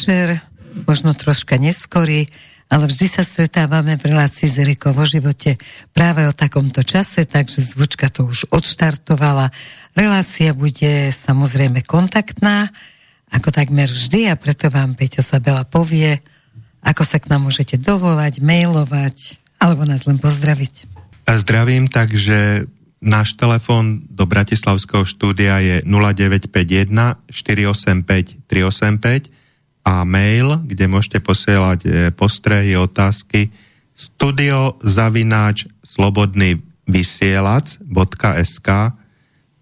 večer, možno troška neskorý, ale vždy sa stretávame v relácii z Erikou vo živote práve o takomto čase, takže zvučka to už odštartovala. Relácia bude samozrejme kontaktná, ako takmer vždy a preto vám Peťo Sabela povie, ako sa k nám môžete dovolať, mailovať alebo nás len pozdraviť. A zdravím, takže náš telefon do Bratislavského štúdia je 0951 485 385 a mail, kde môžete posielať e, postrehy, otázky studiozavináč slobodný vysielac.sk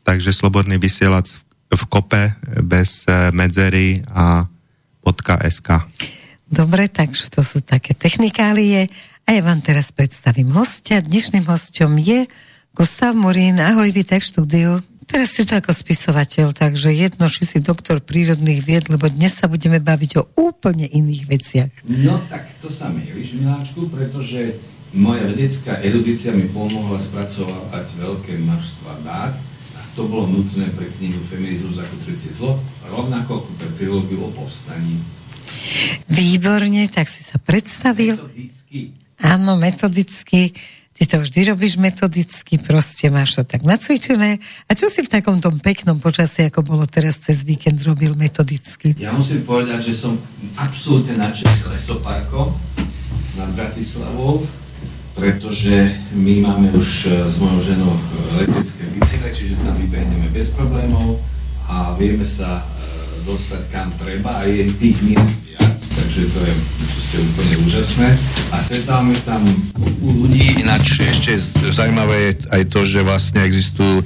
takže slobodný vysielac v kope bez e, medzery a .sk. Dobre, takže to sú také technikálie a ja vám teraz predstavím hostia. Dnešným hostom je Gustav Murín. Ahoj, vítaj v štúdiu. Teraz si to ako spisovateľ, takže jedno, či si doktor prírodných vied, lebo dnes sa budeme baviť o úplne iných veciach. No tak to sa milíš, Miláčku, pretože moja vedecká erudícia mi pomohla spracovať veľké množstva dát a to bolo nutné pre knihu Feminizmus ako tretie zlo, rovnako ako pre trilógiu o povstaní. Výborne, tak si sa predstavil. Metodicky. Áno, metodicky. Ty to vždy robíš metodicky, proste máš to tak nacvičené. A čo si v takom tom peknom počasí, ako bolo teraz cez víkend, robil metodicky? Ja musím povedať, že som absolútne nadšený lesoparkom nad Bratislavou, pretože my máme už e, s mojou ženou e, letecké bicykle, čiže tam vybehneme bez problémov a vieme sa e, dostať kam treba a je tých miest takže to je proste úplne úžasné. A stretávame tam ľudí. Ináč ešte zaujímavé je aj to, že vlastne existujú e,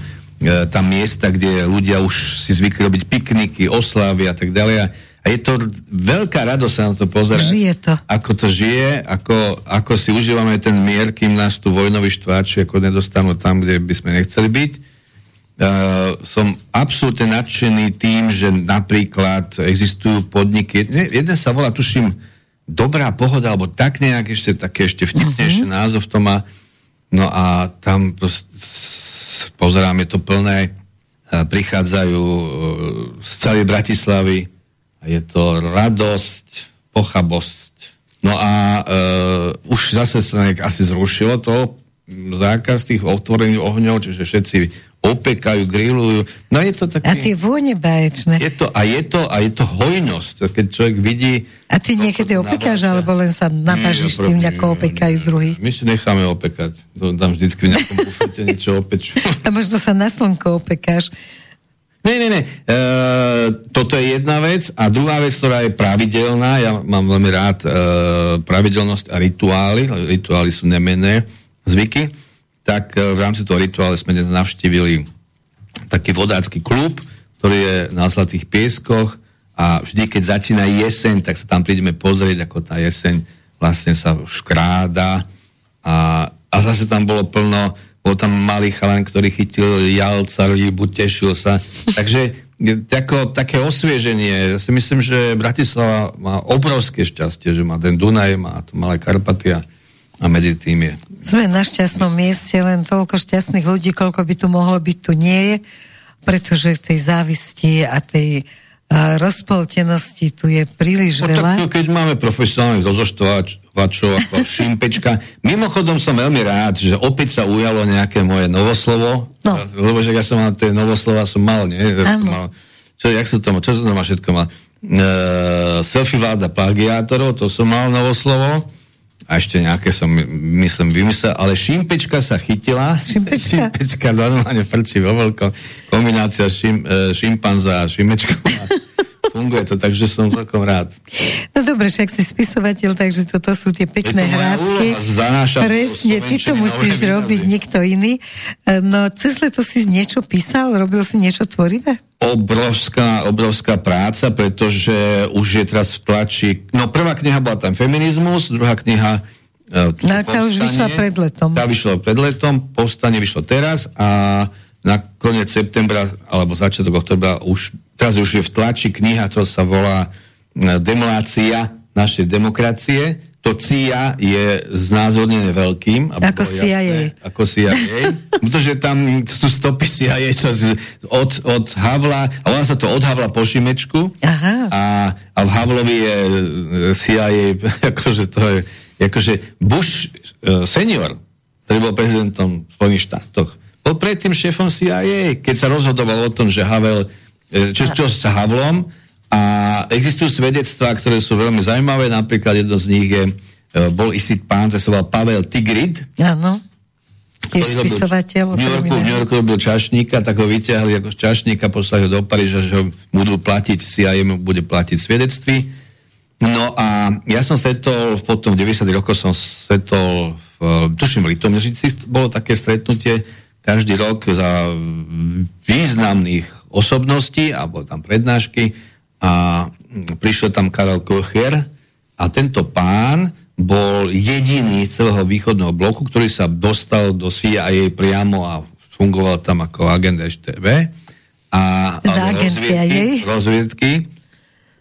tam miesta, kde ľudia už si zvykli robiť pikniky, oslavy a tak ďalej. A a je to veľká radosť sa na to pozerať. Žije to. Ako to žije, ako, ako si užívame ten mier, kým nás tu vojnoví štváči ako nedostanú tam, kde by sme nechceli byť. Uh, som absolútne nadšený tým, že napríklad existujú podniky, jeden sa volá, tuším, Dobrá pohoda, alebo tak nejak ešte, také ešte vtipnejšie uh-huh. názov to má. No a tam prost, s- pozerám, je to plné, a prichádzajú e, z celej Bratislavy a je to radosť, pochabosť. No a uh, už zase sa asi zrušilo to mm, zákaz tých otvorených ohňov, čiže všetci opekajú, grillujú. No je to také... A tie vône báječné. Je to, a, je to, a je to hojnosť. Keď človek vidí... A ty niekedy opekáš, alebo len sa napažíš tým, ako opekajú druhý? My si necháme opekať. To tam vždycky v nejakom bufete niečo opečú. A možno sa na slnko opekáš. Nie, nie, nie. E, toto je jedna vec. A druhá vec, ktorá je pravidelná, ja mám veľmi rád e, pravidelnosť a rituály. Rituály sú nemenné zvyky. Tak e, v rámci toho rituálu sme dnes navštívili taký vodácky klub, ktorý je na Zlatých pieskoch a vždy, keď začína jeseň, tak sa tam prídeme pozrieť, ako tá jeseň vlastne sa škráda a, a zase tam bolo plno, bol tam malý chalan, ktorý chytil jalca, rybu, tešil sa. Takže tako, také osvieženie. Ja si myslím, že Bratislava má obrovské šťastie, že má ten Dunaj, má tu malé Karpaty a, a medzi tým je Sme na šťastnom mieste, len toľko šťastných ľudí, koľko by tu mohlo byť, tu nie je, pretože tej závisti a tej a rozpoltenosti tu je príliš No tak veľa. to, keď máme profesionálnych rozoštovačov ako Šimpečka. Mimochodom som veľmi rád, že opäť sa ujalo nejaké moje novoslovo. No. Lebo že ja som mal tie novoslova, som mal, nie? Som mal, čo, jak sa to čo som to má všetko mal? Uh, selfie vláda plagiátorov, to som mal novoslovo. A ešte nejaké som, my- myslím, vymyslel, ale Šimpečka sa chytila. Šimpečka? Šimpečka normálne frčí vo veľkom. Kombinácia šim, e, šimpanza a šimečka. Funguje to, takže som celkom rád. No dobre, však si spisovateľ, takže toto sú tie pekné hrádky. Presne, ty to musíš robiť, nikto iný. E, No, cez leto si niečo písal? Robil si niečo tvorivé? Obrovská, obrovská práca, pretože už je teraz v tlači... No prvá kniha bola tam feminizmus, druhá kniha e, No, tá už vyšla pred letom. Tá vyšla pred letom, povstanie vyšlo teraz a na koniec septembra alebo začiatok oktobra už, teraz už je v tlači kniha, ktorá sa volá e, Demolácia našej demokracie to CIA je znázornené veľkým. Ako CIA. Jasné, ako CIA. pretože tam sú stopy CIA od, od Havla, a ona sa to od Havla po Šimečku. Aha. A, a v Havlovi je e, CIA, akože to je, akože Bush uh, senior, ktorý bol prezidentom Spojených štátoch, bol predtým šéfom CIA, keď sa rozhodoval o tom, že Havel, e, čo, čo s Havlom, a existujú svedectvá, ktoré sú veľmi zaujímavé, napríklad jedno z nich je, e, bol istý pán, ktorý sa volal Pavel Tigrid. Áno. Tiež spisovateľ. V New Yorku, v New Yorku robil čašníka, tak ho vyťahli ako čašníka, poslali ho do Paríža, že ho budú platiť, CIA mu bude platiť svedectví. No a ja som setol, potom v 90 rokoch som setol, v, tuším v Litomežici, bolo také stretnutie každý rok za významných osobností, a boli tam prednášky, a prišiel tam Karel Kocher a tento pán bol jediný z celého východného bloku, ktorý sa dostal do CIA priamo a fungoval tam ako agent STV a, a rozviedky, rozviedky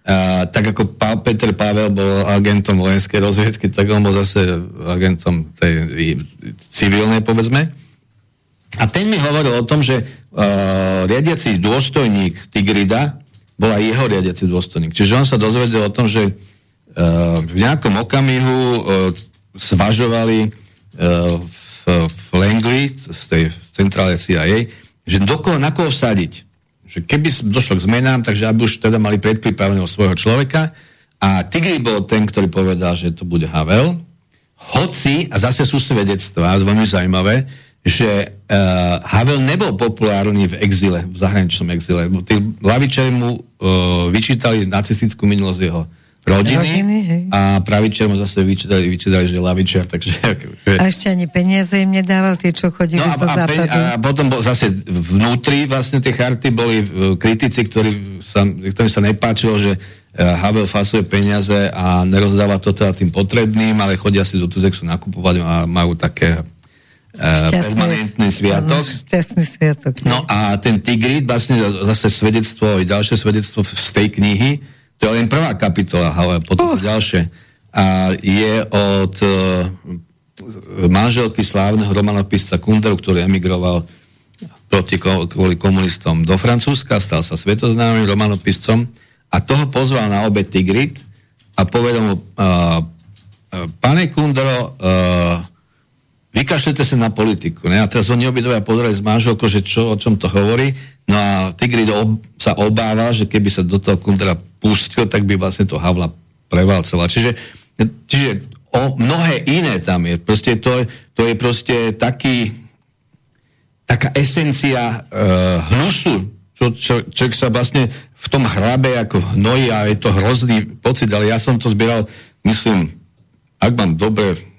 a, tak ako pa, Peter Pavel bol agentom vojenskej rozviedky, tak on bol zase agentom tej civilnej, povedzme. A ten mi hovoril o tom, že uh, riadiaci dôstojník Tigrida, bola jeho riadiaci dôstojník. Čiže on sa dozvedel o tom, že uh, v nejakom okamihu uh, zvažovali uh, v, v Langley, z tej centrále CIA, že do koho, na koho vsadiť. Že keby došlo k zmenám, takže aby už teda mali predpripraveného svojho človeka. A Tigri bol ten, ktorý povedal, že to bude Havel. Hoci, a zase sú svedectvá, veľmi zaujímavé, že uh, Havel nebol populárny v exile, v zahraničnom exile. Tí lavičari mu uh, vyčítali nacistickú minulosť jeho rodiny, rodiny a pravičari mu zase vyčítali, vyčítali že lavičar. Takže, že... A ešte ani peniaze im nedával, tie, čo chodili no, zo a, západu. A, a potom bol zase vnútri vlastne tie charty boli uh, kritici, ktorí sa, ktorým sa nepáčilo, že Havel fasuje peniaze a nerozdáva to teda tým potrebným, ale chodia si do Tuzexu nakupovať a majú také šťastný, permanentný sviatok. Šťastný sviatok. Ne? No a ten Tigrid, vlastne zase svedectvo, ďalšie svedectvo z tej knihy, to je len prvá kapitola, ale potom uh. ďalšie. A je od uh, manželky slávneho romanopisca Kunderu, ktorý emigroval proti, kvôli komunistom do Francúzska, stal sa svetoznámym romanopiscom a toho pozval na obe Tigrid a povedal mu, uh, pane Kundero, uh, vykašlete sa na politiku. Ne? A teraz oni obidvoja pozerajú s manželkou, že čo, o čom to hovorí. No a Tigrid ob, sa obáva, že keby sa do toho Kundera pustil, tak by vlastne to Havla prevalcoval. Čiže, čiže o mnohé iné tam je. Proste to, to je proste taký taká esencia uh, hnusu, čo, čo, čo sa vlastne v tom hrabe ako v hnoji a je to hrozný pocit, ale ja som to zbieral, myslím, ak mám dobre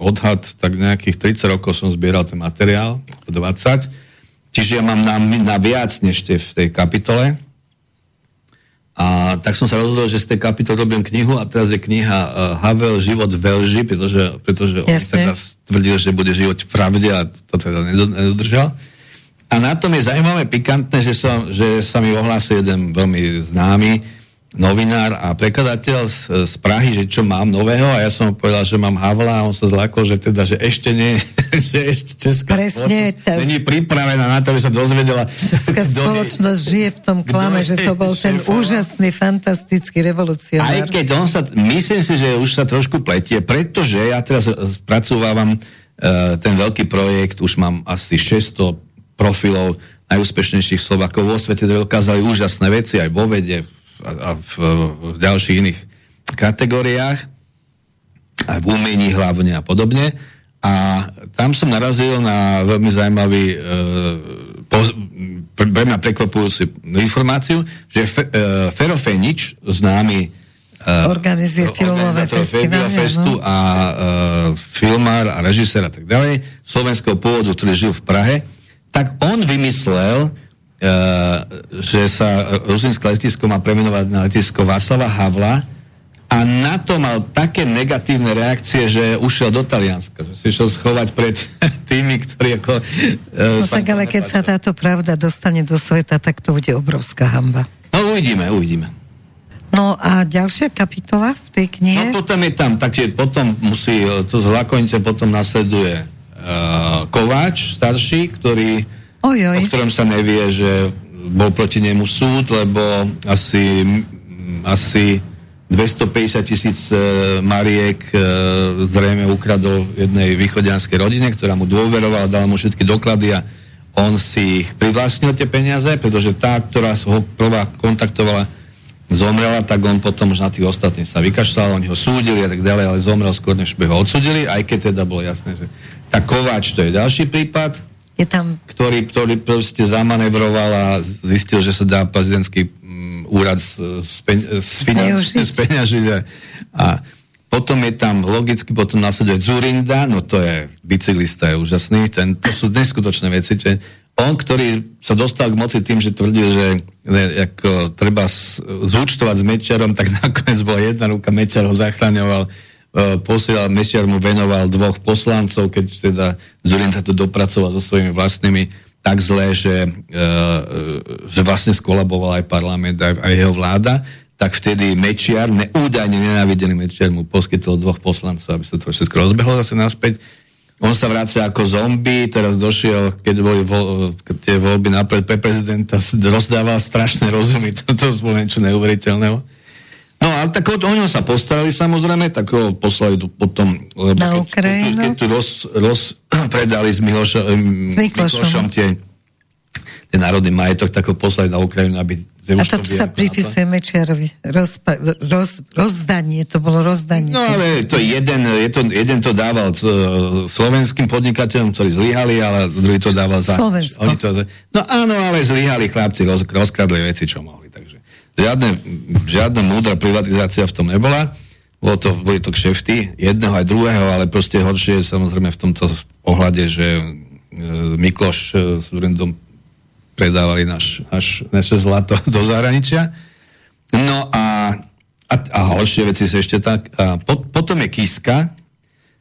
odhad, tak nejakých 30 rokov som zbieral ten materiál, 20. Čiže ja mám na, na viac než v tej kapitole. A tak som sa rozhodol, že z tej kapitoly robím knihu a teraz je kniha uh, Havel život v Velži, pretože, pretože on teda tvrdil, že bude život v pravde a to teda nedodržal. A na tom je zaujímavé, pikantné, že, som, že sa mi ohlásil jeden veľmi známy novinár a prekladateľ z, z Prahy, že čo mám nového a ja som mu povedal, že mám Havla a on sa zlakol, že teda, že ešte nie, že ešte Česká Presne, spoločnosť není pripravená na to, aby sa dozvedela. Česká spoločnosť žije v tom klame, že to bol ten úžasný, fantastický revolucionár. Aj keď on sa, myslím si, že už sa trošku pletie, pretože ja teraz spracúvam uh, ten veľký projekt, už mám asi 600 profilov najúspešnejších Slovakov vo svete, kde dokázali úžasné veci aj vo vede, a v, v ďalších iných kategóriách, aj v umení hlavne a podobne. A tam som narazil na veľmi zaujímavý e, po, pre mňa prekvapujúcu informáciu, že Fe, e, Fero Fenič, známy e, organizuje filmové festivály festu a e, filmár a režisér a tak ďalej, slovenského pôvodu, ktorý žil v Prahe, tak on vymyslel že sa Ruzinské letisko má premenovať na letisko Václava Havla a na to mal také negatívne reakcie, že ušiel do Talianska, že si išiel schovať pred tými, ktorí ako... Uh, no tak ale keď sa táto pravda dostane do sveta, tak to bude obrovská hamba. No uvidíme, uvidíme. No a ďalšia kapitola v tej knihe? No potom je tam, takže potom musí, e, to z Lakonice potom nasleduje uh, Kováč, starší, ktorý, Ojoj. o ktorom sa nevie, že bol proti nemu súd, lebo asi, asi 250 tisíc uh, mariek uh, zrejme ukradol jednej východianskej rodine, ktorá mu dôverovala, dala mu všetky doklady a on si ich privlastnil tie peniaze, pretože tá, ktorá ho prvá kontaktovala, zomrela, tak on potom už na tých ostatných sa vykašľal, oni ho súdili a tak ďalej, ale zomrel skôr, než by ho odsudili, aj keď teda bolo jasné, že tá Kováč to je ďalší prípad, je tam... ktorý, ktorý proste zamanevroval a zistil, že sa dá prezidentský um, úrad speňažiť. A, a potom je tam logicky, potom následuje Zurinda, no to je bicyklista, je úžasný, ten, to sú neskutočné veci, že on, ktorý sa dostal k moci tým, že tvrdil, že ne, ako, treba zúčtovať s Mečiarom, tak nakoniec bola jedna ruka, Mečiar ho zachraňoval, posielal, Mečiar mu venoval dvoch poslancov, keď teda Zurin sa to dopracoval so svojimi vlastnými tak zlé, že, uh, že vlastne skolaboval aj parlament, aj, aj jeho vláda, tak vtedy Mečiar, neúdajne nenávidený Mečiar mu poskytol dvoch poslancov, aby sa to všetko rozbehlo zase naspäť on sa vracia ako zombie, teraz došiel, keď boli vo, tie voľby napred pre prezidenta, rozdával strašné rozumy, toto bolo niečo neuveriteľného. No a tak o, o ňom sa postarali samozrejme, tak ho poslali tu potom, lebo Na Ukrajinu. keď, keď tu roz, roz, predali s, Milošo, s Miklošom tie ten národný majetok, tak ho poslali na Ukrajinu, aby... A to, to sa pripisuje Mečiarovi. Rozpa, roz, rozdanie, to bolo rozdanie. No ale to jeden, je to, jeden to dával to, slovenským podnikateľom, ktorí zlyhali, ale druhý to dával za... Slovensko. Oni to, no áno, ale zlyhali chlapci, roz, rozkradli veci, čo mohli. Takže žiadne, žiadna múdra privatizácia v tom nebola. Bolo to, boli to kšefty jedného aj druhého, ale proste horšie je samozrejme v tomto ohľade, že e, Mikloš e, s Urendom predávali naš, naš, naše zlato do zahraničia. No a, a, a horšie veci sa ešte tak. A po, potom je Kiska,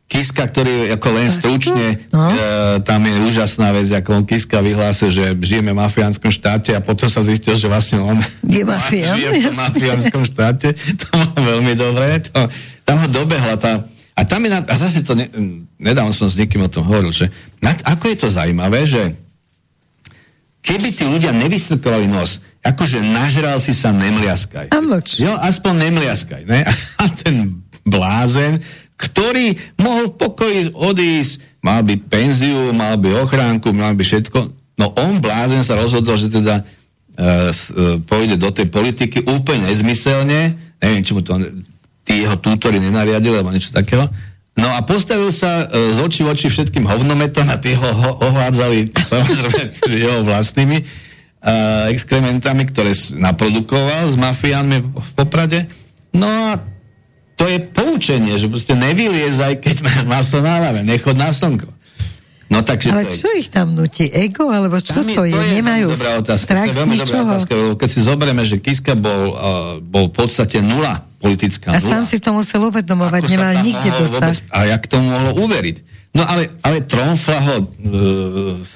Kiska, ktorý ako len stručne, no. e, tam je úžasná vec, ako on Kiska vyhlásil, že žijeme v mafiánskom štáte a potom sa zistil, že vlastne on je mafián, žije v mafiánskom štáte. To veľmi dobré. To, tam ho dobehla tá... A tam je, a zase to, ne, nedávno som s niekým o tom hovoril, že nad, ako je to zaujímavé, že keby tí ľudia nevystrkovali nos, akože nažral si sa, nemliaskaj. A mlč. Jo, aspoň nemliaskaj. Ne? A ten blázen, ktorý mohol v pokoji odísť, mal by penziu, mal by ochránku, mal by všetko. No on, blázen, sa rozhodol, že teda uh, uh, pôjde do tej politiky úplne nezmyselne, neviem, či mu to tí jeho tútory nenariadili, alebo niečo takého, No a postavil sa e, z očí v oči všetkým hovnometom a tie ho, ho ohládzali samozrejme jeho vlastnými e, exkrementami, ktoré naprodukoval s mafiánmi v Poprade. No a to je poučenie, že proste nevyliezaj, keď máš maso na hlave, nechod na slnko. No, takže Ale čo ich tam nutí? Ego? Alebo čo to je? je? Nemajú dobrá otázka. strach to je veľmi dobrá otázka. Keď si zoberieme, že Kiska bol, uh, bol v podstate nula politická A nula. sám si to musel uvedomovať, Ako nemal nikde dostať. A jak tomu mohlo uveriť? No ale, ale tromfla ho uh,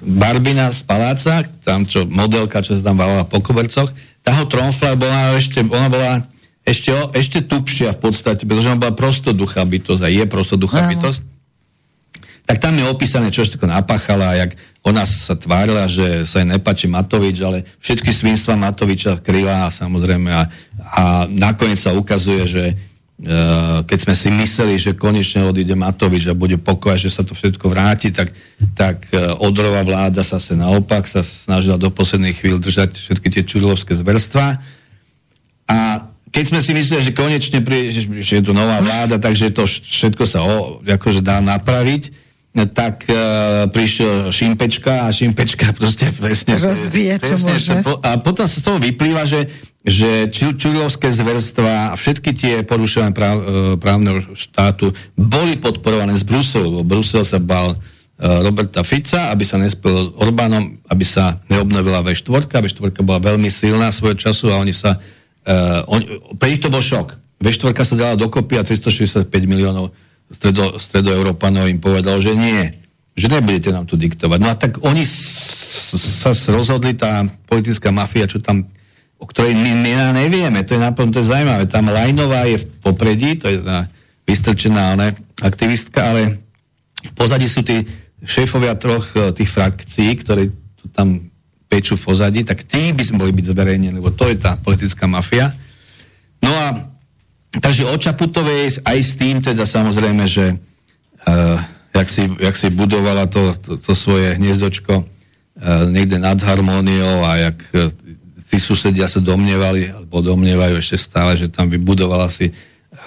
Barbina z paláca, tam čo, modelka, čo sa tam valala po kobercoch, tá ho tromfla, bola ešte, ona bola ešte, ešte tupšia v podstate, pretože ona bola prostoduchá bytosť a je prostoduchá bytosť tak tam je opísané, čo všetko napáchala, jak ona sa tvárila, že sa jej nepačí Matovič, ale všetky svinstva Matoviča kryla samozrejme a, a nakoniec sa ukazuje, že Uh, keď sme si mysleli, že konečne odíde Matovič a bude pokoj, že sa to všetko vráti, tak, tak uh, odrová vláda sa sa naopak sa snažila do posledných chvíľ držať všetky tie čudlovské zverstva. A keď sme si mysleli, že konečne príde, že, že je tu nová vláda, takže to všetko sa o, akože dá napraviť, tak uh, prišiel Šimpečka a Šimpečka proste presne... Rozbije, čo presne, môže. Po, a potom sa z toho vyplýva, že, že Čulovské zverstva a všetky tie porušované práv, uh, právneho štátu boli podporované z Bruselu. Brusel sa bal uh, Roberta Fica, aby sa nespil Orbánom, aby sa neobnovila V4. V4 bola veľmi silná svojho času a oni sa... Uh, on, pre nich to bol šok. V4 sa dala dokopy a 365 miliónov stredo, stredoeurópanov im povedal, že nie, že nebudete nám tu diktovať. No a tak oni sa rozhodli, tá politická mafia, čo tam o ktorej my, my nevieme. To je naplno, to je zaujímavé. Tam Lajnová je v popredí, to je tá vystrčená ne, aktivistka, ale v pozadí sú tí šéfovia troch e, tých frakcií, ktoré tu tam pečú v pozadí, tak tí by sme mohli byť zverejnení, lebo to je tá politická mafia. No a takže o Čaputovej aj s tým teda samozrejme, že uh, jak, si, jak si budovala to, to, to svoje hniezdočko uh, niekde nad harmóniou a jak uh, tí susedia sa domnievali, alebo domnievajú ešte stále, že tam vybudovala si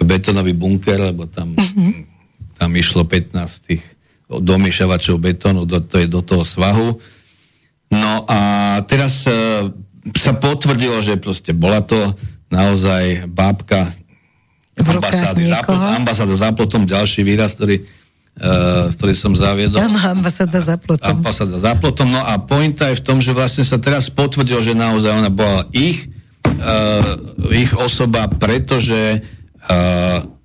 betonový bunker, lebo tam, mm-hmm. tam išlo 15 tých domiešavačov betónu do, to je do toho svahu. No a teraz e, sa potvrdilo, že proste bola to naozaj bábka ambasády za, ambasáda za plotom, ďalší výraz, ktorý, uh, ktorý som zaviedol. Áno, ambasáda za plotom. Ambasáda za plotom. No a pointa je v tom, že vlastne sa teraz potvrdilo, že naozaj ona bola ich, uh, ich osoba, pretože uh,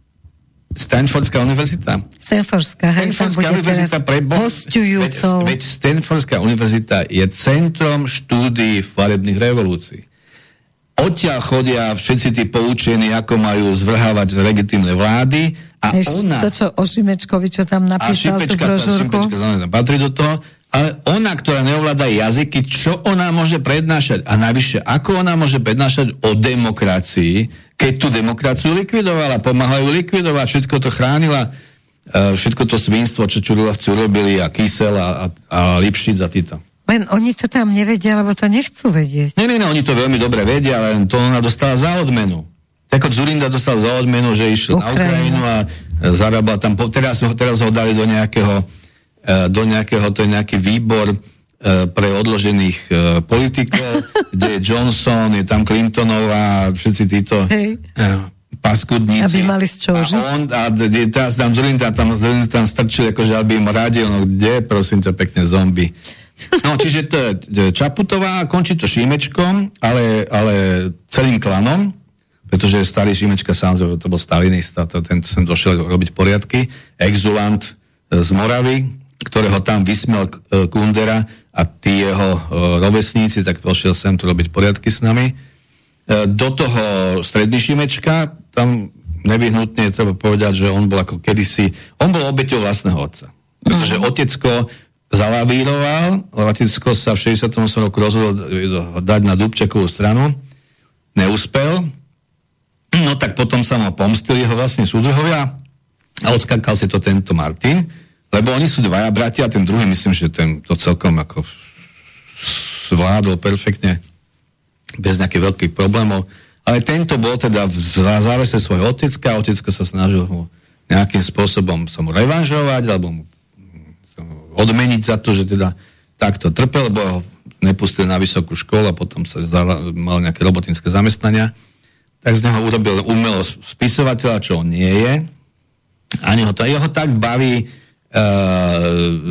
Stanfordská univerzita? Stanfordská, hej, Stanfordská univerzita pre bo- hostujúcou. Veď, veď Stanfordská univerzita je centrom štúdií farebných revolúcií. Odtiaľ chodia všetci tí poučení, ako majú zvrhávať legitimné vlády a Eš, ona... To, čo o Šimečkovi, čo tam napísal tú brožúrku. A patrí do toho, ale ona, ktorá neovláda jazyky, čo ona môže prednášať? A najvyššie, ako ona môže prednášať o demokracii, keď tú demokraciu likvidovala, pomáhajú likvidovať, všetko to chránila, e, všetko to svinstvo, čo Čurilovci urobili a Kysel a, a, a Lipšic a títo. Len oni to tam nevedia, lebo to nechcú vedieť. Nie, nie, nie, oni to veľmi dobre vedia, len to ona dostala za odmenu. Tak od Zurinda dostal za odmenu, že išiel Ukrajina. na Ukrajinu a zarábal tam, teraz, teraz ho dali do nejakého, e, do nejakého, to je nejaký výbor, pre odložených uh, politikov, kde je Johnson, je tam Clintonová, všetci títo hey. uh, paskudníci. Aby mali z čoho žiť. A on, a teraz tam Zulinda tam, Zulinda tam strčil, akože aby im radil, no kde, prosím ťa, pekne zombie. No, čiže to je Čaputová, končí to Šímečkom, ale, ale celým klanom, pretože starý Šímečka, samozrejme, to bol stalinista, to, ten sem došiel robiť poriadky, exulant z Moravy, ktorého tam vysmel Kundera, a tí jeho e, rovesníci, tak pošiel sem tu robiť poriadky s nami. E, do toho stredný Šimečka, tam nevyhnutne treba povedať, že on bol ako kedysi, on bol obeťou vlastného otca. Pretože mm. otecko zalavíroval, otecko sa v 68. roku rozhodol dať na Dubčekovú stranu, neúspel, no tak potom sa mu pomstili jeho vlastne súdruhovia a odskakal si to tento Martin, lebo oni sú dvaja bratia a ten druhý myslím, že ten to celkom ako zvládol perfektne bez nejakých veľkých problémov. Ale tento bol teda v závese svojho otecka a otecko sa snažil mu nejakým spôsobom sa mu revanžovať alebo mu odmeniť za to, že teda takto trpel, lebo ho nepustil na vysokú školu a potom sa zdala, mal nejaké robotnícke zamestnania. Tak z neho urobil umelo spisovateľa, čo on nie je. Ani ho to, jeho tak baví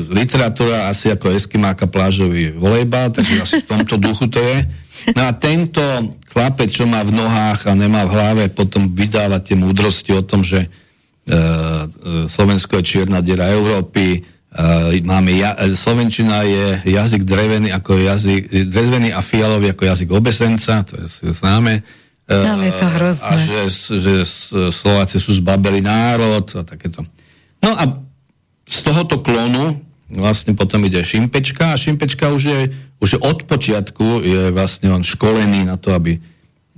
literatúra asi ako eskimáka plážový volejbal, takže asi v tomto duchu to je. No a tento chlapec, čo má v nohách a nemá v hlave, potom vydáva tie múdrosti o tom, že uh, Slovensko je čierna diera Európy, máme ja, Slovenčina je jazyk drevený, ako jazyk, drevený a fialový ako jazyk obesenca, to je známe. Uh, je to hrozné. A že, že Slováci sú zbabeli národ a takéto. No a z tohoto klonu vlastne potom ide Šimpečka a Šimpečka už je, už je od počiatku je vlastne on školený na to, aby,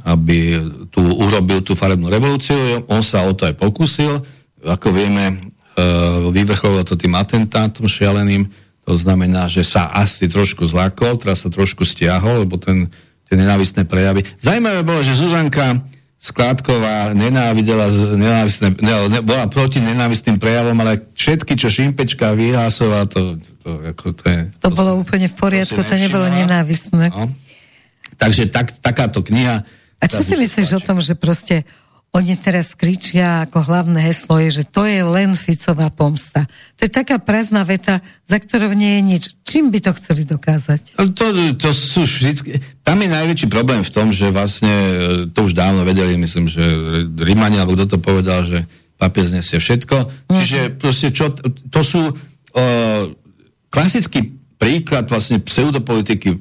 aby tu urobil tú farebnú revolúciu. On sa o to aj pokusil. Ako vieme, uh, vyvrcholilo to tým atentátom šialeným. To znamená, že sa asi trošku zlakol, teraz sa trošku stiahol, lebo ten, tie nenávistné prejavy. Zajímavé bolo, že Zuzanka Skládková nenávidela, nenávistné, ne, ne, bola proti nenávistným prejavom, ale všetky, čo Šimpečka vyhlásovala, to, to, ako to je... To, to bolo som, úplne v poriadku, to, to nebolo nenávistné. No. Takže tak, takáto kniha... A čo si myslíš o tom, že proste oni teraz kričia, ako hlavné heslo je, že to je len Ficová pomsta. To je taká prázdna veta, za ktorou nie je nič. Čím by to chceli dokázať? To, to sú vždy... Tam je najväčší problém v tom, že vlastne, e, to už dávno vedeli, myslím, že Rímania, alebo kto to povedal, že papier znesie všetko. Mm. Čiže proste čo, to sú o, klasický príklad vlastne pseudopolitiky,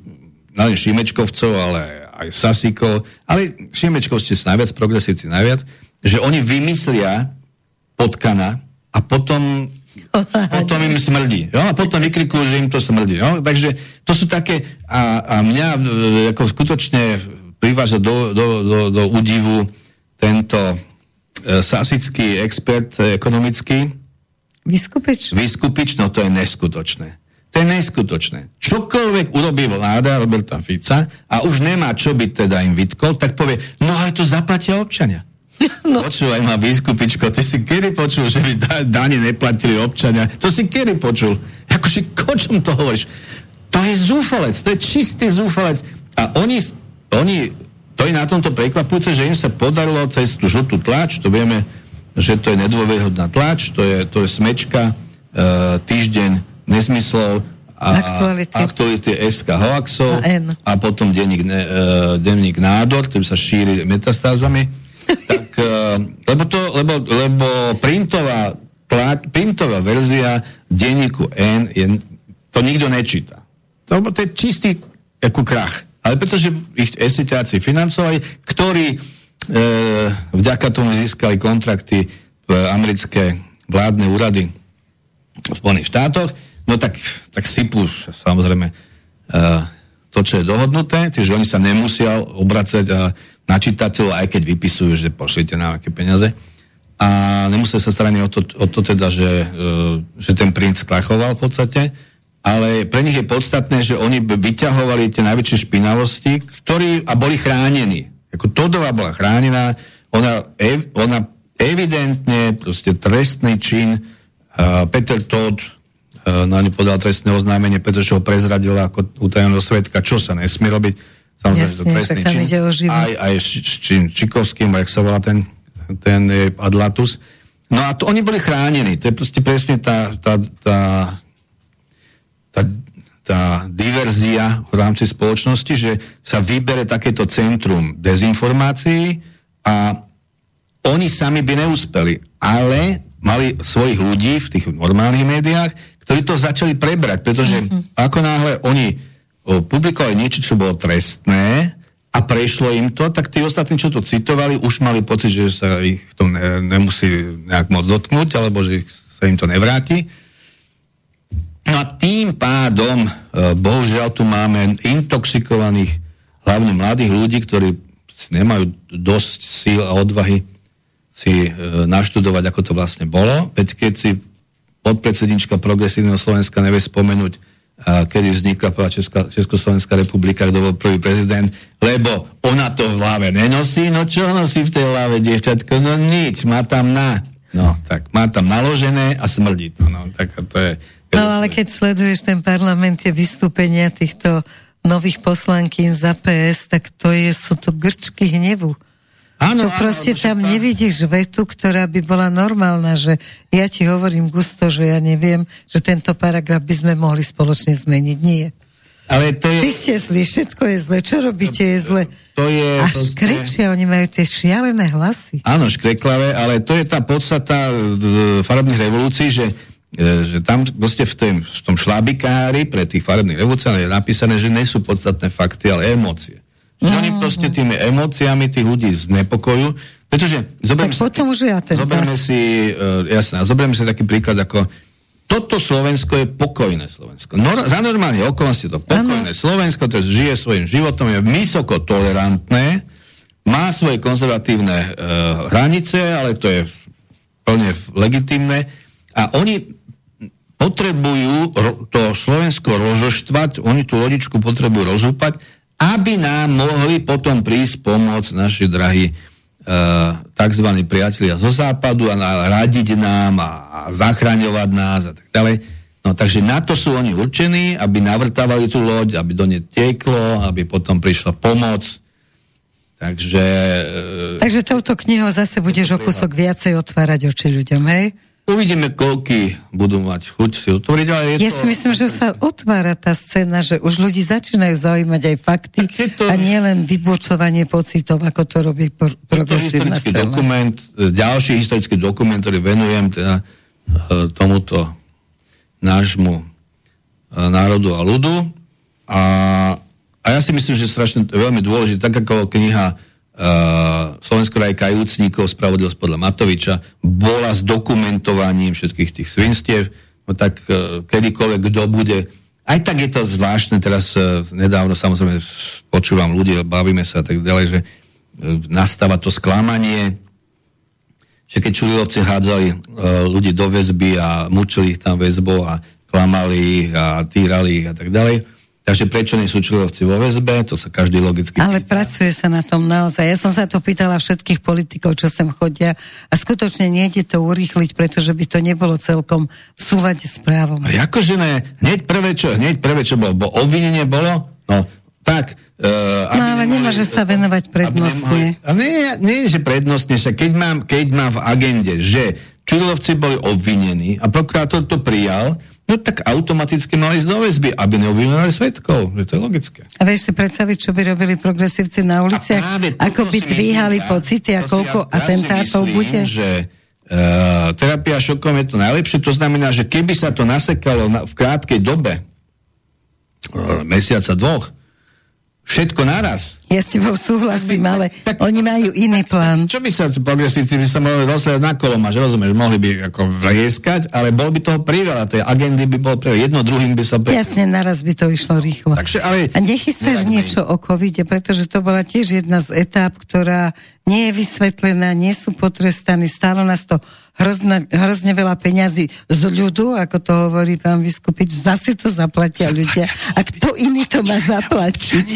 len Šimečkovcov, ale aj Sasikov, ale Šimečkov ste najviac, progresívci najviac, že oni vymyslia potkana a potom potom im smrdí. Jo? A potom vykrikujú, že im to smrdí. Jo? Takže to sú také... A, a mňa e, ako skutočne priváža do, do, do, do údivu tento e, sasický expert ekonomický. Vyskupič? Vyskupič, no to je neskutočné. To je neskutočné. Čokoľvek urobí vláda Roberta Fica a už nemá čo byť teda im vytkol, tak povie, no ale to zaplatia občania. No. Počúvaj ma, biskupičko, ty si kedy počul, že by dáne neplatili občania? To si kedy počul? Akože, kočom to hovoríš? To je zúfalec, to je čistý zúfalec. A oni, oni to je na tomto prekvapujúce, že im sa podarilo cez tú žltú tlač, to vieme, že to je nedôveryhodná tlač, to je, to je smečka, e, týždeň nezmyslov, a aktuality, aktuality SK hoaxov a, a potom denník, ne, e, denník nádor, ktorý sa šíri metastázami tak, uh, lebo, to, lebo, lebo printová, tlá, printová verzia denníku N je, to nikto nečíta. To, to je čistý ako krach. Ale pretože ich esitiáci financovali, ktorí e, vďaka tomu získali kontrakty v americké vládne úrady v Spojených štátoch, no tak, tak sypú samozrejme e, to, čo je dohodnuté, čiže oni sa nemusia obracať a na čitateľov, aj keď vypisujú, že pošlite nám aké peniaze. A nemusia sa straniť o to, o to teda, že, e, že ten princ sklachoval v podstate, ale pre nich je podstatné, že oni vyťahovali tie najväčšie špinavosti, ktorí, a boli chránení. Ako Todová bola chránená, ona, ev, ona evidentne, proste trestný čin, uh, Peter Todd na ňu podal trestné oznámenie, pretože ho prezradila ako utajeného svetka, čo sa nesmie robiť Samozrejme, Jasne, to trestný čin. Aj, aj s čím Čikovským, jak sa volá ten, ten Adlatus. No a to oni boli chránení. To je proste presne tá, tá, tá, tá, tá diverzia v rámci spoločnosti, že sa vybere takéto centrum dezinformácií a oni sami by neúspeli, ale mali svojich ľudí v tých normálnych médiách, ktorí to začali prebrať, pretože mm-hmm. ako náhle oni publikovali niečo, čo bolo trestné a prešlo im to, tak tí ostatní, čo to citovali, už mali pocit, že sa ich to ne, nemusí nejak moc dotknúť, alebo že sa im to nevráti. No a tým pádom, e, bohužiaľ, tu máme intoxikovaných, hlavne mladých ľudí, ktorí nemajú dosť síl a odvahy si e, naštudovať, ako to vlastne bolo. Veď keď si podpredsednička Progresívneho Slovenska nevie spomenúť kedy vznikla prvá Česká, Československá republika, kto bol prvý prezident, lebo ona to v hlave nenosí, no čo nosí v tej hlave, dievčatko? No nič, má tam na. No, tak má tam naložené a smrdí to. No, tak to je... No, ale keď sleduješ ten parlament, tie vystúpenia týchto nových poslankyň za PS, tak to je, sú to grčky hnevu. Áno, to proste áno, tam tá... nevidíš vetu, ktorá by bola normálna, že ja ti hovorím gusto, že ja neviem, že tento paragraf by sme mohli spoločne zmeniť. Nie. Ale to je... Vy ste zli, všetko je zle, čo robíte je zle. To je... A škrečia, oni majú tie šialené hlasy. Áno, škreklavé, ale to je tá podstata farebných revolúcií, že e, že tam proste v, tém, v tom šlabikári pre tých farebných revolúciách je napísané, že nie sú podstatné fakty, ale emócie. Že oni proste tými emóciami tých ľudí znepokojujú, pretože zoberme si, potom už ja ten, zoberme si, uh, jasné, zoberme si taký príklad ako toto Slovensko je pokojné Slovensko. No, za normálne okolnosti to pokojné ano. Slovensko, to žije svojim životom, je vysoko tolerantné, má svoje konzervatívne uh, hranice, ale to je plne legitimné. A oni potrebujú to Slovensko rozoštvať, oni tú lodičku potrebujú rozúpať aby nám mohli potom prísť pomôcť naši drahí e, tzv. priatelia zo západu a radiť nám a, a zachraňovať nás a tak ďalej. No takže na to sú oni určení, aby navrtávali tú loď, aby do nej tieklo, aby potom prišla pomoc. Takže... E, takže touto knihou zase budeš o kúsok viacej otvárať oči ľuďom, hej? Uvidíme, koľky budú mať chuť si otvoriť, ale je Ja to... si myslím, že sa otvára tá scéna, že už ľudí začínajú zaujímať aj fakty to... a nielen vybočovanie pocitov, ako to robí pro- progresívna historický dokument, ďalší historický dokument, ktorý venujem teda e, tomuto nášmu e, národu a ľudu. A, a A ja si myslím, že je strašne veľmi dôležité, tak ako kniha Slovensko raj kajúcníkov, Spravodlivosť podľa Matoviča, bola s dokumentovaním všetkých tých svinstiev, no tak uh, kedykoľvek kto bude aj tak je to zvláštne, teraz uh, nedávno samozrejme počúvam ľudí, bavíme sa a tak ďalej, že nastáva to sklamanie, že keď Čurilovci hádzali ľudí do väzby a mučili ich tam väzbou a klamali ich a týrali ich a tak ďalej, Takže prečo nie sú členovci vo väzbe, to sa každý logicky Ale pýta. pracuje sa na tom naozaj. Ja som sa to pýtala všetkých politikov, čo sem chodia a skutočne nejde to urýchliť, pretože by to nebolo celkom v súlade s právom. A akože ne, hneď prvé, čo, hneď prvé, čo bolo, bo obvinenie bolo, no tak, Uh, no ale nemali, nemôže sa venovať prednostne. A nie, nie, že prednostne, že keď mám, keď mám v agende, že Čudlovci boli obvinení a prokurátor to prijal, no tak automaticky mali ísť do väzby, aby neobvinovali svetkov. To je logické. A vieš si predstaviť, čo by robili progresívci na uliciach? Ako by dvíhali myslím, pocity a koľko ja, atentátov ja bude? že uh, terapia šokom je to najlepšie. To znamená, že keby sa to nasekalo na, v krátkej dobe, uh, mesiaca, dvoch, všetko naraz. Ja s tebou súhlasím, ale tak, oni majú iný plán. Čo by sa progresívci by sa mohli rozhľadať na kolom, máš rozumieš, mohli by ako vrieskať, ale bol by toho priveľa, tej agendy by bol priveľa, jedno druhým by sa... Pre... Jasne, naraz by to išlo rýchlo. Takže, ale... A nechystáš niečo o covide, pretože to bola tiež jedna z etáp, ktorá nie je vysvetlená, nie sú potrestaní, stálo nás to hrozne, hrozne veľa peňazí z ľudu, ako to hovorí pán Vyskupič, zase to zaplatia ľudia. A kto iný to má zaplatiť?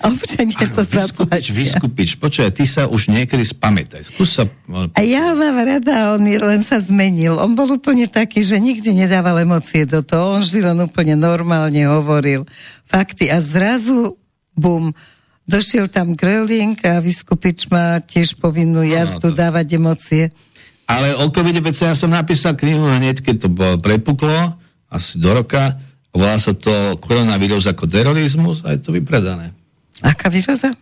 Občania to zaplatia. Vyskupič, počkaj, ty sa už niekedy spamätaj. Skús sa... A ja mám rada, on len sa zmenil. On bol úplne taký, že nikdy nedával emócie do toho. On vždy len úplne normálne hovoril fakty. A zrazu, bum, došiel tam Gröling a Vyskupič má tiež povinnú jazdu no, to... dávať emócie. Ale o covid ja som napísal knihu hneď, keď to bolo prepuklo, asi do roka. Volá sa to Koronavírus ako terorizmus a je to vypredané. Aká vírusa?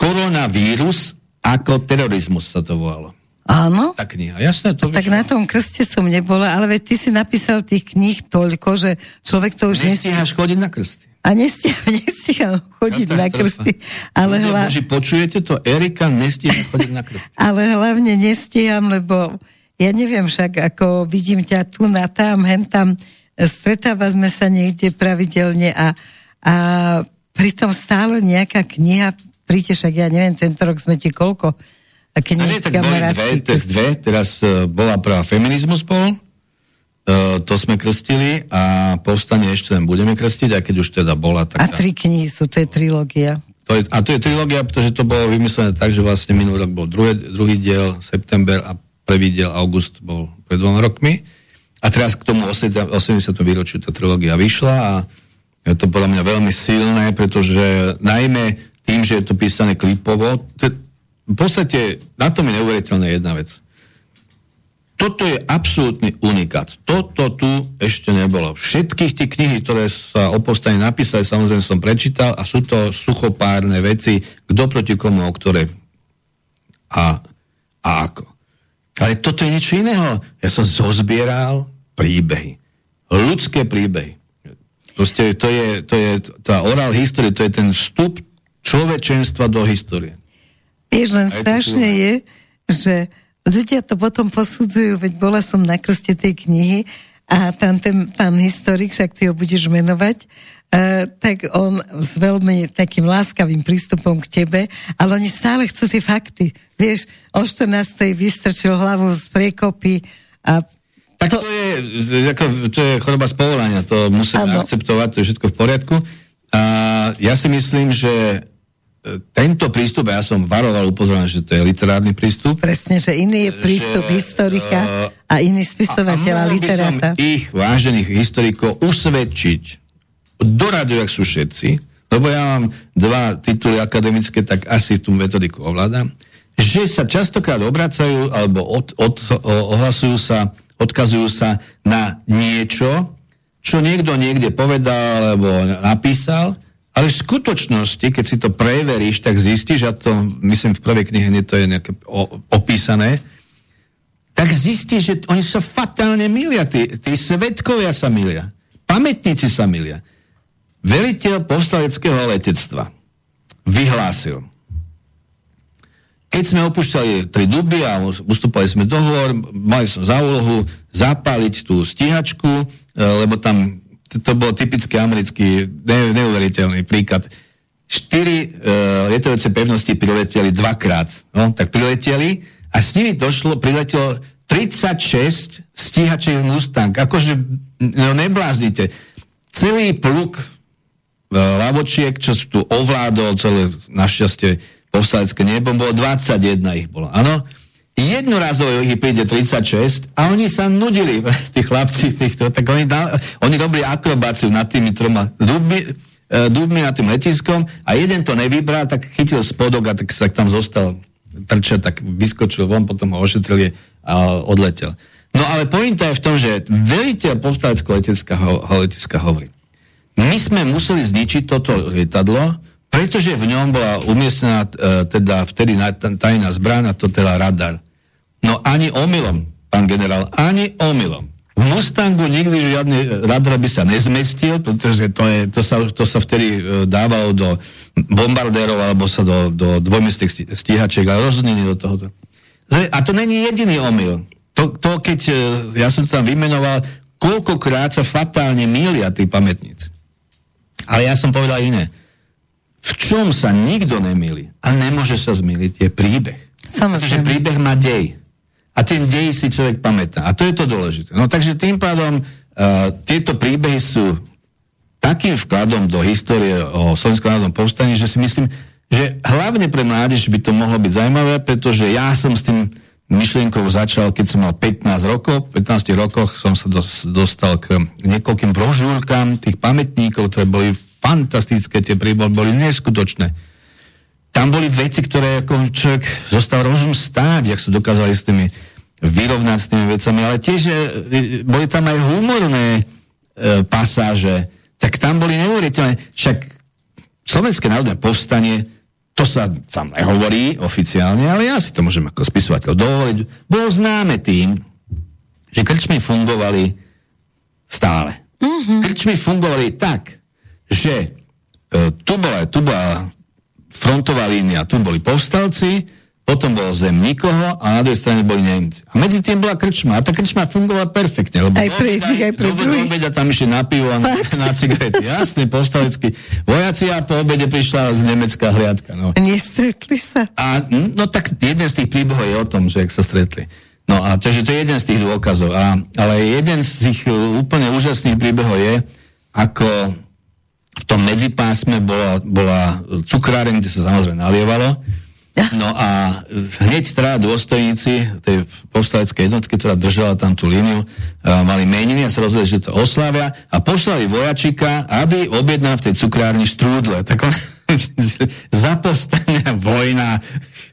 Koronavírus ako terorizmus sa to volalo. Áno? Tá kniha, jasné. To tak na tom krste som nebola, ale veď ty si napísal tých kníh toľko, že človek to už... Nestíhaš chodiť na krsty. A nestíham, nestíham chodiť na krsty. Ale hla... Boži, počujete to? Erika nestíha chodiť na krsty. Ale hlavne nestíham, lebo ja neviem však, ako vidím ťa tu na tam, hen tam, stretávame sa niekde pravidelne a, a pritom stále nejaká kniha príde, však ja neviem, tento rok sme ti koľko keď nie, tak dve, dve, teraz uh, bola prvá feminizmus bol, Uh, to sme krstili a povstane ešte len budeme krstiť, a keď už teda bola. Tak... A tri knihy sú, to je trilógia. To je, a to je trilógia, pretože to bolo vymyslené tak, že vlastne minulý rok bol druhý, druhý diel, september a prvý diel, august bol pred dvoma rokmi. A teraz k tomu 80. výročiu tá trilógia vyšla a je to podľa mňa veľmi silné, pretože najmä tým, že je to písané klipovo, to, v podstate na tom je neuveriteľná jedna vec toto je absolútny unikát. Toto tu ešte nebolo. Všetkých tých knihy, ktoré sa o povstane napísali, samozrejme som prečítal a sú to suchopárne veci, kto proti komu, o ktoré a, a ako. Ale toto je niečo iného. Ja som zozbieral príbehy. Ľudské príbehy. Proste to je, to je tá oral histórie, to je ten vstup človečenstva do histórie. Vieš, len strašne je, že ľudia to potom posudzujú, veď bola som na krste tej knihy a tam ten pán historik, však ty ho budeš menovať, uh, tak on s veľmi takým láskavým prístupom k tebe, ale oni stále chcú tie fakty. Vieš, o 14. vystrčil hlavu z priekopy a tak to, to je, ako, to je choroba z povolania, to musíme ano. akceptovať, to je všetko v poriadku. A ja si myslím, že tento prístup, ja som varoval, upozoril, že to je literárny prístup. Presne, že iný je prístup že, historika uh, a iný spisovateľa, literáta. By som ich vážených historikov usvedčiť, doradu, jak sú všetci, lebo ja mám dva tituly akademické, tak asi tú metodiku ovládam, že sa častokrát obracajú alebo od, od, ohlasujú sa, odkazujú sa na niečo, čo niekto niekde povedal alebo napísal, ale v skutočnosti, keď si to preveríš, tak zistíš, a to myslím v prvej knihe nie to je nejaké opísané, tak zistíš, že oni sa fatálne milia, tí, tí svetkovia sa milia, pamätníci sa milia. veliteľ povstaleckého letectva vyhlásil, keď sme opúšťali tri duby a ustúpali sme dohovor, mali som za úlohu zapáliť tú stíhačku, e, lebo tam to bol typický americký, ne, neuveriteľný príklad. Štyri uh, lietujúce pevnosti prileteli dvakrát. No, tak prileteli a s nimi došlo, priletelo 36 stíhaček Mustang. Akože, no nebláznite. Celý pluk uh, lavočiek, čo tu ovládol celé našťastie povstalecké nebo, bolo 21 ich bolo, áno? Jednorazovo ich príde 36 a oni sa nudili, tí chlapci, týchto, tak oni, dal, oni robili akrobáciu nad tými troma dubmi, e, dubmi nad tým letiskom a jeden to nevybral, tak chytil spodok a tak sa tam zostal trča, tak vyskočil von, potom ho ošetrili a odletel. No ale pointa je v tom, že veliteľ povstaleckého letiska, letiska hovorí, my sme museli zničiť toto lietadlo, pretože v ňom bola umiestnená e, teda vtedy tajná zbrána, to teda radar. No ani omylom, pán generál, ani omylom. V Mustangu nikdy žiadny radar by sa nezmestil, pretože to, je, to, sa, to sa vtedy e, dávalo do bombardérov alebo sa do, do dvojmestných stíhačiek, ale rozhodne do tohoto. A to není jediný omyl. To, to keď, e, ja som to tam vymenoval, koľkokrát sa fatálne mília tí pamätníci. Ale ja som povedal iné. V čom sa nikto nemýli a nemôže sa zmýliť, je príbeh. Samozrejme. Pretože príbeh má dej. A ten dej si človek pamätá. A to je to dôležité. No takže tým pádom uh, tieto príbehy sú takým vkladom do histórie o Slovenskom národnom povstaní, že si myslím, že hlavne pre mládež by to mohlo byť zaujímavé, pretože ja som s tým myšlienkou začal, keď som mal 15 rokov. V 15 rokoch som sa dostal k niekoľkým brožúrkam tých pamätníkov, ktoré boli fantastické, tie príbory boli neskutočné tam boli veci, ktoré ako človek zostal rozum stáť, jak sa dokázali s tými vyrovnať s tými vecami, ale tiež e, boli tam aj humorné e, pasáže, tak tam boli neuveriteľné. Však Slovenské národné povstanie, to sa tam nehovorí oficiálne, ale ja si to môžem ako spisovateľ dovoliť, bolo známe tým, že krčmy fungovali stále. Mm-hmm. Krčmy fungovali tak, že e, tu bola, tu bola frontová línia, tu boli povstalci, potom bol zem nikoho a na druhej strane boli Nemci. A medzi tým bola krčma. A tá krčma fungovala perfektne. Lebo aj pre tých, aj pre druhých. obede tam išli na pivo a na, na cigarety. Jasne, povstalecky. Vojaci a po obede prišla z Nemecka hliadka. No. Nestretli sa? A, no tak jeden z tých príbehov je o tom, že ak sa stretli. No a takže to je jeden z tých dôkazov. A, ale jeden z tých úplne úžasných príbehov je, ako v tom medzipásme bola, bola cukráreň, kde sa samozrejme nalievalo. No a hneď teda dôstojníci tej povstaleckej jednotky, ktorá držala tam tú líniu, mali meniny a sa rozhodli, že to oslavia a poslali vojačika, aby objednal v tej cukrárni štrúdle. Tak on zapostania vojna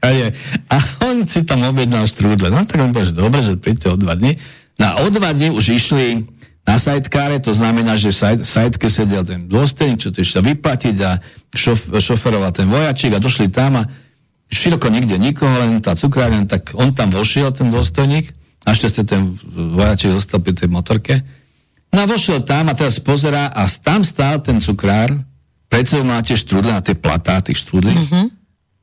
všade. A on si tam objednal štrúdle. No tak on povedal, že dobre, že príďte o dva dní. Na o dva dní už išli na sajtkáre, to znamená, že v sajtke sedel ten dôstojník, čo to ešte vyplatiť a šof, šoferoval ten vojačik a došli tam a široko nikde nikoho, len tá cukrárňa, tak on tam vošiel, ten dôstojník, našťastie ten vojačik zostal pri tej motorke. No a vošiel tam a teraz pozerá a tam stál ten cukrár, pred sebou máte štrúdle na tie platá tých štrúdlí, mm-hmm.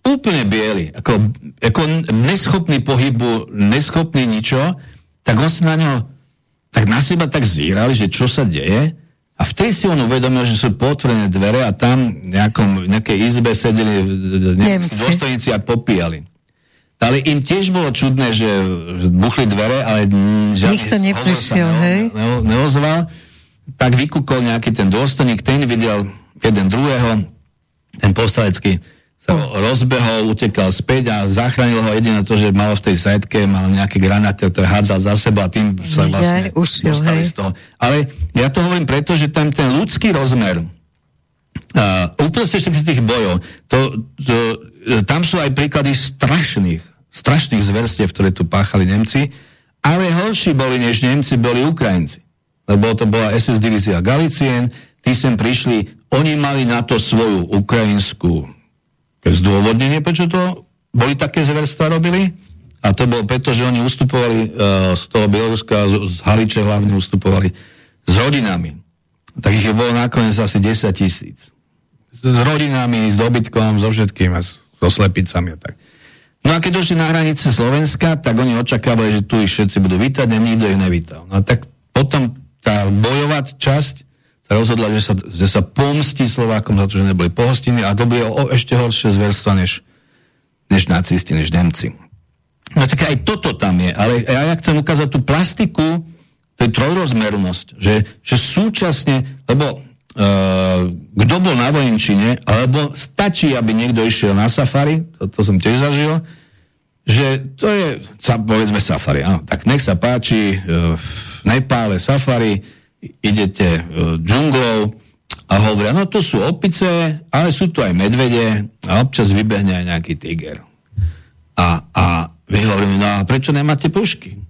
úplne biely, ako, ako neschopný pohybu, neschopný ničo, tak on sa na ňo tak na seba tak zírali, že čo sa deje a vtedy si on uvedomil, že sú potvorené dvere a tam nejakom, nejakej izbe sedeli nejakí dôstojníci a popíjali. Ale im tiež bolo čudné, že buchli dvere, ale žiadny Nikto neprišiel, hej? neozval. Tak vykúkol nejaký ten dôstojník, ten videl jeden druhého, ten postalecký sa rozbehol, utekal späť a zachránil ho jedine to, že mal v tej sajtke, mal nejaké granáty, ktoré hádzal za seba a tým sa vlastne ja, dostali z toho. Ale ja to hovorím preto, že tam ten ľudský rozmer uh, uprostred všetkých tých bojov, to, to, tam sú aj príklady strašných, strašných zverstiev, ktoré tu páchali Nemci, ale horší boli než Nemci, boli Ukrajinci. Lebo to bola SS divízia Galicien, tí sem prišli, oni mali na to svoju ukrajinskú zdôvodnenie, prečo to boli také zverstva robili. A to bolo preto, že oni ustupovali uh, z toho Bieloruska, z, Haliče hlavne ustupovali s rodinami. Tak ich bolo nakoniec asi 10 tisíc. S rodinami, s dobytkom, so všetkým a so slepicami a tak. No a keď došli na hranice Slovenska, tak oni očakávali, že tu ich všetci budú vítať a nikto ich nevítal. No a tak potom tá bojová časť rozhodla, že sa, že sa pomstí Slovákom za to, že neboli pohostení a to bude o ešte horšie zverstva než, než nacisti, než Nemci. No tak aj toto tam je, ale ja, ja chcem ukázať tú plastiku, to je trojrozmernosť, že, že súčasne, lebo uh, kto bol na vojenčine, alebo stačí, aby niekto išiel na safari, to, to som tiež zažil, že to je, povedzme safari, áno, tak nech sa páči, uh, v Nepále safari, idete uh, džunglou a hovoria, no to sú opice, ale sú tu aj medvede a občas vybehne aj nejaký tiger. A, a my hovoríme, no a prečo nemáte pušky?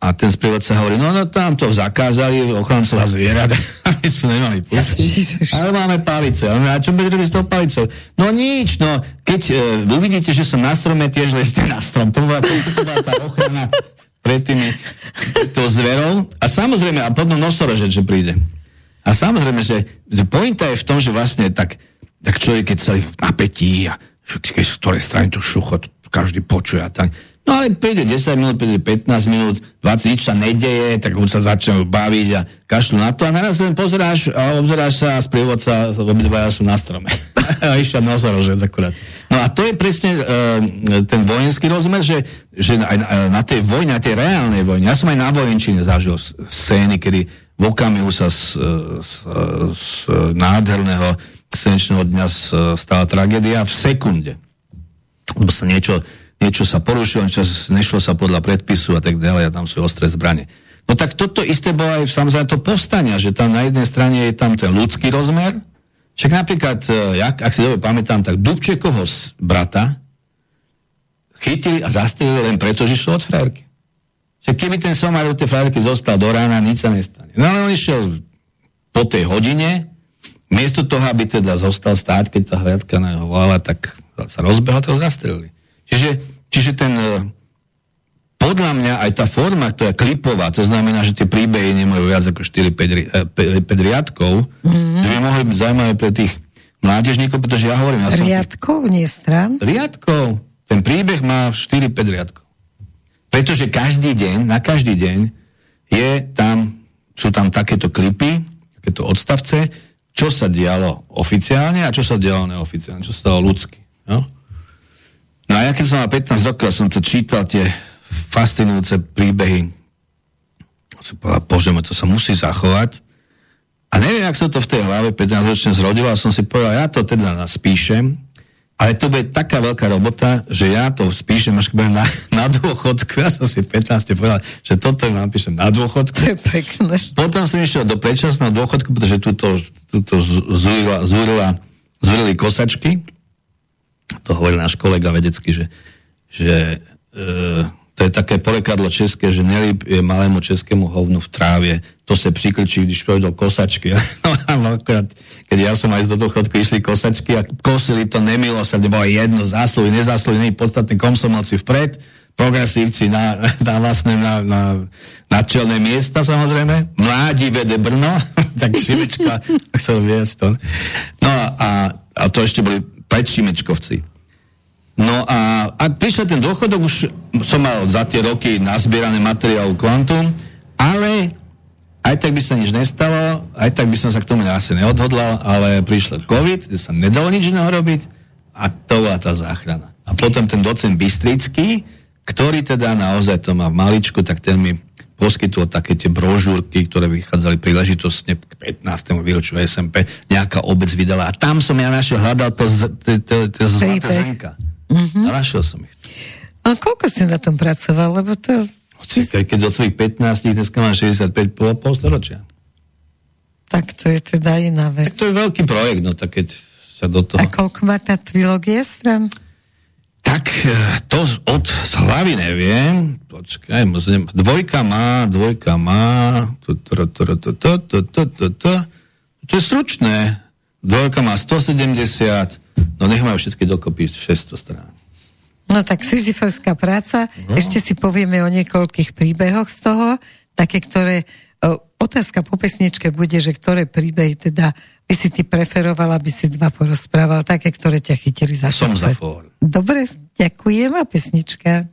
A ten sprievodca hovorí, no, no tam to zakázali, ochrancová zvierat, my sme nemali pušky, ale máme palice. A čo budete robiť s tou palicou? No nič, no, keď uh, uvidíte, že som na strome, tiež leste na strom. To bola, to bola tá ochrana pred tými to zverou. A samozrejme, a potom nosorožec, že príde. A samozrejme, že, že pointa je v tom, že vlastne tak, tak človek, keď sa v napätí a keď z ktorej strany to šuchot každý počuje a tak. No ale príde 10 minút, príde 15 minút, 20, nič sa nedeje, tak ľudia sa začnú baviť a kašľú na to a naraz len pozeráš a obzeráš sa a sprievodca, obidvaja sú na strome. a išiel nosorožec akurát. No a to je presne uh, ten vojenský rozmer, že, že aj na, na tej vojne, na tej reálnej vojne, ja som aj na vojenčine zažil scény, kedy v okamihu sa z, z, z nádherného senečného dňa stala tragédia v sekunde lebo sa niečo, niečo sa porušilo, niečo nešlo sa podľa predpisu a tak ďalej a tam sú ostré zbranie. No tak toto isté bolo aj samozrejme to povstania, že tam na jednej strane je tam ten ľudský rozmer, však napríklad, e, jak, ak si dobre pamätám, tak Dubčekovho brata chytili a zastrelili len preto, že šlo od frajerky. Že keby ten somár od tej frajerky zostal do rána, nič sa nestane. No ale on išiel po tej hodine, miesto toho, aby teda zostal stáť, keď tá hliadka na volala, tak sa rozbehol, to ho zastrelili. Čiže, čiže ten, e, podľa mňa aj tá forma, to je klipová, to znamená, že tie príbehy nemajú viac ako 4-5 e, riadkov, mm-hmm. že by mohli byť zaujímavé pre tých mládežníkov, pretože ja hovorím... Ja riadkov, tých... nie stran? Riadkov. Ten príbeh má 4-5 riadkov. Pretože každý deň, na každý deň je tam, sú tam takéto klipy, takéto odstavce, čo sa dialo oficiálne a čo sa dialo neoficiálne, čo sa stalo ľudsky. No? No a ja keď som mal 15 rokov, som to čítal, tie fascinujúce príbehy. Som povedal, bože, to sa musí zachovať. A neviem, ak sa to v tej hlave 15 ročne zrodilo, a som si povedal, ja to teda spíšem, ale to bude taká veľká robota, že ja to spíšem až na, na dôchodku. Ja som si 15 povedal, že toto napíšem na dôchodku. To je pekné. Potom som išiel do predčasného dôchodku, pretože túto, túto zúrila, zúrila, zúrili kosačky to hovoril náš kolega vedecky, že, že e, to je také porekadlo české, že nelíp je malému českému hovnu v trávě, to se přiklčí, když pôjdu kosačky. No, keď ja som aj z dochodku išli kosačky a kosili to nemilo sa, bolo jedno, zásluhy, nezásluhy, nie podstatné komsomolci vpred, progresívci na, na vlastne na, na, na čelné miesta samozrejme, mládi vede Brno, tak Šimečka chcel viesť to. No a, a to ešte boli predšimečkovci. No a, a prišiel ten dôchodok, už som mal za tie roky nazbierané materiál kvantum, ale aj tak by sa nič nestalo, aj tak by som sa k tomu asi neodhodlal, ale prišiel COVID, kde sa nedalo nič iného robiť a to bola tá záchrana. A potom ten docent Bystrický, ktorý teda naozaj to má v maličku, tak ten mi poskytol také tie brožúrky, ktoré vychádzali príležitostne k 15. výročiu SMP, nejaká obec vydala. A tam som ja našiel, hľadal to, to, zlaté zrnka. Mm-hmm. A našiel som ich. A koľko si na tom pracoval? Lebo to... Keď, od svojich 15, dneska mám 65 pol, pol storočia. Tak to je teda iná vec. Tak to je veľký projekt, no tak keď sa do toho... A koľko má tá trilógia stran? Tak e, to od hlavy neviem. Počkaj, musím. Dvojka má, dvojka má. To, to, to, je stručné. Dvojka má 170, no nech majú všetky dokopy 600 strán. No tak Sisyfovská práca, no. ešte si povieme o niekoľkých príbehoch z toho, také, ktoré, e, otázka po pesničke bude, že ktoré príbehy teda by si ty preferovala, aby si dva porozprával také, ktoré ťa chytili za Som šance. za fór. Dobre, ďakujem a pesnička.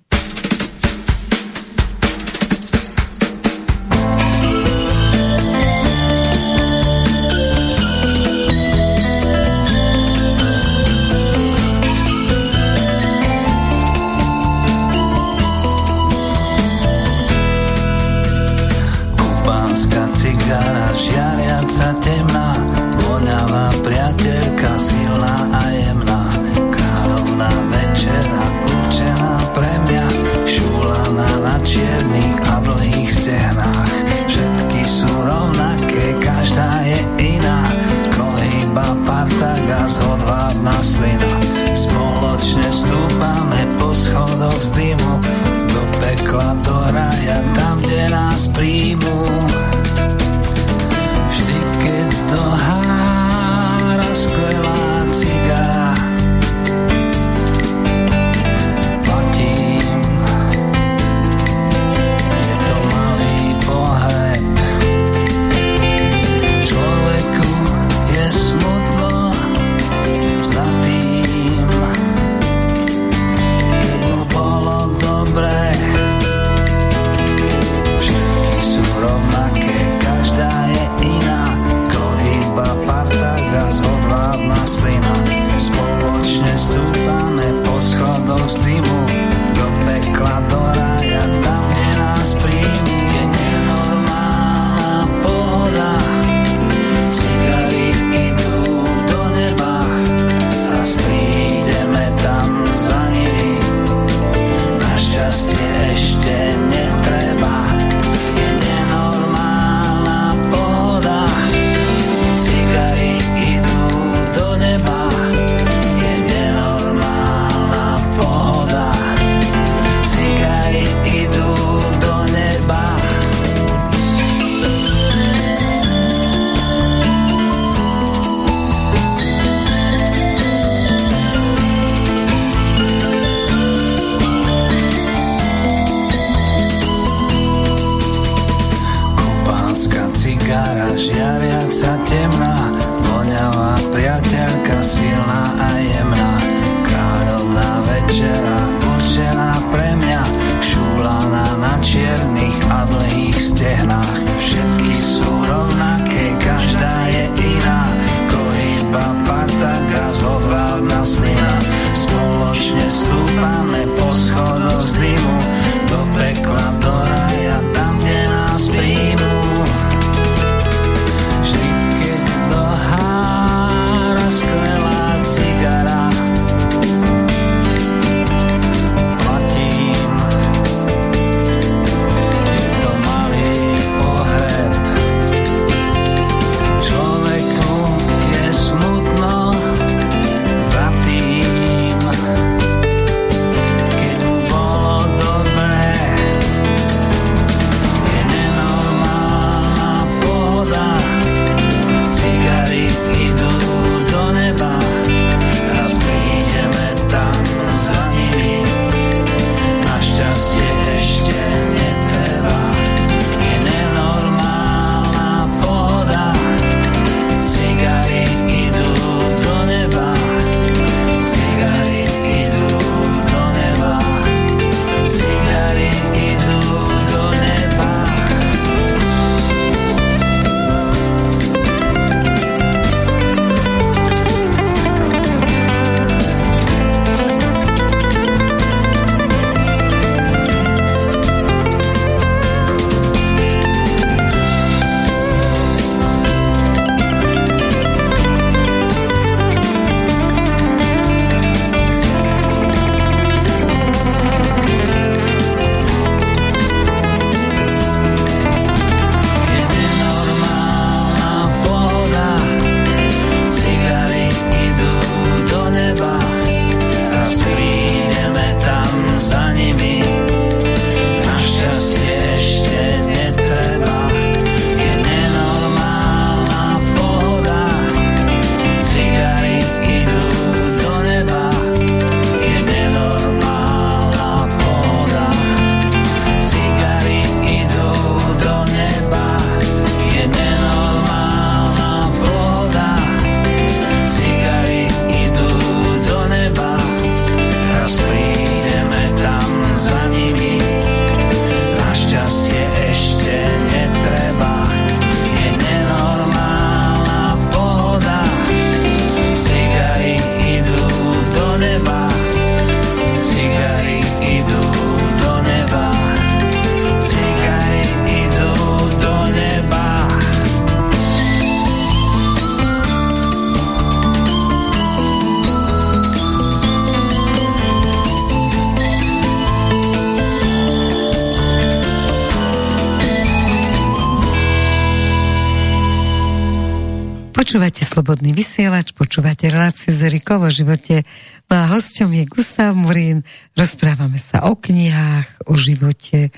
Slobodný vysielač, počúvate reláciu z Eriko vo živote. No a hosťom je Gustav Murín. Rozprávame sa o knihách, o živote,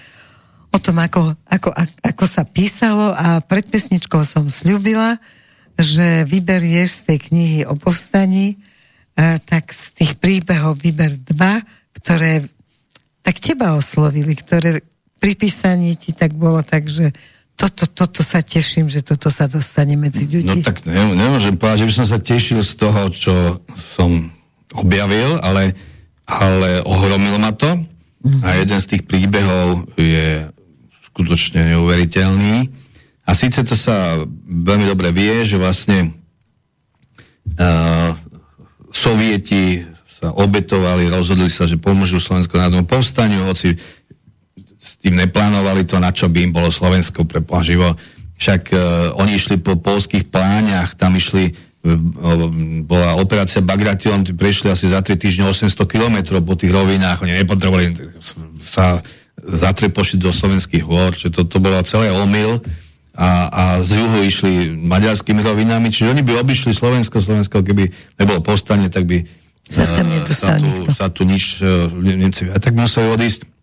o tom, ako, ako, ako sa písalo a pred pesničkou som slúbila, že vyberieš z tej knihy o povstaní, tak z tých príbehov vyber dva, ktoré tak teba oslovili, ktoré pri písaní ti tak bolo tak, že toto, toto sa teším, že toto sa dostane medzi ľudí. No tak ne, nemôžem povedať, že by som sa tešil z toho, čo som objavil, ale, ale ohromilo ma to. Mm-hmm. A jeden z tých príbehov je skutočne neuveriteľný. A síce to sa veľmi dobre vie, že vlastne uh, sovieti sa obetovali, rozhodli sa, že pomôžu Slovensko národnom povstaniu, hoci tým neplánovali to, na čo by im bolo Slovensko prepaživo. Však uh, oni išli po polských pláňach, tam išli, uh, bola operácia Bagration, prešli asi za 3 týždne 800 kilometrov po tých rovinách, oni nepotrebovali sa zatrepošiť do slovenských hôr, že to, to bolo celé omyl. A, a z juhu išli maďarskými rovinami, čiže oni by obišli Slovensko, Slovensko, keby nebolo postane, tak by sa, uh, sa, tu, sa tu nič Nemci, a tak museli odísť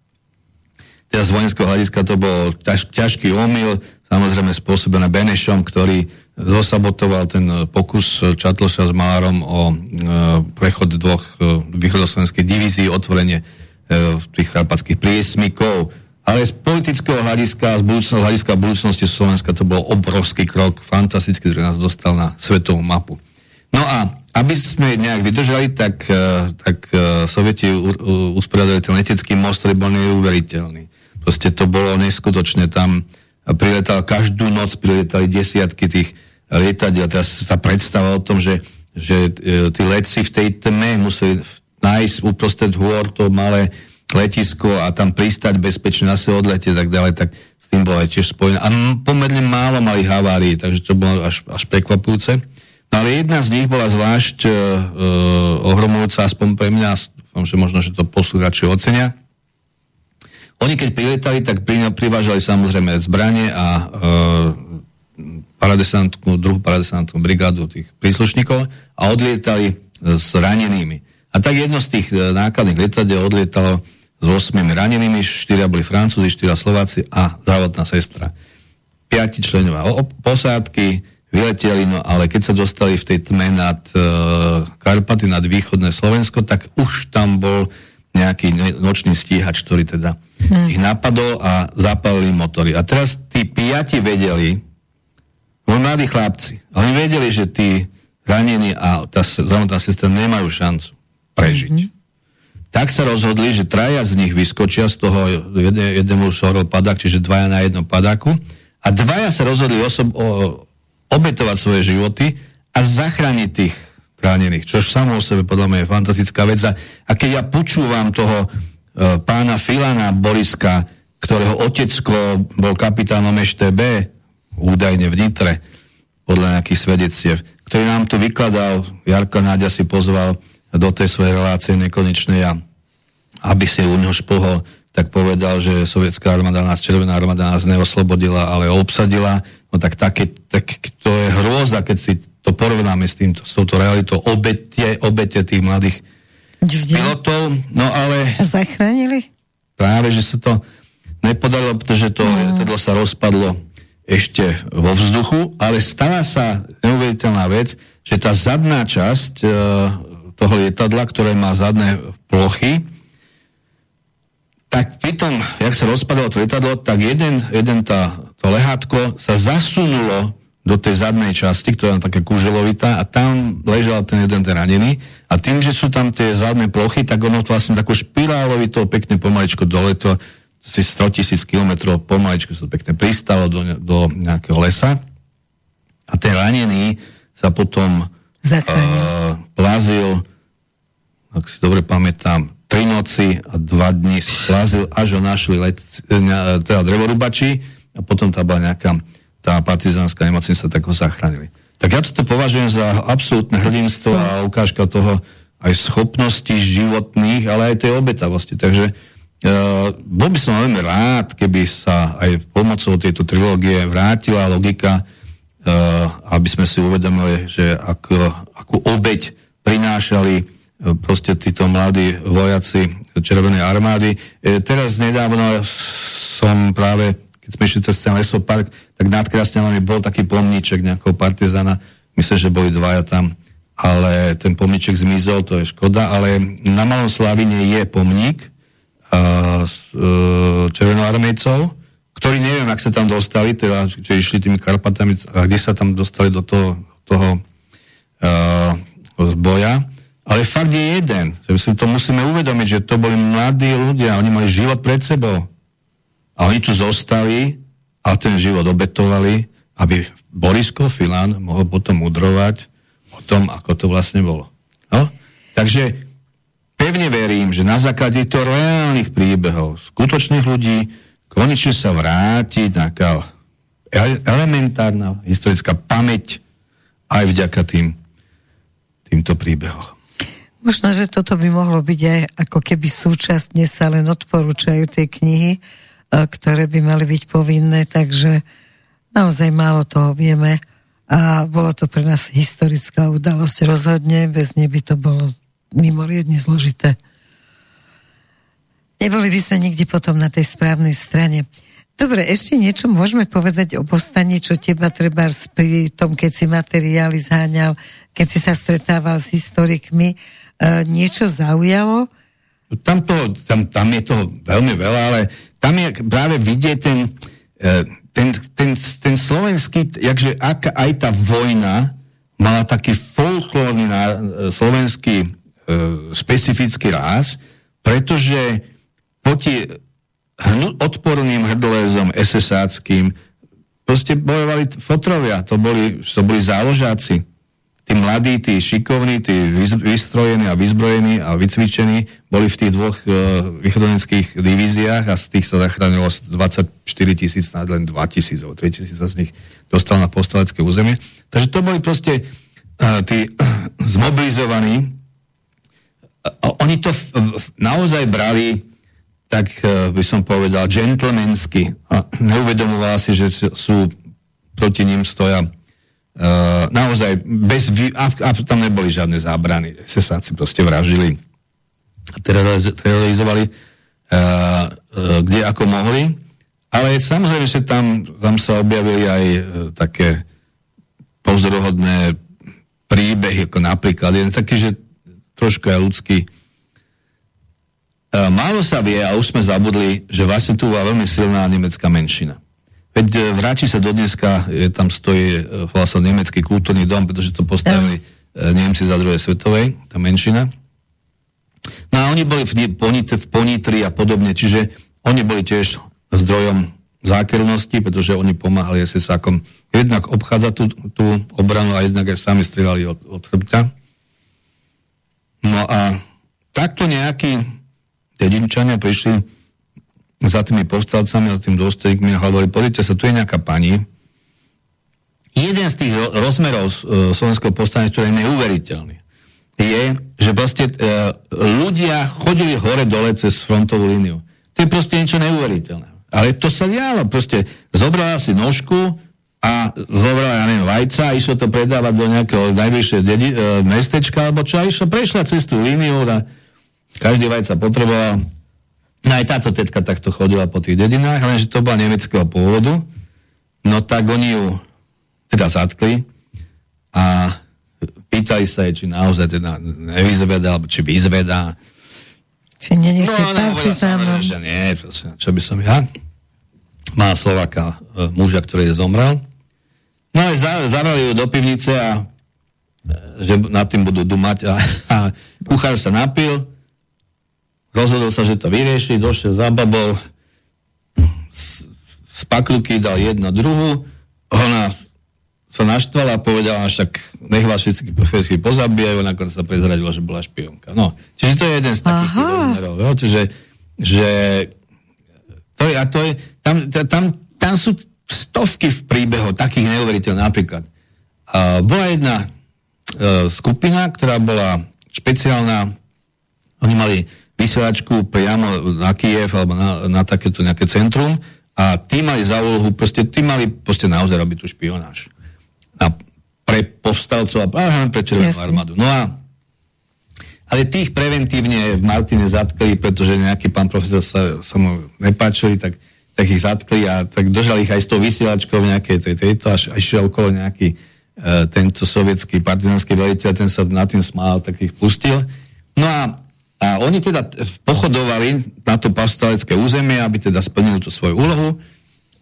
Teraz z vojenského hľadiska to bol ťaž, ťažký omyl, samozrejme spôsobené Benešom, ktorý zosabotoval ten e, pokus Čatloša s Márom o e, prechod dvoch e, východoslovenských divízií, otvorenie e, tých charpatských priesmikov. Ale z politického hľadiska, z budúcnosti, hľadiska budúcnosti Slovenska to bol obrovský krok, fantastický, ktorý nás dostal na svetovú mapu. No a aby sme nejak vydržali, tak, e, tak e, Sovieti usporiadali ten letecký most, ktorý bol neuveriteľný. Proste to bolo neskutočné. Tam priletal, každú noc priletali desiatky tých lietadiel. Teraz tá predstava o tom, že, že e, tí letci v tej tme museli nájsť uprostred hôr to malé letisko a tam pristať bezpečne na sa odlete tak ďalej, tak s tým bolo aj tiež spojené. A pomerne málo malých havárií, takže to bolo až, až prekvapujúce. No ale jedna z nich bola zvlášť uh, ohromujúca, aspoň pre mňa, dúfam, že možno, že to posluchači ocenia. Oni keď priletali, tak privážali samozrejme zbranie a e, paradesantnú, druhú paradesantnú brigádu tých príslušníkov a odlietali s ranenými. A tak jedno z tých e, nákladných lietadiel odlietalo s 8 ranenými, štyria boli Francúzi, štyria Slováci a zdravotná sestra. Piati členová posádky vyleteli, no ale keď sa dostali v tej tme nad e, Karpaty, nad východné Slovensko, tak už tam bol nejaký nočný stíhač, ktorý teda hmm. ich napadol a zapalili motory. A teraz tí piati vedeli, boli mladí chlapci, oni vedeli, že tí ranení a tá zamotná sestra nemajú šancu prežiť. Hmm. Tak sa rozhodli, že traja z nich vyskočia z toho, jeden už horol padak, čiže dvaja na jednom padaku a dvaja sa rozhodli osob, o, obetovať svoje životy a zachrániť tých chránených, čo samo o sebe podľa mňa je fantastická vec. A, keď ja počúvam toho e, pána Filana Boriska, ktorého otecko bol kapitánom EŠTB, údajne v Nitre, podľa nejakých svedectiev, ktorý nám tu vykladal, Jarko Náďa si pozval do tej svojej relácie nekonečnej a aby si u neho špohol, tak povedal, že sovietská armáda nás, červená armáda nás neoslobodila, ale obsadila. No tak, také, tak to je hrôza, keď si to porovnáme s, týmto, s touto realitou obete, obete tých mladých Vždy. pilotov. No ale... Zachránili? Práve, že sa to nepodarilo, pretože to no. letadlo sa rozpadlo ešte vo vzduchu, ale stala sa neuveriteľná vec, že tá zadná časť e, toho lietadla, ktoré má zadné plochy, tak pri tom, jak sa rozpadlo to lietadlo, tak jeden, jeden tá, to lehátko sa zasunulo do tej zadnej časti, ktorá je také kúželovitá a tam ležal ten jeden ten ranený. A tým, že sú tam tie zadné plochy, tak ono vlastne takú špirálovito pekne pomaličko dole to si 100 tisíc kilometrov pomaličko sa pekne pristalo do, do nejakého lesa. A ten ranený sa potom uh, plazil ak si dobre pamätám, tri noci a dva dní plazil, až ho našli let, teda drevorubači a potom tam bola nejaká tá partizánska nemocnica, tak ho zachránili. Tak ja toto považujem za absolútne hrdinstvo a ukážka toho aj schopnosti životných, ale aj tej obetavosti. Takže uh, bol by som veľmi rád, keby sa aj pomocou tejto trilógie vrátila logika uh, aby sme si uvedomili, že ako, akú obeď prinášali proste títo mladí vojaci Červenej armády. Teraz nedávno som práve, keď sme išli cez ten lesopark, tak nad Krasňanami bol taký pomníček nejakého partizana, myslím, že boli dvaja tam, ale ten pomníček zmizol, to je škoda, ale na Malom Slavine je pomník, E, červenoarmejcov, ktorí neviem, ak sa tam dostali, teda, či išli tými Karpatami, a kde sa tam dostali do toho, toho uh, zboja. Ale fakt je jeden. Že si to musíme uvedomiť, že to boli mladí ľudia, oni mali život pred sebou. A oni tu zostali a ten život obetovali, aby Boris Kofilan mohol potom udrovať o tom, ako to vlastne bolo. No? Takže pevne verím, že na základe týchto reálnych príbehov, skutočných ľudí, konečne sa vráti taká elementárna historická pamäť aj vďaka tým, týmto príbehom. Možno, že toto by mohlo byť aj ako keby súčasne sa len odporúčajú tie knihy, ktoré by mali byť povinné, takže naozaj málo toho vieme a bolo to pre nás historická udalosť rozhodne, bez nej by to bolo mimoriadne zložité. Neboli by sme nikde potom na tej správnej strane. Dobre, ešte niečo môžeme povedať o povstaní, čo teba treba pri tom, keď si materiály zháňal, keď si sa stretával s historikmi, e, niečo zaujalo? Tam, to, tam, tam je to veľmi veľa, ale tam je práve vidieť ten, e, ten, ten, ten slovenský, jakže ak aj tá vojna mala taký folklórny slovenský E, specifický ráz, pretože proti odporným hrdolezom SS-áckým proste bojovali fotrovia, to boli, to boli záložáci. Tí mladí, tí šikovní, tí vystrojení a vyzbrojení a vycvičení boli v tých dvoch uh, východoneckých divíziách a z tých sa zachránilo 24 tisíc, len 2 tisíc, 3 tisíc z nich dostal na postalecké územie. Takže to boli proste uh, tí uh, zmobilizovaní oni to naozaj brali tak e, by som povedal, gentlemansky a neuvedomovali si, že sú proti ním stoja naozaj bez, a, a tam neboli žiadne zábrany. SSáci proste vražili a terorizovali uh, uh, kde ako mohli. Ale samozrejme, že tam, tam sa objavili aj uh, také pozoruhodné príbehy, ako napríklad jeden taký, že trošku aj ľudský. E, málo sa vie, a už sme zabudli, že vlastne tu bola veľmi silná nemecká menšina. Veď e, vráti sa do dneska, je, tam stojí e, vlastne nemecký kultúrny dom, pretože to postavili uh. Nemci za druhej svetovej, tá menšina. No a oni boli v, Ponitri, v Ponitri a podobne, čiže oni boli tiež zdrojom zákernosti, pretože oni pomáhali SS-ákom jednak obchádzať tú, tú obranu a jednak aj sami strieľali od, od chrbta. No a takto nejakí dedinčania prišli za tými povstalcami, za tým dôstojníkmi a hľadali, pozrite sa, tu je nejaká pani. Jeden z tých rozmerov uh, slovenského povstania, ktorý je neuveriteľný, je, že uh, ľudia chodili hore-dole cez frontovú líniu. To je proste niečo neuveriteľné. Ale to sa dialo. Proste zobrala si nožku, a zobrala, ja neviem, vajca a išlo to predávať do nejakého najbližšie dedi- e, mestečka, alebo čo, a išlo, prešla cez tú líniu a každý vajca potreboval. No aj táto tetka takto chodila po tých dedinách, lenže to bola nemeckého pôvodu. No tak oni ju teda zatkli a pýtali sa jej, či naozaj teda nevyzveda, alebo či vyzveda. Či není no, partizánom. Že nie, čo by som ja. Má Slovaka e, muža, ktorý je zomrel No ale zavrali ju do pivnice a že nad tým budú dumať a, a kuchár sa napil, rozhodol sa, že to vyrieši, došiel za babou, z, z paklky dal jedno druhú, ona sa naštvala a povedala, až tak nech vás všetky profesie pozabíjajú, nakoniec sa prezradilo, že bola špionka. No, čiže to je jeden z takých rozmerov, jo? Čiže, že to je, a to je, tam, tam, tam sú stovky v príbehu, takých neuveriteľných. Napríklad uh, bola jedna uh, skupina, ktorá bola špeciálna, oni mali vysielačku priamo na Kiev alebo na, na takéto nejaké centrum a tí mali za úlohu, proste tí mali proste naozaj robiť tú špionáž. na, pre povstalcov a pre červenú armádu. No a ale tých preventívne v Martine zatkli, pretože nejaký pán profesor sa, sa mu nepáčili, tak, tak ich zatkli a tak držali ich aj s tou vysielačkou nejakej tej, tejto, až, až šiel okolo nejaký uh, tento sovietský partizánsky veliteľ, ten sa nad tým smál, tak ich pustil. No a, a oni teda pochodovali na to pastalecké územie, aby teda splnili tú svoju úlohu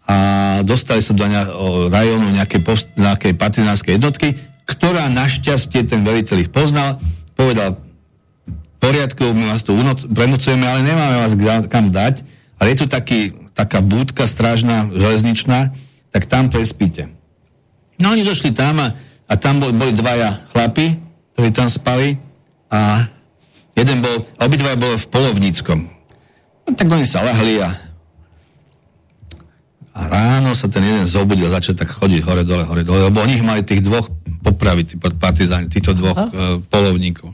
a dostali sa do ne- rajónu nejakej, post, nejakej partizánskej jednotky, ktorá našťastie ten veliteľ ich poznal, povedal, poriadku, my vás tu unoc- prenocujeme, ale nemáme vás kam dať, ale je tu taký, taká búdka strážna, železničná, tak tam prespíte. No oni došli tam a, a tam boli, boli dvaja chlapi, ktorí tam spali a jeden bol, a obidvaja boli v polovníckom. No tak oni sa lahli a a ráno sa ten jeden zobudil, začal tak chodiť hore dole, hore dole, lebo oni mali tých dvoch popraviť, tí partizáni, týchto dvoch uh, polovníkov.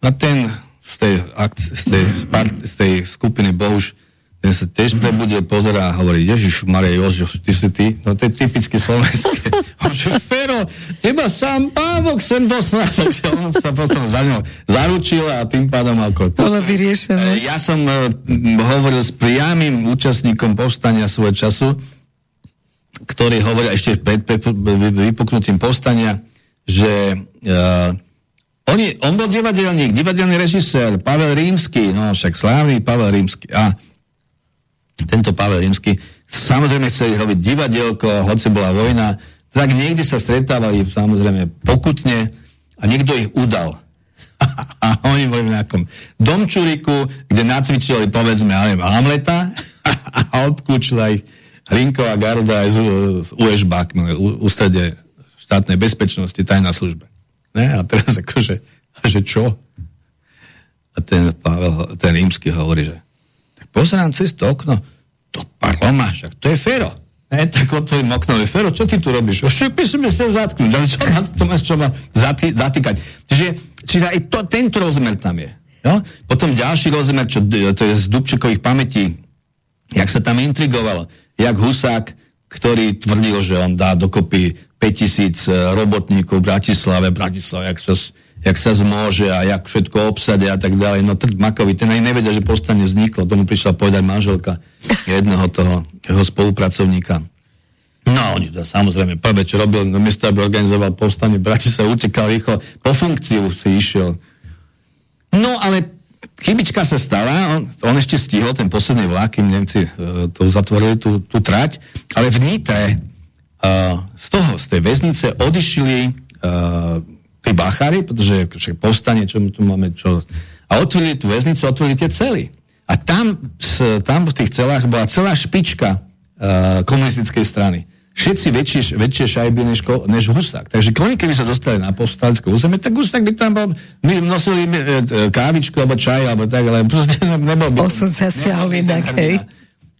No ten z tej, akci- z tej, part, z tej skupiny Bohuž, ten sa tiež prebudil, pozerá a hovorí, Ježiš, Maria Jožef, ty si ty, no to je typicky slovenské. Fero, teba sám pávok sem doslal. Takže on sa potom za ňou zaručil a tým pádom ako... Bolo vyriešené. E, Ja som e, hovoril s priamým účastníkom povstania svojho času, ktorý hovoril ešte pred pred- pred vypuknutím povstania, že uh, oni, on bol divadelník, divadelný režisér, Pavel Rímsky, no však slávny Pavel Rímsky. A tento Pavel Rímsky, samozrejme chceli robiť divadelko, hoci bola vojna, tak niekde sa stretávali samozrejme pokutne a niekto ich udal. A oni boli v nejakom domčuriku, kde nacvičili, povedzme, ale Hamleta a obklúčila ich Hlinková garda aj z, z USBAK, ústrede štátnej bezpečnosti, tajná služba. Ne? A teraz akože, že čo? A ten Pavel, ten rímsky hovorí, že tak pozerám cez to okno, to parloma, však to je Fero. Ne, tak otvorím okno, je Fero, čo ty tu robíš? Však by som chcel zatknúť, ale čo na to máš čo ma zatý, zatýkať? Čiže, čiže aj to, tento rozmer tam je. Jo? Potom ďalší rozmer, čo to je z Dubčekových pamätí, jak sa tam intrigovalo, jak Husák, ktorý tvrdil, že on dá dokopy 5000 robotníkov v Bratislave, Bratislave, jak sa, jak sa zmôže a jak všetko obsadia a tak ďalej. No trd Makovi, ten aj nevedel, že povstanie vzniklo. Tomu prišla povedať manželka jedného toho jeho spolupracovníka. No, oni to samozrejme prvé, čo robil, no miesto, aby organizoval povstanie, v Bratislave utekal rýchlo, po funkciu si išiel. No, ale chybička sa stala, on, on ešte stihol ten posledný vlak, kým Nemci uh, to zatvorili, tú, tú trať, ale v Nitre uh, z toho, z tej väznice odišli uh, tí bachári, pretože však povstanie, čo my tu máme, čo... A otvorili tú väznicu, otvorili tie cely. A tam, tam v tých celách bola celá špička uh, komunistickej strany všetci väčšie, väčšie šajby než, než Husák. Takže oni keby sa dostali na povstalecké územie, tak Husák by tam bol, my nosili e, e, kávičku alebo čaj, alebo tak, ale proste nebol by... Osud hej. hrdina.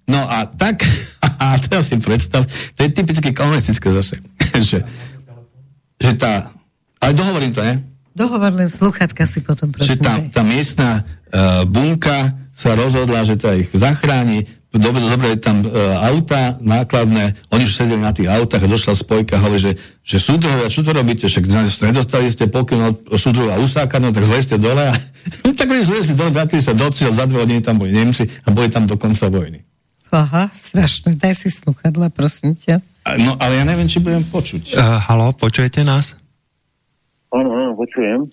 No a tak, a teraz si predstav, to je typicky komunistické zase, že, že tá, ale dohovorím to, ne? Dohovor len sluchatka si potom prosím. tá, daj. tá miestna uh, bunka sa rozhodla, že to ich zachráni, dobre, zobrali tam uh, auta nákladné, oni už sedeli na tých autách a došla spojka, hovorí, že, že súdruhovia, čo to robíte, však nedostali ste pokyn od súdruha Usáka, no tak zlezte dole a tak oni zlezli dole, vrátili sa do cieľ, za dve hodiny tam boli Nemci a boli tam do konca vojny. Aha, strašné. Daj si sluchadla, prosím ťa. A, no ale ja neviem, či budem počuť. Uh, halo, počujete nás? Áno, áno, počujem.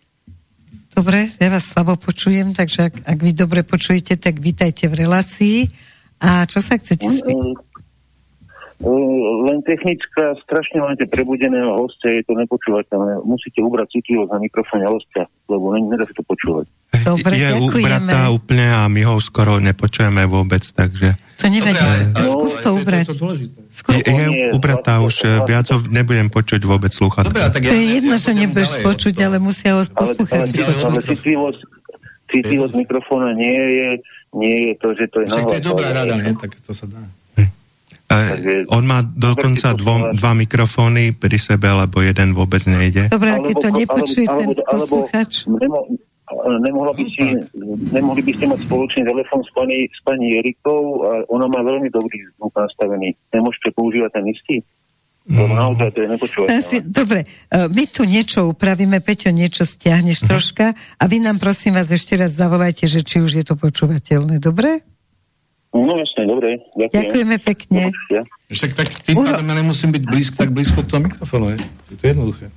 Dobre, ja vás slabo počujem, takže ak, ak vy dobre počujete, tak vítajte v relácii. A čo sa chcete spýtať? E, Len technická, strašne máte prebudeného hostia, je to nepočúvateľné. Musíte ubrať citlivosť na mikrofóne hostia, lebo ne- nedá sa to počúvať. Dobre, je ďakujeme. ubratá úplne a my ho skoro nepočujeme vôbec, takže To nevadí. Ale- Skús to ubrať. Je, je nie, ubratá už, eh, viac ho nebudem počuť vôbec Dobre, sluchatka. tak To je jedno, ja že nebudeš ďalej počuť, ale musia ho Ale, ale, poslucháči počuť. ale citlivosť, citlivosť mikrofóna nie je, nie je to, že to je Však to je nahlas, dobrá rada, ne? Tak to sa dá. Eh, on má dokonca dvo, dva mikrofóny pri sebe, lebo jeden vôbec nejde. Dobre, keď to Alebo- nepočuje alebo- ten alebo- posluchač, Nemo, nemohla by si, nemohli by ste mať spoločný telefon s pani, s pani Erikou a ona má veľmi dobrý zvuk nastavený. Nemôžete používať ten istý? Lebo naozaj to je nepočúvateľné. Asi, dobre, uh, my tu niečo upravíme, Peťo, niečo stiahneš Mhm. troška a vy nám prosím vás ešte raz zavolajte, že či už je to počúvateľné, dobre? No jasne, dobre. Ďakujem. Ďakujeme pekne. Však tak tým Uro- pádom ja nemusím byť blízko, tak blízko toho mikrofónu, je. Je to jednoduché.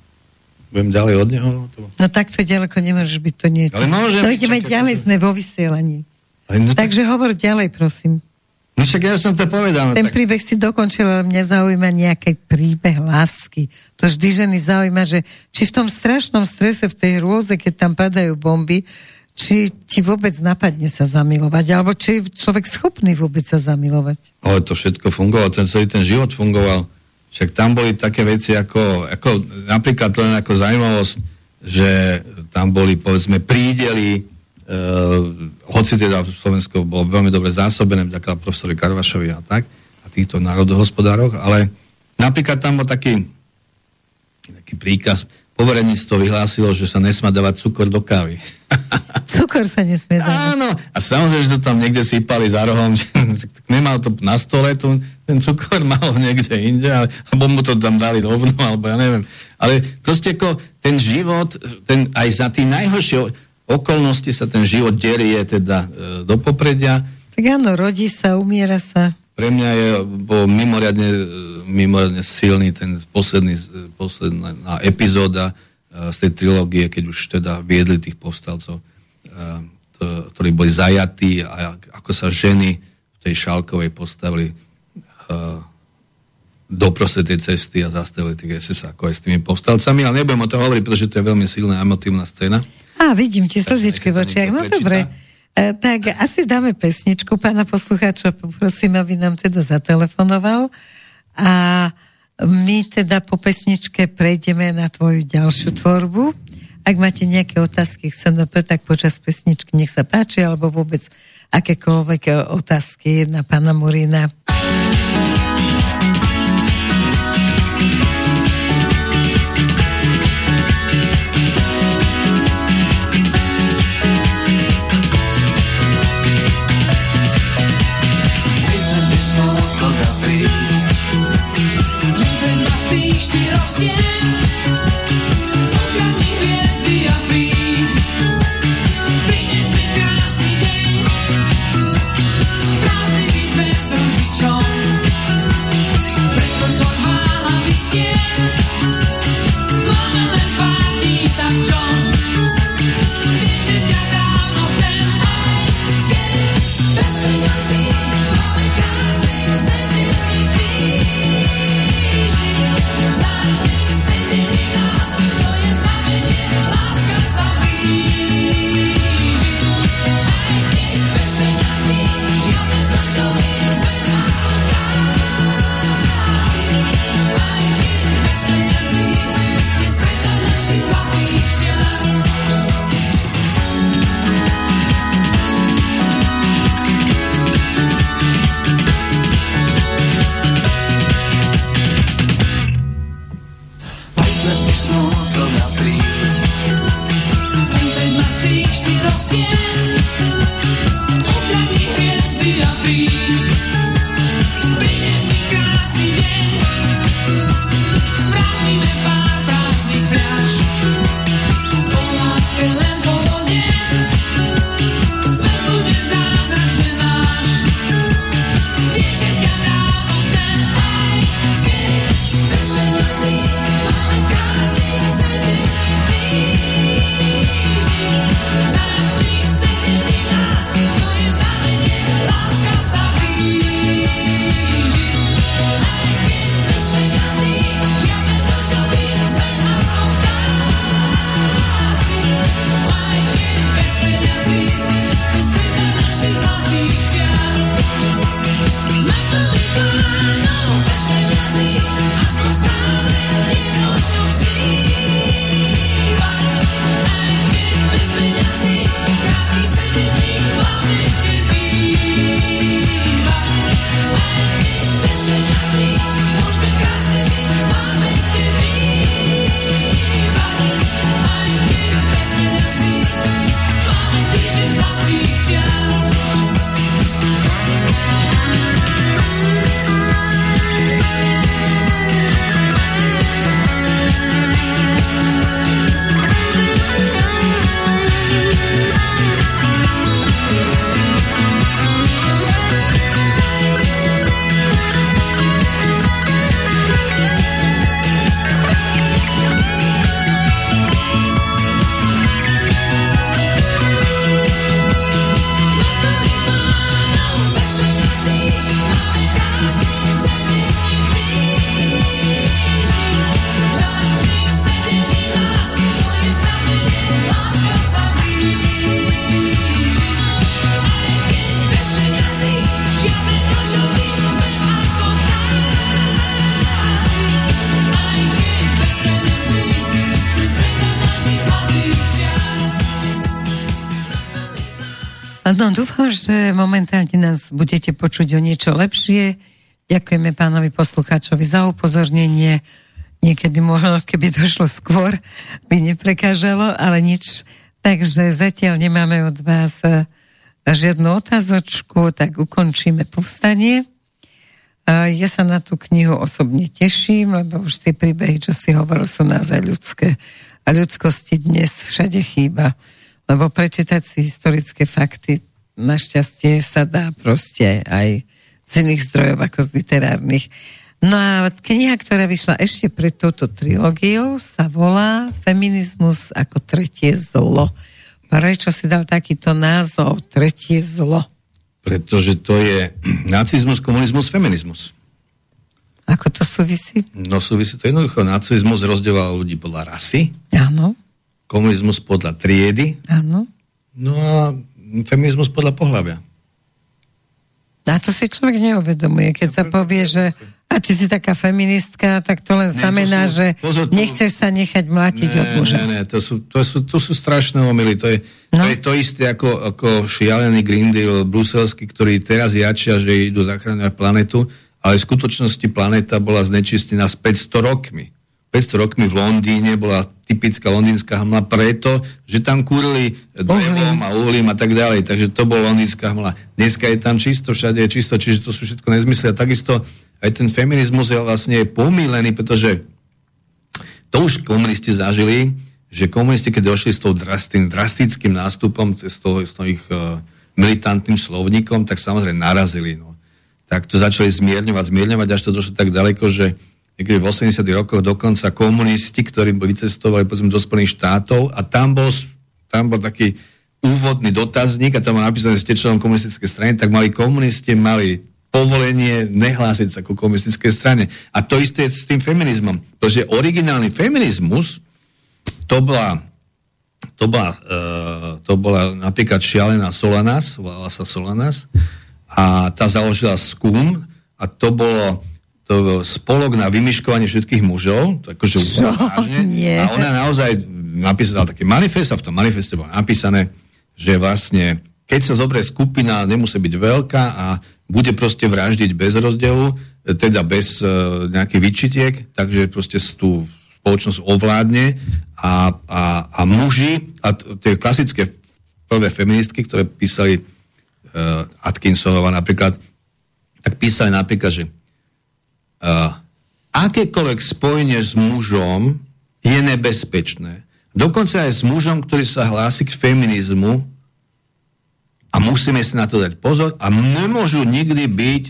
Budem ďalej od neho, to... No takto ďaleko nemôžeš byť to niečo. Ale môžem, no ideme čakaj, ďalej, to- sme vo vysielaní. Ale no, tak, Takže hovor ďalej, prosím. no však ja som to povedal. No, Ten tak, príbeh si dokončil, ale mňa zaujíma nejaký príbeh lásky. To vždy ženy zaujíma, že či v tom strašnom strese, v tej hrôze, keď tam padajú bomby, či ti vôbec napadne sa zamilovať, alebo či je človek schopný vôbec sa zamilovať. ale to všetko fungovalo, ten celý ten život fungoval. Však tam boli také veci ako, ako napríklad len ako zaujímavosť, že tam boli povedzme prídeli, uh, hoci teda Slovensko bolo veľmi dobre zásobené vďaka profesorovi Karvašovi a tak, a týchto národohospodároch, ale napríklad tam bol taký, taký príkaz, povereníctvo vyhlásilo, že sa nesmá dávať cukor do kávy. Cukor sa nesmie dávať. Áno, a samozrejme, že to tam niekde sypali za rohom, že nemal to na stole, tu, ten cukor mal niekde inde, ale, alebo mu to tam dali rovno, alebo ja neviem. Ale proste ako ten život, ten, aj za tie najhoršie okolnosti sa ten život derie teda e, do popredia. Tak áno, rodí sa, umiera sa. Pre mňa je bol mimoriadne, e, mimoriadne silný ten posledný, posledná epizóda e, z tej trilógie, keď už teda viedli tých povstalcov, e, to, ktorí boli zajatí a ako sa ženy v tej šálkovej postavili doprostred tej cesty a zastavili tých SS ako aj s tými povstalcami, ale nebudem o tom hovoriť, pretože to je veľmi silná emotívna scéna. Á, vidím ti slzičky v očiach. No dobre. E, tak asi dáme pesničku pána poslucháča. Poprosím, aby nám teda zatelefonoval. A my teda po pesničke prejdeme na tvoju ďalšiu tvorbu. Ak máte nejaké otázky k SNP, tak počas pesničky nech sa páči, alebo vôbec akékoľvek e, otázky na pána Murína. Momentálne nás budete počuť o niečo lepšie. Ďakujeme pánovi poslucháčovi za upozornenie. Niekedy možno, keby došlo skôr, by neprekážalo, ale nič. Takže zatiaľ nemáme od vás eh, žiadnu otázočku, tak ukončíme povstanie. Ja sa na tú knihu osobne teším, lebo už tie príbehy, čo si hovoril, sú naozaj ľudské. A ľudskosti dnes všade chýba. Lebo prečítať si historické fakty našťastie sa dá proste aj z iných zdrojov ako z literárnych. No a kniha, ktorá vyšla ešte pred touto trilógiou, sa volá Feminizmus ako tretie zlo. Prečo si dal takýto názov Tretie zlo? Pretože to je nacizmus, komunizmus, feminizmus. Ako to súvisí? No súvisí to jednoducho. Nacizmus rozdieval ľudí podľa rasy. Áno. Komunizmus podľa triedy. Áno. No a feminizmus podľa pohľavia. A to si človek neuvedomuje, keď sa povie, že a ty si taká feministka, tak to len znamená, ne, to sú, že pozor, to, nechceš sa nechať mlátiť ne, od muža. Ne, ne, to sú, to sú, to sú strašné omily. To je, no. to je to isté ako, ako šialený Green Deal bruselský, ktorý teraz jačia, že idú zachráňovať planetu, ale v skutočnosti planéta bola znečistená s 500 rokmi. 500 rokmi v Londýne bola typická londýnska hmla preto, že tam kúrili drevom a uhlím a tak ďalej. Takže to bola londýnska hmla. Dneska je tam čisto, všade je čisto, čiže to sú všetko nezmysly. A takisto aj ten feminizmus je vlastne pomílený, pretože to už komunisti zažili, že komunisti, keď došli s tou drastým, drastickým nástupom, s, toho, s toho ich uh, militantným slovníkom, tak samozrejme narazili. No. Tak to začali zmierňovať, zmierňovať, až to došlo tak ďaleko, že niekedy v 80 rokoch dokonca komunisti, ktorí vycestovali povedzme, do Spojených štátov a tam bol, tam bol taký úvodný dotazník a tam bol napísané ste členom komunistickej strany, tak mali komunisti, mali povolenie nehlásiť sa ku komunistickej strane. A to isté s tým feminizmom. Pretože originálny feminizmus to bola to bola, uh, to bola napríklad šialená Solanas, volala sa Solanas, a tá založila SKUM a to bolo to spolok na vymyškovanie všetkých mužov, akože vážne. A ona naozaj napísala taký manifest a v tom manifeste bolo napísané, že vlastne keď sa zoberie skupina, nemusí byť veľká a bude proste vraždiť bez rozdielu, teda bez uh, nejakých vyčitiek, takže proste tú spoločnosť ovládne a, a, a muži, a tie klasické prvé feministky, ktoré písali uh, Atkinsonova napríklad, tak písali napríklad, že akékoľvek spojenie s mužom je nebezpečné. Dokonca aj s mužom, ktorý sa hlási k feminizmu a musíme si na to dať pozor a nemôžu nikdy byť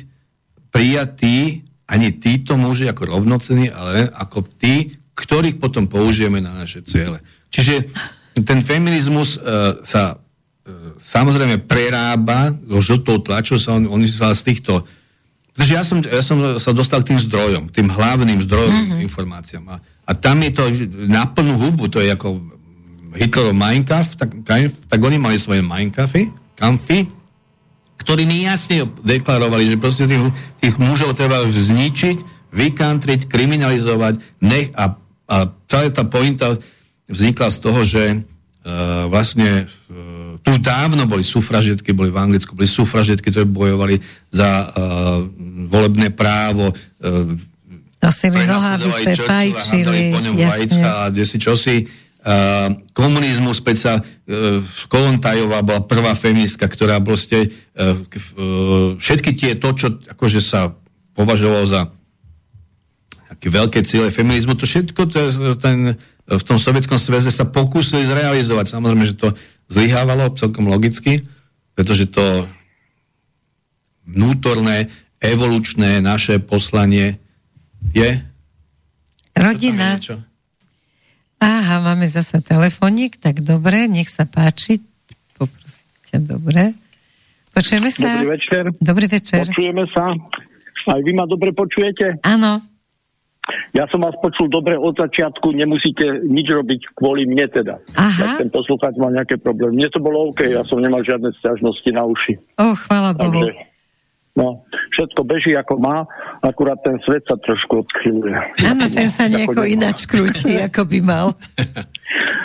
prijatí ani títo muži ako rovnocení, ale ako tí, ktorých potom použijeme na naše ciele. Čiže ten feminizmus uh, sa uh, samozrejme prerába so žltou tlačou, sa on, on sa z týchto Takže ja som, ja som sa dostal k tým zdrojom, tým hlavným zdrojom mm-hmm. informáciám. A, a tam je to na plnú hubu, to je ako Hitlerov Mein Kampf, tak, tak oni mali svoje Mein Kampfy, Kampfy, ktorí mi jasne deklarovali, že proste tých, tých mužov treba zničiť, vykantriť, kriminalizovať, nech a, a celá tá pointa vznikla z toho, že uh, vlastne uh, tu dávno boli sufražetky, boli v Anglicku, boli sufražetky, ktoré bojovali za uh, volebné právo. Uh, Nosili nohavice, fajčili, jasne. A si čosi. Uh, komunizmus, sa uh, Kolontajová bola prvá feministka, ktorá proste uh, uh, všetky tie to, čo akože sa považovalo za také veľké ciele feminizmu, to všetko to, ten, v tom sovietskom sveze sa pokúsili zrealizovať. Samozrejme, že to zlyhávalo celkom logicky, pretože to vnútorné, evolučné naše poslanie je... Rodina. Aha, máme zase telefoník, tak dobre, nech sa páči. Poprosím ťa, dobre. Počujeme sa? Dobrý večer. Dobrý večer. Počujeme sa. Aj vy ma dobre počujete? Áno. Ja som vás počul dobre od začiatku, nemusíte nič robiť kvôli mne teda. Aha. Tak ten poslucháč mal nejaké problémy. Mne to bolo OK, ja som nemal žiadne stiažnosti na uši. O, chvála Bohu. Takže, no, všetko beží ako má, akurát ten svet sa trošku odchyluje. Áno, ten sa nejako ináč krúti, ako by mal.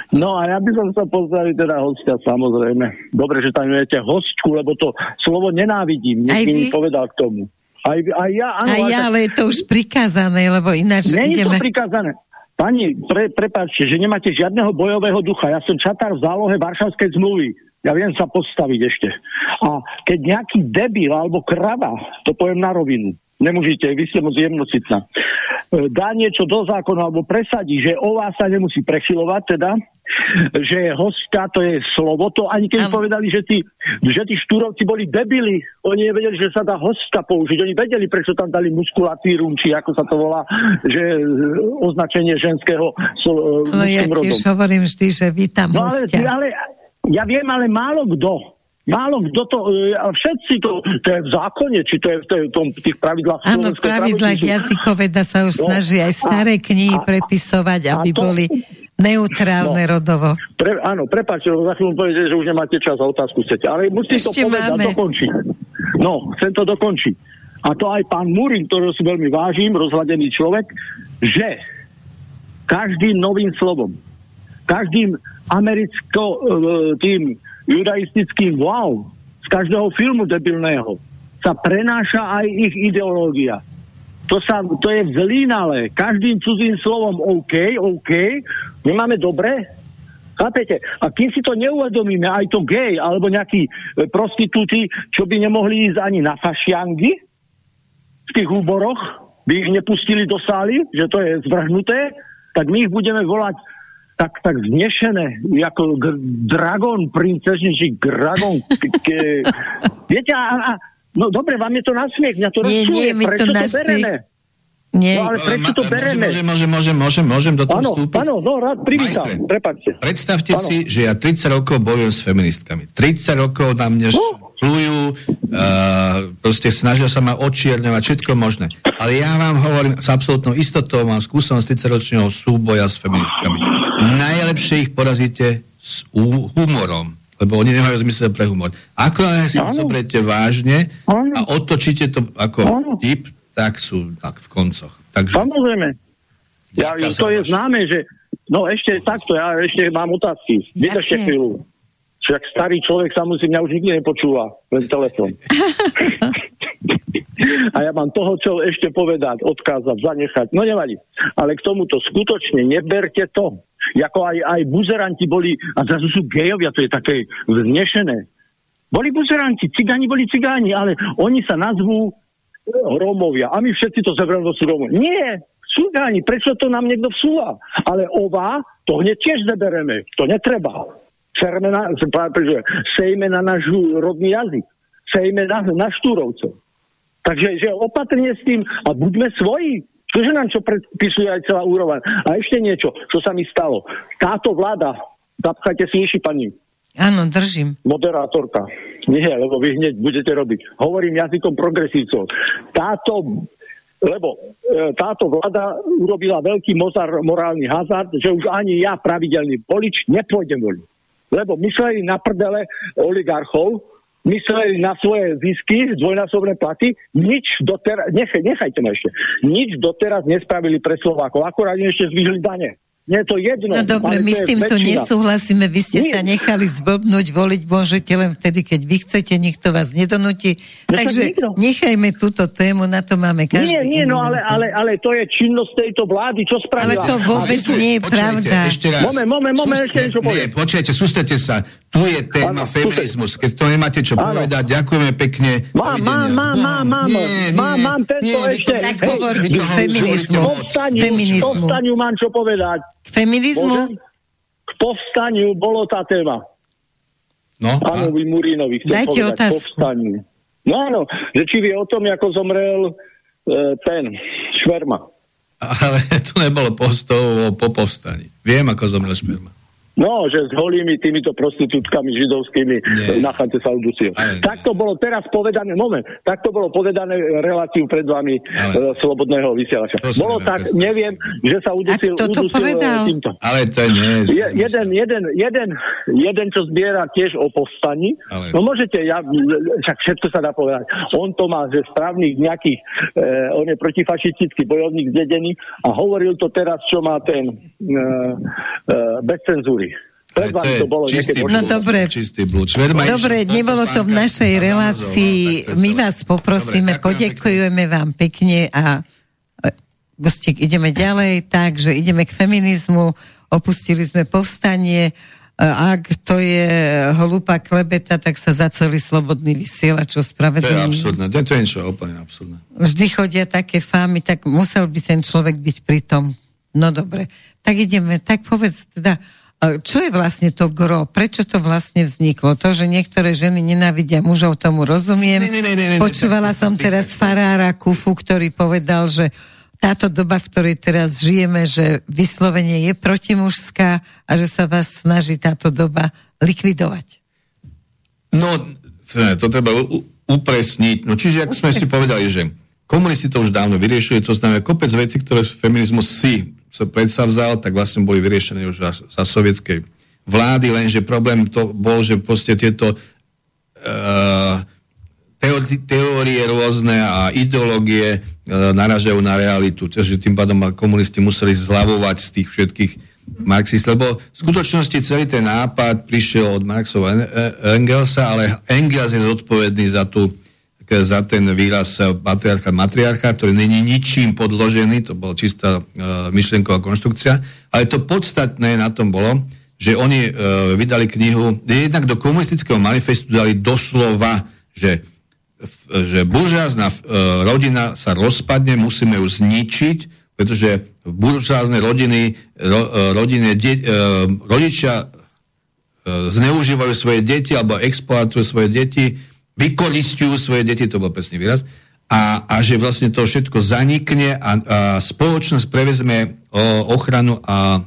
No a ja by som sa pozdraviť teda hostia, samozrejme. Dobre, že tam jete hostku, lebo to slovo nenávidím. Niekto mi povedal k tomu. Aj, aj ja, áno. A ja, ale je to už prikázané, lebo ináč Nie je to ideme... prikázané. Pani, pre, prepáčte, že nemáte žiadneho bojového ducha. Ja som čatár v zálohe Varšavskej zmluvy. Ja viem sa postaviť ešte. A keď nejaký debil alebo krava, to poviem na rovinu, nemôžete, vy ste moc jemnocitná, e, dá niečo do zákona alebo presadí, že o vás sa nemusí prechylovať teda, že hostka to je slovo, to ani keď Áno. povedali, že tí, že tí štúrovci boli debili, oni nevedeli, že sa dá hostka použiť, oni vedeli, prečo tam dali muskulatírum, či ako sa to volá, že e, označenie ženského so, No ja rodom. tiež hovorím vždy, že vítam No ale, hostia. ale ja viem, ale málo kto. Málo kto to, e, a všetci to, to je v zákone, či to je v tej- tom, tých pravidlách Áno, v pravidlách jazykoveda sa už No, snaží aj staré knihy a- prepisovať, aby to- boli neutrálne No. rodovo. Pre, áno, prepáčte, za chvíľu poviete, že už nemáte čas a otázku chcete. Ale musím Ešte to povedať máme. a dokončiť. No, chcem to dokončiť. A to aj pán Murin, ktorého si veľmi vážim, rozhladený človek, že každým novým slovom, každým americko e, tým judaistickým wow z každého filmu debilného sa prenáša aj ich ideológia. To, sa, to je zlínale. Každým cudzím slovom OK, OK, my máme dobre, Chápete? A kým si to neuvedomíme, aj to gay, alebo nejakí e, prostitúti, čo by nemohli ísť ani na fašiangy v tých úboroch, by ich nepustili do sály, že to je zvrhnuté, tak my ich budeme volať tak, tak znešené, ako g- Dragon, princezničí Dragon. K- k- viete, a, a, no dobre, vám je to nasmiech, mňa to Nie, rozčuje, nie, to prečo to nasmiech. bereme? Nie, No ale prečo to bereme? Môžem, môžem, môžem, môžem, môžem do toho Áno, vstúpiť? áno, no rád privítam, Majstre. prepačte. Predstavte Áno. si, že ja 30 rokov bojujem s feministkami. 30 rokov na mne No. plujú, uh, proste snažia sa ma očierňovať, všetko možné. Ale ja vám hovorím s absolútnou istotou, mám skúsenosť 30 ročného súboja s feministkami. Najlepšie ich porazíte s humorom, lebo oni nemajú zmysel pre humor. Ako si to zoberiete vážne a otočíte to ako tip, tak sú tak v koncoch. Takže Samozrejme. Ja, to je známe, že... No ešte takto, ja ešte mám otázky. Vydržte chvíľu. Však starý človek sa musí, mňa už nikdy nepočúva, len telefon. A ja mám toho, čo ešte povedať, odkázať, zanechať. No nevadí. Ale k tomuto skutočne neberte to. Jako aj, aj buzeranti boli, a zrazu sú gejovia, to je také vznešené. Boli buzeranti, cigáni boli cigáni, ale oni sa nazvú Rómovia. A my všetci to to sú Rómovia. Nie, cigáni, prečo to nám niekto vsúva? Ale ova, to hneď tiež zebereme. To netreba. Serme na, pretože sejme na náš rodný jazyk. Sejme na, na štúrovcov. Takže že opatrne s tým a buďme svoji. Čože nám čo predpisuje aj celá úroveň. A ešte niečo, čo sa mi stalo. Táto vláda, zapchajte si uši, pani áno, držím. moderátorka. Nie, lebo vy hneď budete robiť. Hovorím jazykom progresívcov. Táto lebo e, táto vláda urobila veľký mozar, morálny hazard, že už ani ja, pravidelný volič, nepôjdem voliť. Lebo mysleli na prdele oligarchov, mysleli na svoje zisky, dvojnásobné platy, nič doteraz, nechaj, nechajte ma ešte, nič doteraz nespravili pre Slovákov, akorát ešte zvýšili dane. Nie je to jedno. No dobre, ale my to s týmto nesúhlasíme. Vy ste Nie. sa nechali zblbnúť, voliť môžete len vtedy, keď vy chcete, nikto vás nedonúti. No Takže nechajme túto tému, na to máme každý Nie, nie, no ale, ale, ale to je činnosť tejto vlády, čo Ale spravila. to vôbec A nie je Počkajte, pravda. Ešte raz. Moment, moment, moment, ešte niečo poviem. Nie, počkajte, sústrete sa. Tu je téma Áno, feminizmus. Keď to nemáte čo Áno. povedať, ďakujeme pekne. Mám, mám, mám, mám, mám, mám, mám tento ešte. Tak Hej, hovor vy k to hovoríte feminizmu. moc. povstaniu, Feminizmu. povstaniu mám čo povedať. K feminizmu? Môžem? K povstaniu bolo tá téma. No, a? Pánovi Murínovi chcem Dajte povedať. otázku. Povstaniu. No áno, že či vie o tom, ako zomrel e, ten Šverma. ale to nebolo postov po povstaní. Viem, ako zomrel Šperma. No, že s holými týmito prostitútkami židovskými Nie. na chate sa udusil. Tak to bolo teraz povedané, moment, tak to bolo povedané reláciu pred vami Ale- e, Slobodného vysielača. Bolo tak, predstaviť. neviem, že sa udusil, to udusil e, povedal? týmto. Ale to nie je... Je, jeden, jeden, jeden, jeden, čo zbiera tiež o povstaní. Ale- No môžete, ja, však všetko sa dá povedať. On to má ze správnych nejakých, e, on je protifašistický bojovník z dedení a hovoril to teraz, čo má ten e, e, bez cenzúry. Pred vami to bolo čistý, No blúd, dobre. čistý blúd. Dobre, nebolo to v našej relácii. My vás poprosíme, podekujeme vám pekne a e, Gustík, ideme ďalej, takže ideme k feminizmu, opustili sme povstanie, E, ak to je hlúpa klebeta, tak sa za celý slobodný vysielač To je absurdné, to je niečo úplne absurdné. Vždy chodia také fámy, tak musel by ten človek byť pri tom. No dobre, tak ideme, tak povedz teda, čo je vlastne to gro? Prečo to vlastne vzniklo? To, že niektoré ženy nenávidia mužov, tomu rozumiem. Ne, ne, ne, ne, Počúvala ne, som teraz farára Kufu, ktorý povedal, že táto doba, v ktorej teraz žijeme, že vyslovene je protimužská a že sa vás snaží táto doba likvidovať. No, to treba upresniť. No, čiže, ako sme si povedali, že komunisti to už dávno vyriešili, to znamená, kopec vecí, ktoré feminizmus si sa predsavzal, tak vlastne boli vyriešené už za, za sovietskej vlády, lenže problém to bol, že proste tieto uh, teórie, rôzne a ideológie uh, naražajú na realitu. Takže tým pádom komunisti museli zľavovať z tých všetkých marxistov, lebo v skutočnosti celý ten nápad prišiel od Marxova En- Engelsa, ale Engels je zodpovedný za, tú, za ten výraz eh, matriarcha matriarcha, ktorý není ničím podložený, to bola čistá uh, myšlienková konštrukcia, ale to podstatné na tom bolo, že oni uh, vydali knihu, jednak do komunistického manifestu dali doslova, že že buržázna e, rodina sa rozpadne, musíme ju zničiť, pretože buržáznej rodiny, ro, e, rodine de, e, rodičia e, zneužívajú svoje deti alebo exploatujú svoje deti, vykoristujú svoje deti, to bol presný výraz, a, a že vlastne to všetko zanikne a, a spoločnosť prevezme o, ochranu a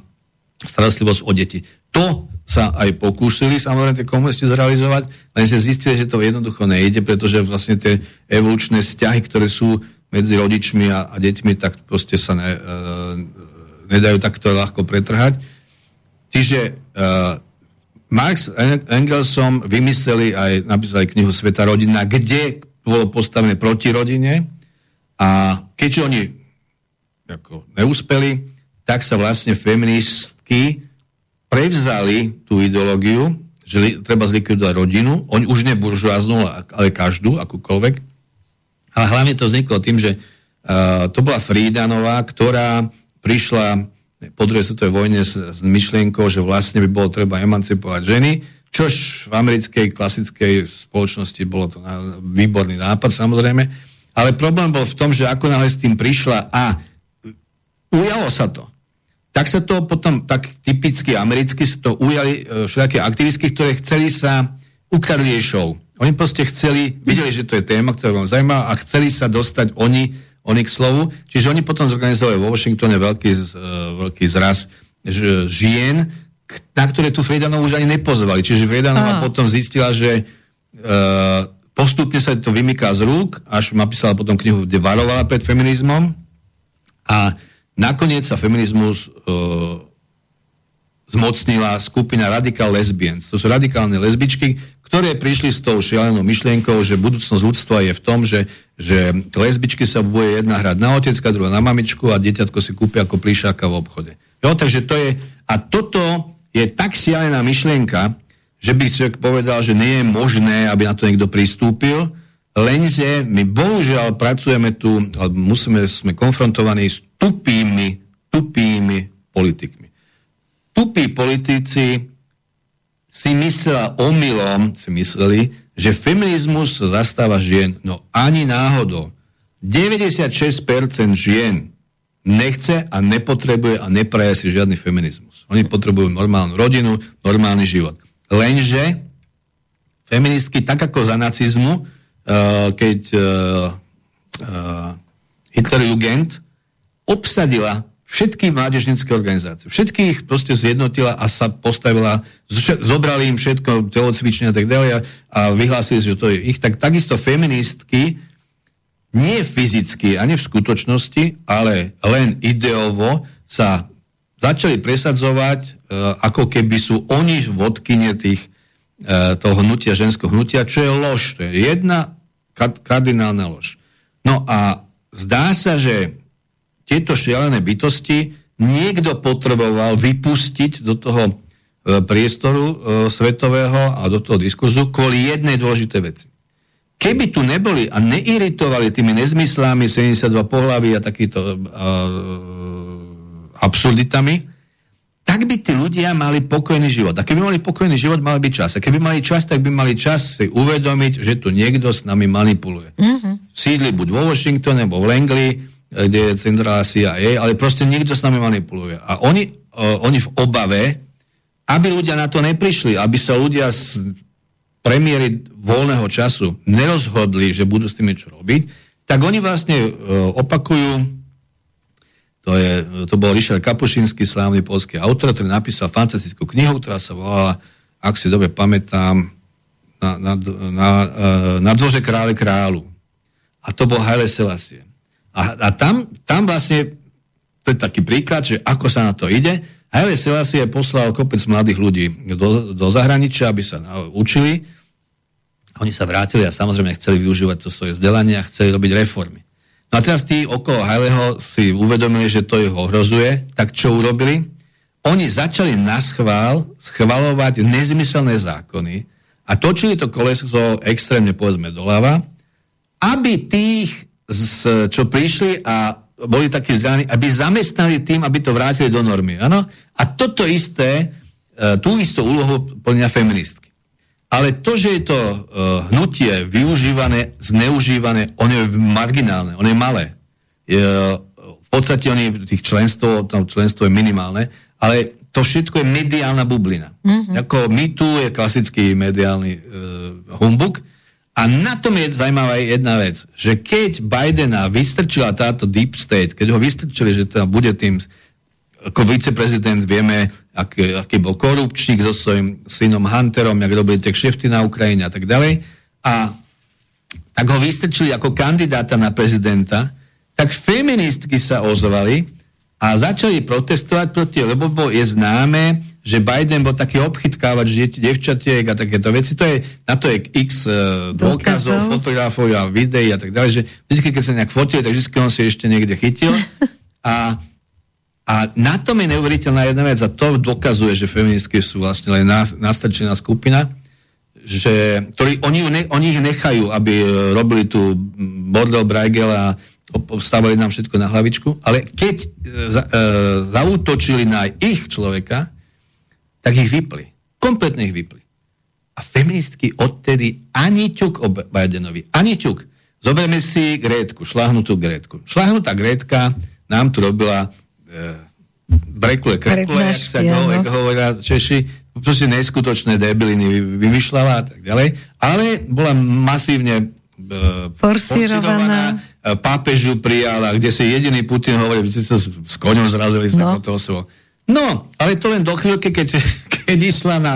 starostlivosť o deti. To sa aj pokúsili samozrejme tie komunisti zrealizovať, lenže zistili, že to jednoducho nejde, pretože vlastne tie evolučné vzťahy, ktoré sú medzi rodičmi a, a deťmi, tak proste sa ne, e, nedajú takto ľahko pretrhať. Čiže e, Marx Engelsom vymysleli aj, napísali knihu Sveta rodina, kde bolo postavené proti rodine a keďže oni ako neúspeli, tak sa vlastne feministky prevzali tú ideológiu, že li, treba zlikvidovať rodinu, oni už ne buržoáznu, ale každú, akúkoľvek. Ale hlavne to vzniklo tým, že uh, to bola Friedanová, ktorá prišla po druhej svetovej vojne s, s myšlienkou, že vlastne by bolo treba emancipovať ženy, čož v americkej klasickej spoločnosti bolo to na, výborný nápad samozrejme, ale problém bol v tom, že ako náhle s tým prišla a ujalo sa to, tak sa to potom, tak typicky americky sa to ujali e, všelijaké aktivistky, ktoré chceli sa, ukradli jej show. Oni proste chceli, videli, že to je téma, ktorá vám zaujíma a chceli sa dostať oni, oni k slovu. Čiže oni potom zorganizovali vo Washingtone veľký, e, veľký zraz žien, na ktoré tu Friedanovú už ani nepozvali. Čiže. Friedanová potom zistila, že e, postupne sa to vymyká z rúk, až napísala potom knihu, kde varovala pred feminizmom. A nakoniec sa feminizmus uh, zmocnila skupina Radical Lesbians. To sú radikálne lesbičky, ktoré prišli s tou šialenou myšlienkou, že budúcnosť ľudstva je v tom, že, že lesbičky sa bude jedna hrať na otecka, druhá na mamičku a dieťatko si kúpia ako plišáka v obchode. Jo, takže to je, a toto je tak šialená myšlienka, že by človek povedal, že nie je možné, aby na to niekto pristúpil, lenže my bohužiaľ pracujeme tu, alebo musíme, sme konfrontovaní s tupými, tupými politikmi. Tupí politici si myslela omylom, si mysleli, že feminizmus zastáva žien. No ani náhodou. 96% žien nechce a nepotrebuje a nepraje si žiadny feminizmus. Oni potrebujú normálnu rodinu, normálny život. Lenže feministky, tak ako za nacizmu, uh, keď uh, uh, Hitlerjugend obsadila všetky mládežnické organizácie. Všetkých proste zjednotila a sa postavila, zobrali im všetko, telocvične a tak ďalej a, vyhlásili, že to je ich. Tak takisto feministky nie fyzicky, ani v skutočnosti, ale len ideovo sa začali presadzovať, e, ako keby sú oni vodkyne tých, e, toho hnutia, ženského hnutia, čo je lož. To je jedna kardinálna lož. No a zdá sa, že tieto šialené bytosti niekto potreboval vypustiť do toho e, priestoru e, svetového a do toho diskurzu kvôli jednej dôležitej veci. Keby tu neboli a neiritovali tými nezmyslami 72 pohlaví a takýto uh, absurditami, tak by tí ľudia mali pokojný život. A keby mali pokojný život, mali by čas. A keby mali čas, tak by mali čas si uvedomiť, že tu niekto s nami manipuluje. Mm-hmm. Sídli buď vo Washingtone, alebo v Langley, kde je centrála CIA, ale proste niekto s nami manipuluje. A oni, uh, oni v obave, aby ľudia na to neprišli, aby sa ľudia z premiéry voľného času nerozhodli, že budú s tým niečo robiť, tak oni vlastne uh, opakujú, to, je, to bol Richard Kapušinský, slávny polský autor, ktorý napísal fantastickú knihu, ktorá sa volala, ak si dobre pamätám, na, na, na, uh, na dvoře krále králu. A to bol Haile Selassie. A, a tam, tam vlastne, to je taký príklad, že ako sa na to ide, Haile Selassie poslal kopec mladých ľudí do, do zahraničia, aby sa učili. Oni sa vrátili a samozrejme chceli využívať to svoje vzdelanie a chceli robiť reformy. No a teraz tí okolo Haileho si uvedomili, že to ich ohrozuje, tak čo urobili? Oni začali na schvál schvalovať nezmyselné zákony a točili to koleso extrémne povedzme doľava, aby tých, čo prišli a boli takí vzdelaní, aby zamestnali tým, aby to vrátili do normy. Ano? A toto isté, e, tú istú úlohu plnia feministky. Ale to, že je to uh, hnutie využívané, zneužívané, ono je marginálne, ono je malé. Je, v podstate oni, tých členstvo, tam členstvo je minimálne, ale to všetko je mediálna bublina. Mm-hmm. Ako my tu je klasický mediálny uh, humbuk, a na tom je zaujímavá jedna vec, že keď Bidena vystrčila táto deep state, keď ho vystrčili, že tam bude tým ako viceprezident, vieme, aký, aký bol korupčník so svojím synom Hunterom, jak robili tie kšefty na Ukrajine a tak ďalej. A tak ho vystrčili ako kandidáta na prezidenta, tak feministky sa ozvali a začali protestovať proti, lebo je známe, že Biden bol taký obchytkávač devčatiek a takéto veci. To je, na to je x uh, dôkazov, fotografov a videí a tak ďalej, že vždy, keď sa nejak fotil, tak vždy on si ešte niekde chytil. A, a na tom je neuveriteľná jedna vec a to dokazuje, že feministky sú vlastne len nastačená skupina, že, ktorí, oni, ne, oni ich nechajú, aby e, robili tu bordel Braigel a stavali nám všetko na hlavičku, ale keď e, za, e, zautočili na ich človeka, tak ich vypli. Kompletne ich vypli. A feministky odtedy ani ťuk o Bidenovi, ani ťuk. Zoberme si Grétku, šlahnutú Grétku. Šlahnutá Grétka nám tu robila e, brekule krekule, jak sa go, hovoria Češi, proste neskutočné debiliny vymýšľala a tak ďalej, ale bola masívne e, forsirovaná. E, pápež ju prijala, kde si jediný Putin hovorí, že sa s, s koňom zrazili s no. takouto osobou. No, ale to len do chvíľky, keď, keď išla na,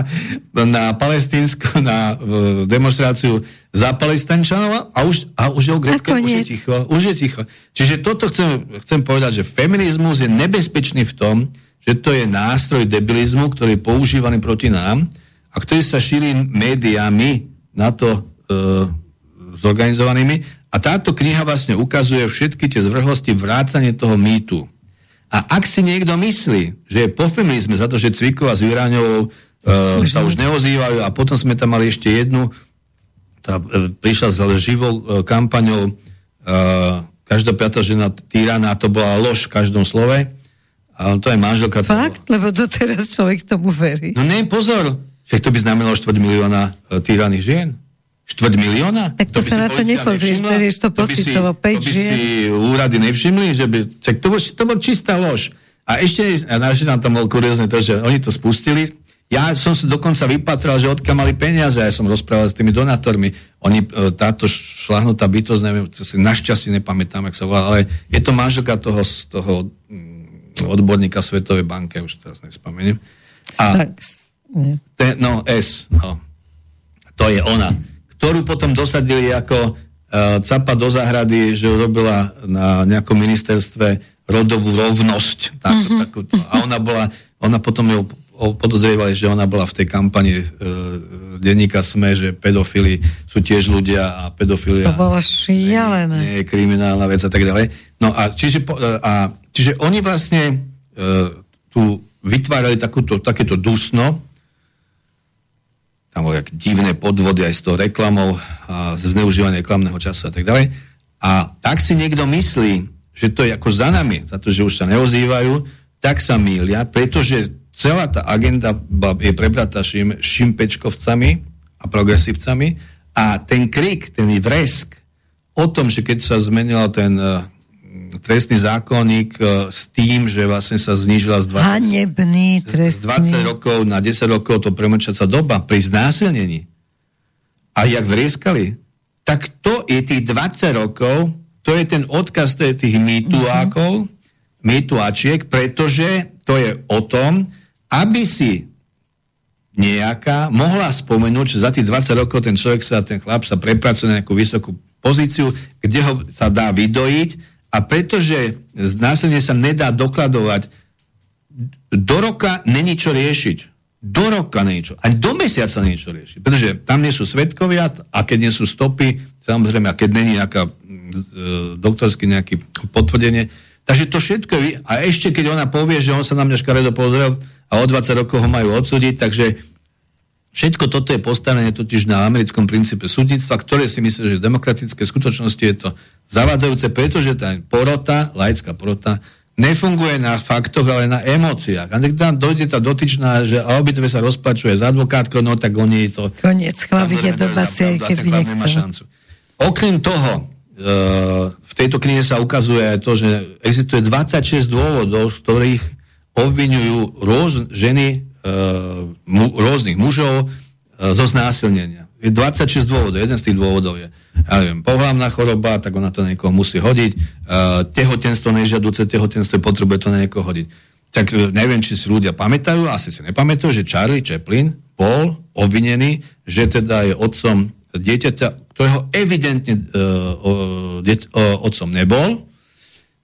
na palestínsku, na uh, demonstráciu za palestinčanov a už, a už je o Gretke, už je ticho. Už je ticho. Čiže toto chcem, chcem povedať, že feminizmus je nebezpečný v tom, že to je nástroj debilizmu, ktorý je používaný proti nám a ktorý sa šíri médiami na to uh, zorganizovanými. A táto kniha vlastne ukazuje všetky tie zvrhlosti vrácanie toho mýtu. A ak si niekto myslí, že je po feminizme za to, že Cvikova s Juráňovou uh, sa už neozývajú a potom sme tam mali ešte jednu, ktorá uh, prišla s živou uh, kampaňou uh, každá piata žena týraná, to bola lož v každom slove. A to je manželka. Fakt? Lebo doteraz človek tomu verí. No ne, pozor. Však to by znamenalo 4 milióna uh, týraných žien. Štvrť milióna? Tak to, to sa na to nepozrieš, to pocitovo, 5 To by si úrady nevšimli, že by, tak to, bol, to bol čistá lož. A ešte, a naši tam bol kuriózne to, že oni to spustili, ja som si dokonca vypatral, že odkiaľ mali peniaze, ja som rozprával s tými donátormi. Oni, e, táto šlahnutá bytosť, neviem, to si našťastie nepamätám, ak sa volá, ale je to manželka toho, toho mm, odborníka Svetovej banke, už teraz nespomeniem. A, ten, no, S, no. To je ona ktorú potom dosadili ako uh, capa do záhrady, že robila na nejakom ministerstve rodovú rovnosť. Tak, mm-hmm. takú, a ona bola, ona potom ju podozrievali, že ona bola v tej kampani uh, denníka SME, že pedofili sú tiež ľudia a pedofilia to bolo šialené. Nie, nie je kriminálna vec a tak ďalej. No a čiže, a, čiže oni vlastne uh, tu vytvárali takúto, takéto dusno, tam boli divné podvody aj s tou reklamou a zneužívanie reklamného času a tak ďalej. A tak si niekto myslí, že to je ako za nami, za to, že už sa neozývajú, tak sa mýlia, pretože celá tá agenda je prebratá šim, šimpečkovcami a progresívcami a ten krik, ten vresk o tom, že keď sa zmenil ten uh, trestný zákonník uh, s tým, že vlastne sa znížila z 20, Hanebný trestný. z 20 rokov na 10 rokov to premlčaca doba pri znásilnení a jak vrieskali, tak to je tých 20 rokov, to je ten odkaz tých mýtuákov, mm-hmm. mýtuačiek, pretože to je o tom, aby si nejaká mohla spomenúť, že za tých 20 rokov ten človek sa, ten chlap sa prepracuje na nejakú vysokú pozíciu, kde ho sa dá vydojiť a pretože znásilnenie sa nedá dokladovať, do roka není čo riešiť. Do roka niečo. Ani do mesiaca niečo riešiť. Pretože tam nie sú svetkovia a keď nie sú stopy, samozrejme, a keď není nejaká e, doktorský nejaký potvrdenie. Takže to všetko. A ešte keď ona povie, že on sa na mňa škaredo pozrel a o 20 rokov ho majú odsúdiť, takže Všetko toto je postavené totiž na americkom princípe súdnictva, ktoré si myslí, že v demokratické skutočnosti je to zavádzajúce, pretože tá porota, laická porota, nefunguje na faktoch, ale na emóciách. A keď tam dojde tá dotyčná, že a obidve sa rozpačuje za advokátko, no tak oni to... Koniec, chlap ide do basy, keby nechcel. Okrem toho, e, v tejto knihe sa ukazuje aj to, že existuje 26 dôvodov, z ktorých obvinujú rôz, ženy mu, rôznych mužov uh, zo znásilnenia. Je 26 dôvodov. Jeden z tých dôvodov je, ja neviem, pohľavná choroba, tak ona to na niekoho musí hodiť. Uh, tehotenstvo, nežiaduce tehotenstvo, potrebuje to na niekoho hodiť. Tak uh, neviem, či si ľudia pamätajú, asi si nepamätajú, že Charlie Chaplin bol obvinený, že teda je otcom dieťaťa, ktorého evidentne uh, uh, otcom nebol.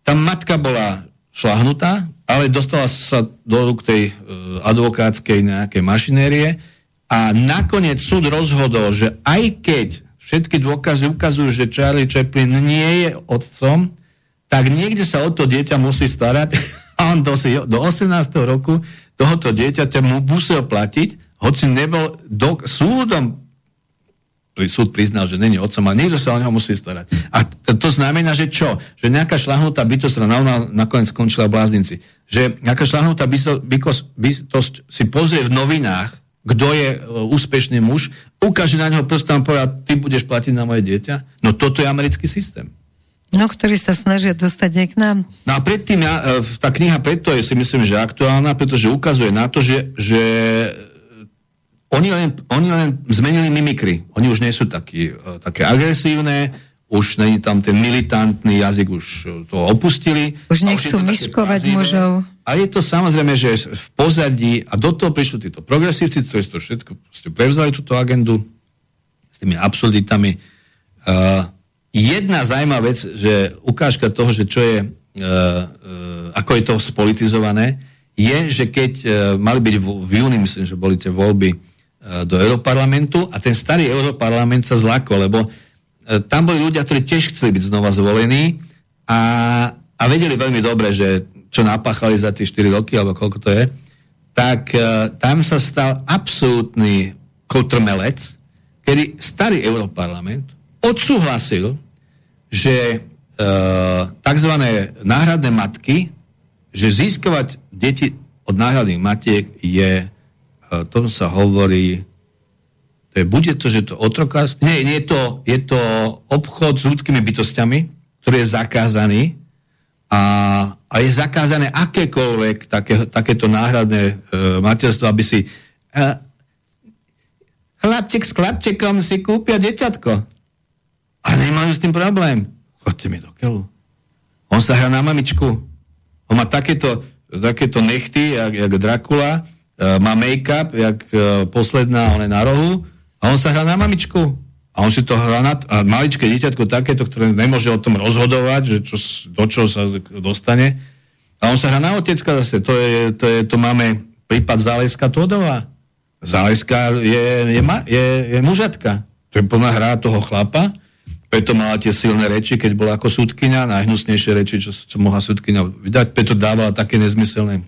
Tá matka bola šlahnutá, ale dostala sa do rúk tej uh, advokátskej nejakej mašinérie a nakoniec súd rozhodol, že aj keď všetky dôkazy ukazujú, že Charlie Chaplin nie je otcom, tak niekde sa o to dieťa musí starať a on do, do 18. roku tohoto dieťaťa mu musel platiť, hoci nebol do, súdom súd priznal, že není otcom, ale niekto sa o neho musí starať. A to, to znamená, že čo? Že nejaká šlahnutá bytosť, ktorá na, nakoniec skončila v bláznici, že nejaká šlahnutá bytosť, bytosť si pozrie v novinách, kto je uh, úspešný muž, ukáže na neho prstom a povie, ty budeš platiť na moje dieťa. No toto je americký systém. No, ktorý sa snažia dostať aj k nám. No a predtým, ja, e, tá kniha preto je si myslím, že aktuálna, pretože ukazuje na to, že, že oni len, oni len zmenili mimikry. Oni už nie sú takí, uh, také agresívne, už není tam ten militantný jazyk, už e, to opustili. Už nechcú už myškovať mužov. A je to samozrejme, že v pozadí, a do toho prišli títo progresívci, ktorí to všetko prevzali túto agendu s tými absurditami. Uh, jedna zaujímavá vec, že ukážka toho, že čo je, uh, uh, ako je to spolitizované, je, že keď uh, mali byť v, v júni, myslím, že boli tie voľby E, do Európarlamentu a ten starý Európarlament sa zlako, lebo e, tam boli ľudia, ktorí tiež chceli byť znova zvolení a, a vedeli veľmi dobre, že čo napáchali za tie 4 roky, alebo koľko to je, tak uh, tam sa stal absolútny kotrmelec, kedy starý Európarlament odsúhlasil, že uh, tzv. náhradné matky, že získavať deti od náhradných matiek je tom sa hovorí, to je, bude to, že to otrokárstvo, nie, nie je to, je to obchod s ľudskými bytostiami, ktorý je zakázaný a, a je zakázané akékoľvek také, takéto náhradné e, materstvo, aby si e, chlapček s chlapčekom si kúpia deťatko. A nemajú s tým problém. Chodte mi do keľu. On sa hrá na mamičku. On má takéto, takéto nechty, jak, jak Dracula, má make-up, jak e, posledná, on je na rohu, a on sa hrá na mamičku. A on si to hrá na... A maličké dieťatko takéto, ktoré nemôže o tom rozhodovať, že čo, do čoho sa dostane. A on sa hrá na otecka zase. To, je, to, je, to máme prípad Záleska Todová. Záleska je, je, je, je mužatka. To je plná hra toho chlapa. Preto mala tie silné reči, keď bola ako súdkynia, najhnusnejšie reči, čo, čo mohla súdkynia vydať. Preto dávala také nezmyselné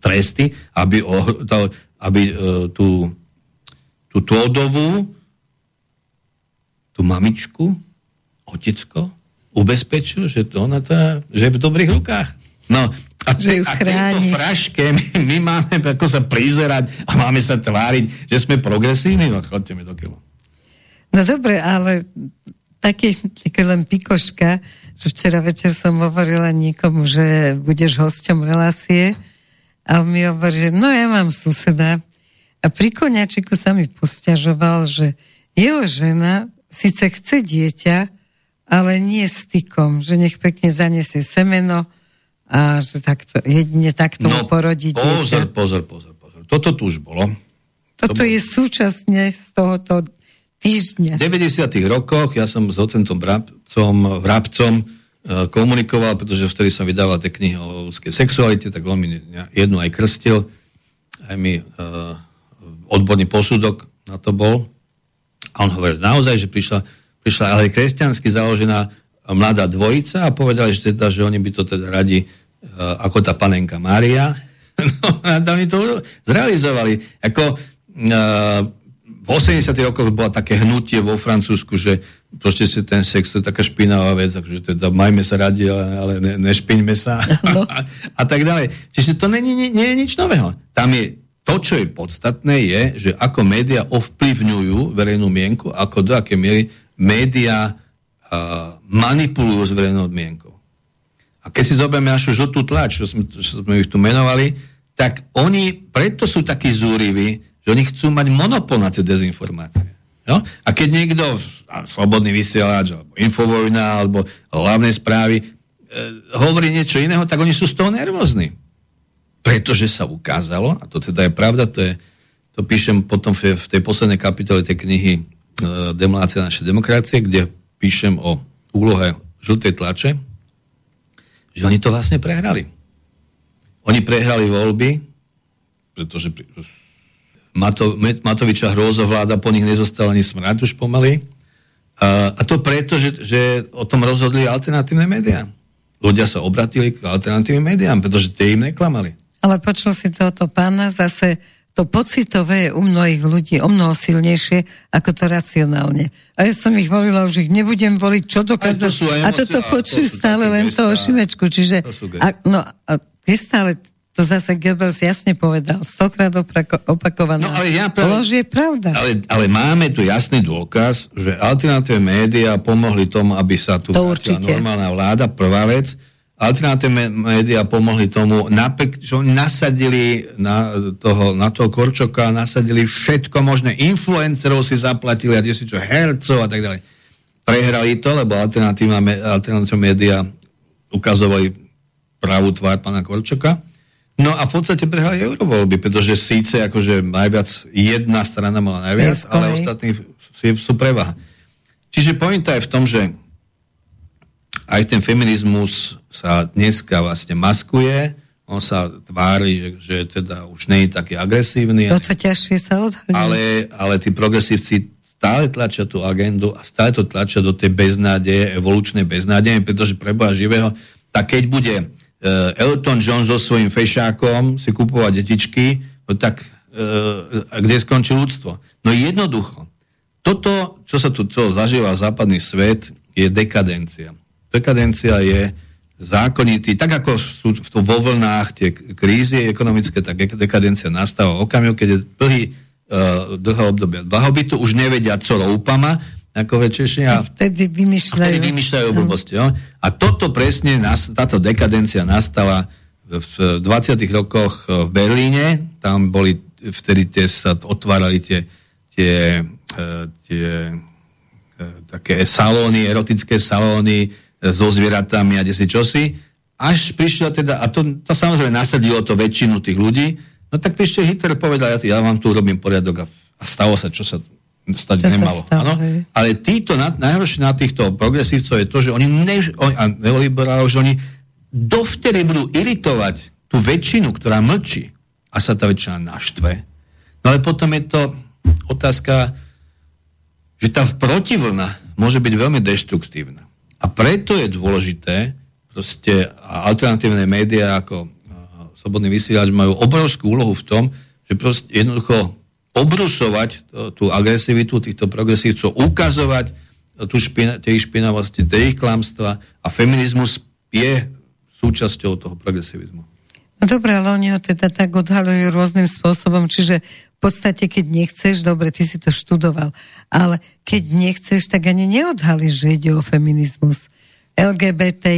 tresty, aby, o, to, aby uh, tú tú Tódovú, tú mamičku, otecko, ubezpečil, že to ona tá, že je v dobrých rukách. No, a, Že ju a tejto fraške my, my máme ako sa prizerať a máme sa tváriť, že sme progresívni. No chodte mi do kilo. No dobre, ale taký, taký len pikoška, že včera večer som hovorila niekomu, že budeš hosťom relácie a on mi hovorí, že no ja mám suseda a pri koniačiku sa mi posťažoval, že jeho žena síce chce dieťa, ale nie stykom, že nech pekne zanesie semeno a že takto, jedine takto no, porodí pozor, dieťa. pozor, pozor, pozor. Toto tu už bolo. Toto to bolo- je súčasne z tohoto týždňa. V 90. rokoch ja som s docentom Vrabcom, Vrabcom komunikoval, pretože vtedy som vydával tie knihy o ľudskej sexualite, tak on mi jednu aj krstil, aj mi uh, odborný posudok na to bol. A on hovoril naozaj, že prišla, prišla ale kresťansky založená mladá dvojica a povedali, že, teda, že oni by to teda radi uh, ako tá panenka Mária. No a oni to zrealizovali. Ako v 80. rokoch bola také hnutie vo Francúzsku, že proste si ten sex to je taká špinavá vec, takže teda majme sa radi, ale, ne, nešpiňme sa No. a, a tak ďalej. Čiže to není, nie, nie je nič nového. Tam je to, čo je podstatné, je, že ako médiá ovplyvňujú verejnú mienku, ako do akej miery médiá uh, manipulujú s verejnou mienkou. A keď si zoberieme našu žltú tlač, čo sme, čo sme ich tu menovali, tak oni preto sú takí zúriví, že oni chcú mať monopol na tie dezinformácie. No? A keď niekto, slobodný vysielač, alebo Infovojna, alebo hlavné správy, e, hovorí niečo iného, tak oni sú z toho nervózni. Pretože sa ukázalo, a to teda je pravda, to, je, to píšem potom v, v tej poslednej kapitole tej knihy e, Demolácia našej demokracie, kde píšem o úlohe žltej tlače, že oni to vlastne prehrali. Oni prehrali voľby, pretože Mato, Matoviča hrôzovláda, po nich nezostal ani smrad už pomaly. A, a to preto, že, že o tom rozhodli alternatívne médiá. Ľudia sa obratili k alternatívnym médiám, pretože tie im neklamali. Ale počul si tohoto pána, zase to pocitové je u mnohých ľudí o mnoho silnejšie ako to racionálne. A ja som ich volila, už ich nebudem voliť, čo dokázať. To a toto to počujú stále také len toho Šimečku. Čiže, To a, no, a je stále, to zase Goebbels jasne povedal, stokrát oprako, opakovaná. No, ale ja práve- Lož je pravda. Ale, ale máme tu jasný dôkaz, že alternatívne médiá pomohli tomu, aby sa tu To normálna vláda, prvá vec. Alternatívne médiá pomohli tomu, napek, že oni nasadili na toho, na toho Korčoka, nasadili všetko možné, influencerov si zaplatili a si čo, hercov a tak ďalej. Prehrali to, lebo alternatívne médiá ukazovali pravú tvár pána Korčoka. No a v podstate prehrali eurovoľby, pretože síce akože najviac jedna strana mala najviac, PSK, ale ostatní sú, prevaha. Čiže pointa je v tom, že aj ten feminizmus sa dneska vlastne maskuje, on sa tvári, že, že teda už nie je taký agresívny, To, čo ťažšie sa odhalí. ale, ale tí progresívci stále tlačia tú agendu a stále to tlačia do tej beznádeje, evolučnej beznádeje, pretože pre Boha živého, tak keď bude Elton John so svojím fešákom si kupovať detičky, no tak uh, kde skončí ľudstvo? No jednoducho. Toto, čo sa tu čo zažíva západný svet, je dekadencia. Dekadencia je zákonitý, tak ako sú v- vo vlnách tie krízy ekonomické, tak dekadencia nastáva v okamihu, keď je dlhý, uh, dlhé obdobie blahobytu, už nevedia, čo roupama, ako väčšie a Vtedy a vymýšľajú. vtedy vymýšľajú blbosti. Jo? A toto presne, táto dekadencia nastala v 20. rokoch v Berlíne. Tam boli, vtedy tie, sa otvárali tie, tie, e, tie e, také salóny, erotické salóny e, so zvieratami a desi čosi. Až prišiel teda, a to, to samozrejme nasadilo to väčšinu tých ľudí, no tak prišiel Hitler povedal, ja, ja vám tu robím poriadok a, a stalo sa, čo sa stať Čo nemalo. stalo, hej. Ale títo, na, najhoršie na týchto progresívcov je to, že oni, ne, oni a neoliberálov, že oni dovtedy budú iritovať tú väčšinu, ktorá mlčí a sa tá väčšina naštve. No ale potom je to otázka, že tá protivlna môže byť veľmi deštruktívna. A preto je dôležité, proste alternatívne médiá ako Slobodný vysielač majú obrovskú úlohu v tom, že proste jednoducho obrusovať tú agresivitu týchto progresívcov, ukazovať tú špina, tie ich špinavosti, tie ich klamstva a feminizmus je súčasťou toho progresivizmu. No dobre, ale oni ho teda tak odhalujú rôznym spôsobom, čiže v podstate, keď nechceš, dobre, ty si to študoval, ale keď nechceš, tak ani neodhalíš, že ide o feminizmus. LGBT...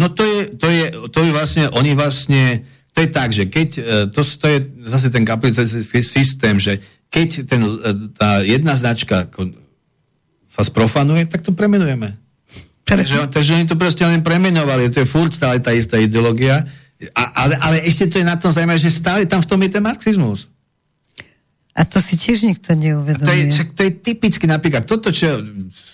No to je, to je, to je vlastne, oni vlastne, to je tak, že keď, e, to, to je zase ten kapitalistický systém, že keď ten, e, tá jedna značka sa sprofanuje, tak to premenujeme. Takže, takže oni to proste len premenovali, to je furt stále tá istá ideológia, a, ale, ale ešte to je na tom zaujímavé, že stále tam v tom je ten marxizmus. A to si tiež nikto neuvedomuje. To je, čak, to je typicky napríklad toto, čo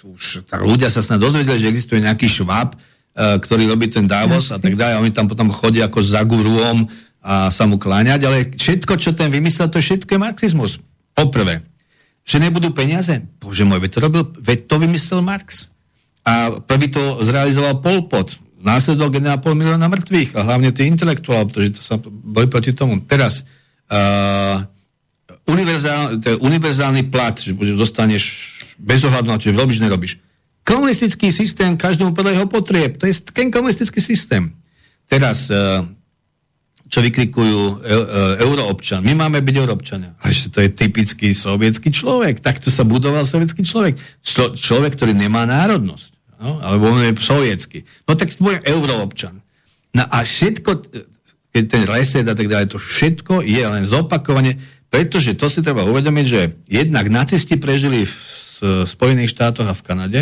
už tak ľudia sa snad dozvedeli, že existuje nejaký šváb, ktorý robí ten Davos a tak ďalej. A oni tam potom chodia ako za guruom a sa mu kláňať, ale všetko, čo ten vymyslel, to všetko je marxizmus. Poprvé, že nebudú peniaze. Bože môj, veď to, robil, veď to vymyslel Marx. A prvý to zrealizoval Pol Pot následok 1,5 milióna mŕtvych a hlavne tí intelektuáli, pretože to sa boli proti tomu. Teraz uh, univerzál, to je univerzálny plat, že dostaneš bez ohľadu na čo robíš, nerobíš. Komunistický systém každému podľa jeho potrieb. To je ten komunistický systém. Teraz, uh, čo vykrikujú e, e, euroobčan. My máme byť euroobčania. Ale to je typický sovietský človek. Takto sa budoval sovietský človek. Člo, človek, ktorý nemá národnosť no? alebo on je sovietský. No tak bude euroobčan. No a všetko, keď ten reset a tak ďalej, to všetko je len zopakovanie, pretože to si treba uvedomiť, že jednak nacisti prežili v Spojených štátoch a v Kanade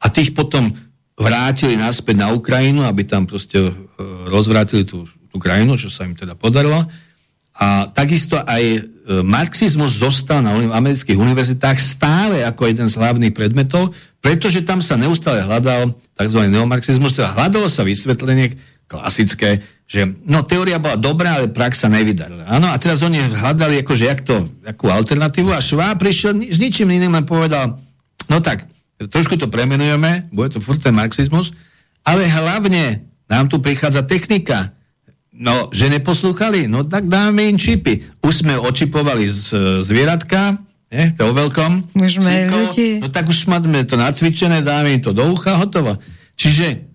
a tých potom vrátili naspäť na Ukrajinu, aby tam proste e, rozvrátili tú, tú krajinu, čo sa im teda podarilo. A takisto aj e, marxizmus zostal na amerických univerzitách stále ako jeden z hlavných predmetov, pretože tam sa neustále hľadal tzv. neomarxizmus, teda hľadalo sa vysvetlenie klasické, že no teória bola dobrá, ale prax sa nevydarila. Áno, a teraz oni hľadali akože jak to, akú alternatívu a Švá prišiel s ničím iným len povedal, no tak, trošku to premenujeme, bude to furt ten marxizmus, ale hlavne nám tu prichádza technika, No, že neposlúchali? No tak dáme im čipy. Už sme očipovali z, zvieratka, nie? to veľkom. Môžeme ľudí. No tak už máme to nacvičené, dáme im to do ucha, hotovo. Čiže...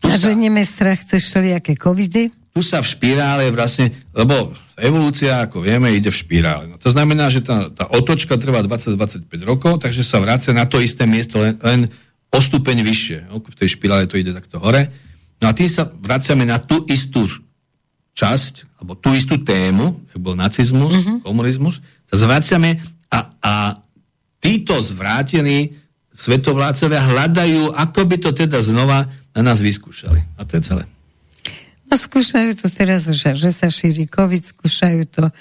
Tu A sa, ženieme strach cez všelijaké covidy? Tu sa v špirále vlastne, lebo evolúcia, ako vieme, ide v špirále. No, to znamená, že tá, tá otočka trvá 20-25 rokov, takže sa vráca na to isté miesto len, len o stupeň vyššie. No, v tej špirále to ide takto hore. No a tým sa vraciame na tú istú časť, alebo tú istú tému, ako bol nacizmus, uh-huh. komunizmus, sa zvraciame a, a títo zvrátení svetovládcovia hľadajú, ako by to teda znova na nás vyskúšali. A to je celé. No skúšajú to teraz, že, že sa šíri COVID, skúšajú to e,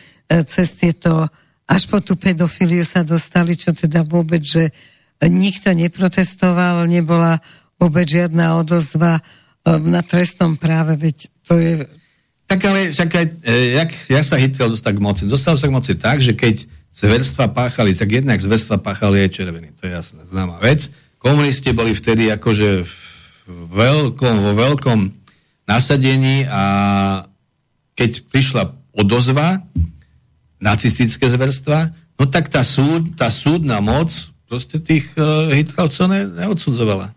cez tieto, až po tú pedofiliu sa dostali, čo teda vôbec, že nikto neprotestoval, nebola vôbec žiadna odozva Ehm, na trestnom práve, veď to je... Tak ale však aj, e, jak, ja sa Hitler dostal k moci? Dostal sa k moci tak, že keď zverstva páchali, tak jednak zverstva páchali aj červený. To je jasná známa vec. Komunisti boli vtedy akože v veľkom, vo veľkom nasadení a keď prišla odozva, nacistické zverstva, no tak tá, súd, tá súdna moc proste tých uh, Hitlerovcov ne, neodsudzovala.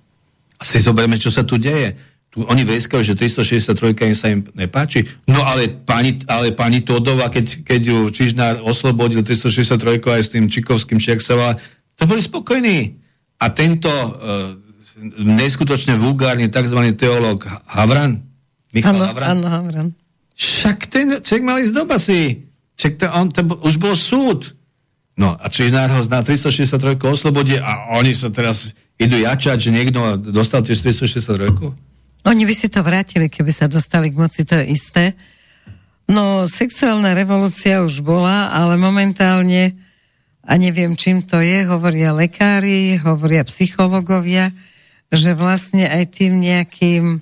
A si zoberme, čo sa tu deje tu oni vreskajú, že 363 im sa im nepáči. No ale pani, ale pani Todova, keď, keď ju Čižnár oslobodil 363 aj s tým Čikovským, či sa volá, to boli spokojní. A tento uh, neskutočne vulgárny tzv. teológ Havran, Michal ano, Havran, Havran. však ten ček mal ísť do basy. Čak to, on, to, už bol súd. No a Čižnár ho na 363 oslobodí a oni sa teraz idú jačať, že niekto dostal tiež 363 oni by si to vrátili, keby sa dostali k moci, to je isté. No, sexuálna revolúcia už bola, ale momentálne, a neviem čím to je, hovoria lekári, hovoria psychológovia, že vlastne aj tým nejakým,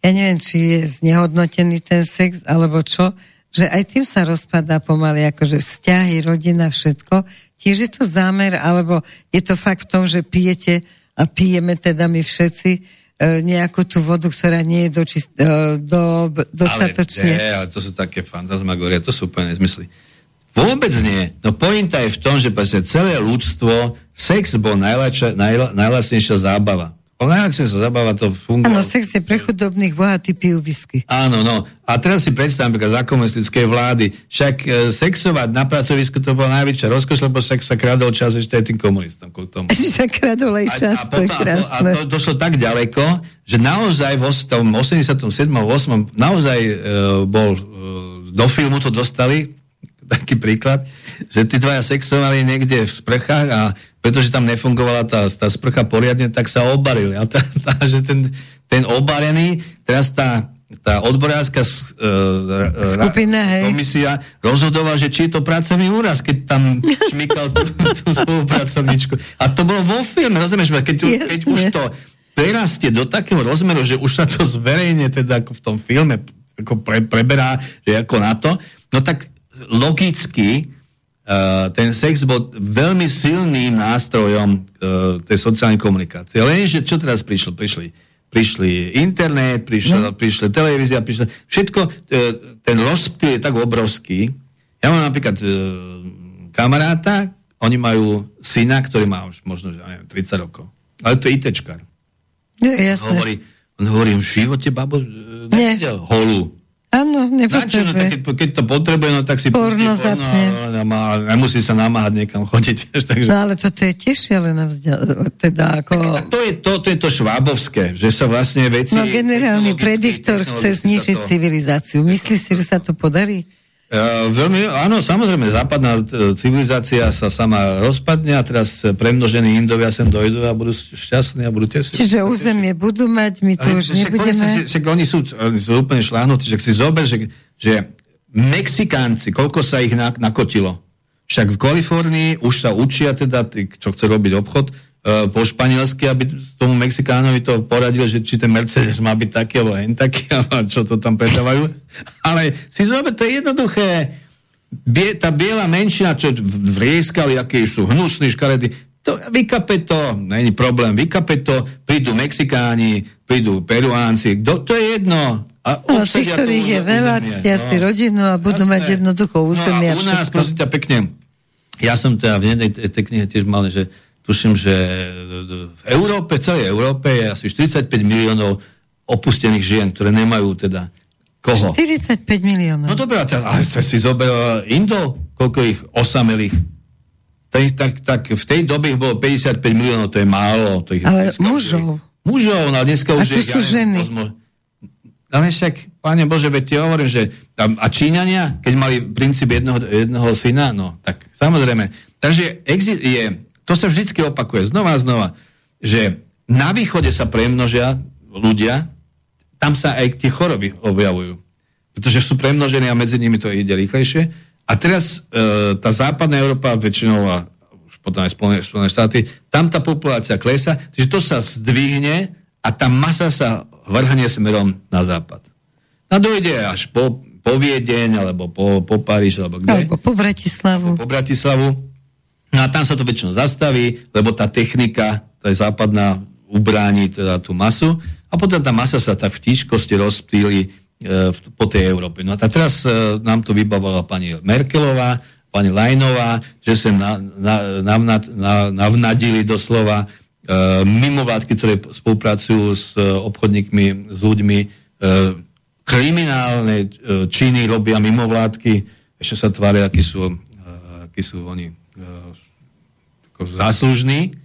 ja neviem, či je znehodnotený ten sex, alebo čo, že aj tým sa rozpadá pomaly, akože vzťahy, rodina, všetko. Tiež je to zámer, alebo je to fakt v tom, že pijete a pijeme teda my všetci, E, nejakú tú vodu, ktorá nie je dočist, e, do, dostatočne... Ale, nie, ale to sú také fantasmagorie, to sú úplne nezmysly. Vôbec nie. No pointa je v tom, že celé ľudstvo, sex bol najlača, najla, najlacnejšia zábava. Najlepšie sa zabáva to funguje. Áno, sex je pre chudobných, bohatí pijú whisky. Áno, no. A teraz si predstavím, za komunistickej vlády. Však e, sexovať na pracovisku to bola najväčšia rozkoš, lebo sex sa kradol čas ešte aj tým komunistom. Tomu. Ešte sa kradol aj čas, a, a, to je krásne. A, to došlo tak ďaleko, že naozaj v tom 87. 8. naozaj e, bol, e, do filmu to dostali, taký príklad, že tí dvaja sexovali niekde v sprchách a pretože tam nefungovala tá, tá sprcha poriadne, tak sa obarili. A tá, tá, že ten, ten obarený, teraz tá, tá odborárska uh, Skupina, hej. komisia rozhodovala, že či je to pracovný úraz, keď tam šmykal tú, tú spolupracovničku. A to bolo vo filme, rozumieš? Keď, keď už to prerastie do takého rozmeru, že už sa to zverejne teda ako v tom filme ako pre, preberá, že ako na to, no tak logicky Uh, ten sex bol veľmi silným nástrojom uh, tej sociálnej komunikácie. Lenže čo teraz prišlo? Prišli, prišli internet, prišla, no. prišli televízia, prišli, všetko, uh, ten rozptyl je tak obrovský. Ja mám napríklad kamaráta, oni majú syna, ktorý má už možno, že, neviem, 30 rokov. Ale to je ITčkar. No, jasne. On hovorí, on hovorí, v živote babo nevidel holú. Áno, nepotrebuje. No, tak, keď to potrebuje, no tak si porno pustí porno, no, má, nemusí sa namáhať niekam chodiť. Takže... No ale toto je tiež šialené teda ako... Tak, to, je to, to je to švábovské, že sa vlastne veci... No generálny prediktor chce zničiť to... civilizáciu. Myslí si, že sa to podarí? Uh, veľmi, áno, samozrejme, západná e, civilizácia sa sama rozpadne a teraz premnožení Indovia sem dojdú a budú šťastní a budú tiež... Čiže územie budú mať, my tu Ale, už nebudeme... Však oni sú, oni sú úplne šláhnutí, že si zober, že, že Mexikánci, koľko sa ich nakotilo. Však v Kalifornii už sa učia teda, čo chce robiť obchod, E, po španielsky, aby tomu Mexikánovi to poradil, že či ten Mercedes má byť taký alebo hen taký, alebo čo to tam predávajú. Ale si zober, to je jednoduché. Bie, tá biela menšina, čo vrieskali, aké sú hnusní škaredy, to, vykape to, není problém, vykape to, prídu Mexikáni, prídu Peruánci, do, to je jedno. A no, tých, ktorých je veľa, ctia no. si rodinu a budú Jasné. mať jednoducho územie. No a u nás, prosím ťa, pekne, ja som teda v jednej tej knihe tiež mal, že tuším, že v Európe, celej Európe je asi 45 miliónov opustených žien, ktoré nemajú teda koho? 45 miliónov. No dobré, ale ste si zober Indo, koľko ich osamelých. Tak, tak, tak v tej dobe ich bolo 55 miliónov, to je málo. To ich ale mužov. Mužov, no dneska už... A to sú ja ženy. Neviem, ale však, Pane Bože, veď ti hovorím, že a Číňania, keď mali princíp jednoho, jednoho syna, no tak samozrejme. Takže exi- je to sa vždy opakuje znova a znova, že na východe sa premnožia ľudia, tam sa aj tie choroby objavujú. Pretože sú premnožení a medzi nimi to ide rýchlejšie. A teraz e, tá západná Európa väčšinou a už potom aj Spojené štáty, tam tá populácia klesa, takže to sa zdvihne a tá masa sa vrhne smerom na západ. A dojde až po, po Viedeň, alebo po, po Paríž, alebo kde? Alebo po Bratislavu. Po Bratislavu. No a tam sa to väčšinou zastaví, lebo tá technika, tá je západná, ubráni teda tú masu a potom tá masa sa tak v tížkosti rozptýli e, po tej Európe. No a teraz e, nám to vybavovala pani Merkelová, pani Lajnová, že sem na, na, na, na, navnadili doslova e, mimovládky, ktoré spolupracujú s e, obchodníkmi, s ľuďmi, e, kriminálne e, činy robia mimovládky, ešte sa tvária, akí sú, e, akí sú oni ako záslužní,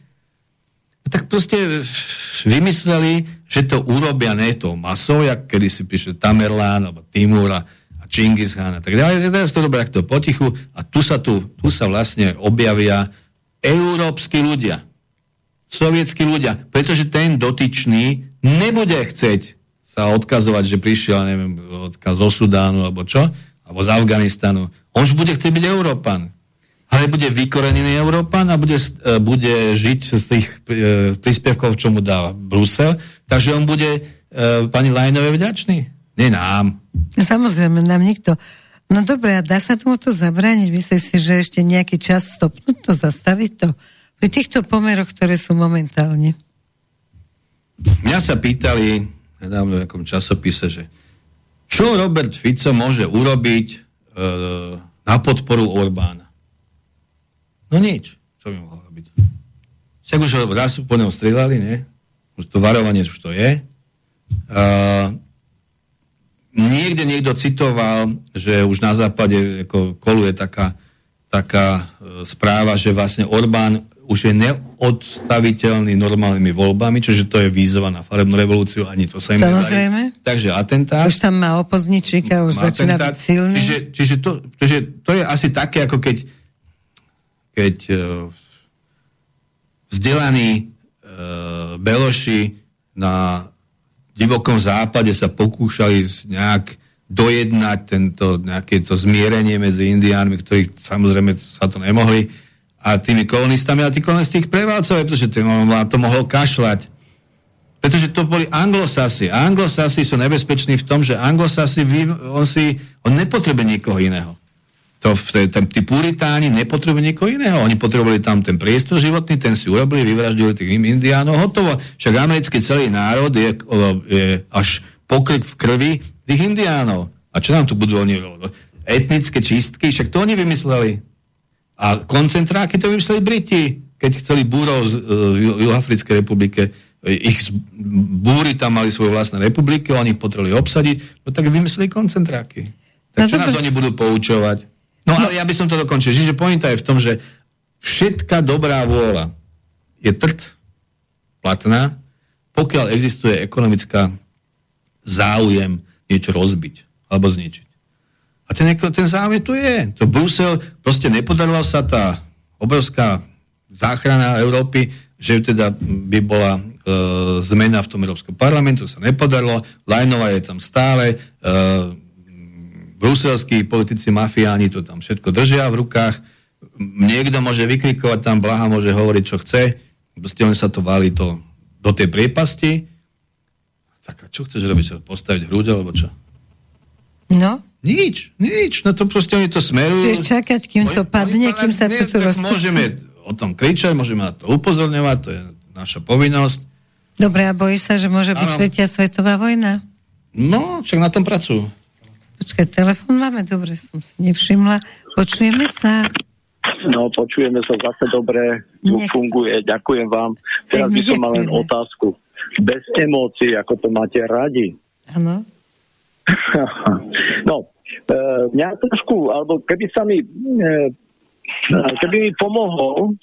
tak proste vymysleli, že to urobia ne to masou, jak kedy si píše Tamerlán, alebo Timur a Čingis Khan a tak ďalej. Teraz to robia takto potichu a tu sa, tu, tu sa vlastne objavia európsky ľudia, sovietskí ľudia, pretože ten dotyčný nebude chceť sa odkazovať, že prišiel, neviem, odkaz zo Sudánu, alebo čo, alebo z Afganistanu. On už bude chcieť byť Európan ale bude vykorenený Európan a bude, e, bude žiť z tých e, príspevkov, čo mu dá Brusel. Takže on bude e, pani Lajnové vďačný? Nie nám. Samozrejme, nám nikto. No dobre, a dá sa tomuto zabrániť? Myslíš si, že ešte nejaký čas stopnúť to, zastaviť to? Pri týchto pomeroch, ktoré sú momentálne. Mňa sa pýtali nedávno v nejakom časopise, že čo Robert Fico môže urobiť e, na podporu Orbána. No nič. Čo by mohol robiť? Však už raz po ňom strieľali, nie? Už to varovanie už to je. Uh, niekde niekto citoval, že už na západe ako koluje taká, taká uh, správa, že vlastne Orbán už je neodstaviteľný normálnymi voľbami, čiže to je výzva na farebnú revolúciu, ani to sa im Samozrejme. Nedarí. Takže atentát. Už tam má opozničíka, už začína byť silný. Čiže, čiže, to, čiže to je asi také, ako keď, keď uh, vzdelaní uh, Beloši na divokom západe sa pokúšali nejak dojednať tento, nejaké to zmierenie medzi indiánmi, ktorí samozrejme sa to nemohli a tými kolonistami, a tí kolonisti ich prevalcovali, pretože to, to mohol kašľať. Pretože to boli anglosasy. A anglosasy sú nebezpeční v tom, že anglosasy, on, si, on nepotrebuje nikoho iného. To, ten, tí puritáni nepotrebujú nikoho iného. Oni potrebovali tam ten priestor životný, ten si urobili, vyvraždili tých indiánov, hotovo. Však americký celý národ je, je až pokryt v krvi tých indiánov. A čo nám tu budú oni? Etnické čistky, však to oni vymysleli. A koncentráky to vymysleli Briti, keď chceli búrov z uh, Juhafrickej republike, ich búry tam mali svoje vlastné republiky, oni potrebovali obsadiť, no tak vymysleli koncentráky. Tak čo nás oni budú poučovať? No, ale ja by som to dokončil. Čiže pointa je v tom, že všetká dobrá vôľa je trt platná, pokiaľ existuje ekonomická záujem niečo rozbiť alebo zničiť. A ten, ten záujem tu je. To Brusel, proste nepodarila sa tá obrovská záchrana Európy, že teda by bola e, zmena v tom Európskom parlamentu, sa nepodarilo, Lajnova je tam stále, e, bruselskí politici, mafiáni to tam všetko držia v rukách, niekto môže vykrikovať tam, Blaha môže hovoriť, čo chce, proste on sa to váli to, do tej priepasti, tak a čo chceš robiť? Postaviť hrúď, alebo čo? No. Nič, nič. No to proste oni to smerujú. Čiže čakať, kým to padne, kým sa to tu rozpustí. Môžeme o tom kričať, môžeme na to upozorňovať, to je naša povinnosť. Dobre, a bojíš sa, že môže byť tretia svetová vojna? No, však na tom pracujú. Počkaj, telefon máme? Dobre, som si nevšimla. Počujeme sa. No, počujeme sa zase dobre. Zvuk funguje. Ďakujem vám. Teraz by som mal len otázku. Bez emócií, ako to máte radi. Áno. no, e, mňa trošku, alebo keby sa mi, e, keby mi pomohol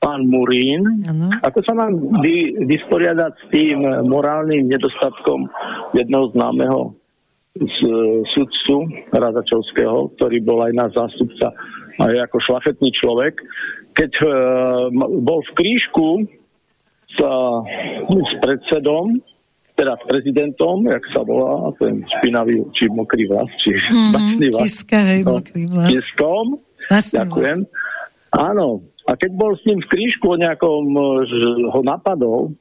pán Murín, ano. ako sa mám vy, vysporiadať s tým morálnym nedostatkom jedného známeho z, sudcu Radačovského, ktorý bol aj náš zástupca aj ako šlachetný človek, keď e, bol v krížku s, s predsedom teda s prezidentom, jak sa volá, ten špinavý, či mokrý vlas, či mm-hmm, vlas. Kiska, hej, no, mokrý vlas. Kiskom, Vlastný ďakujem. Vlas. Áno, a keď bol s ním v krížku o nejakom, ho napadol,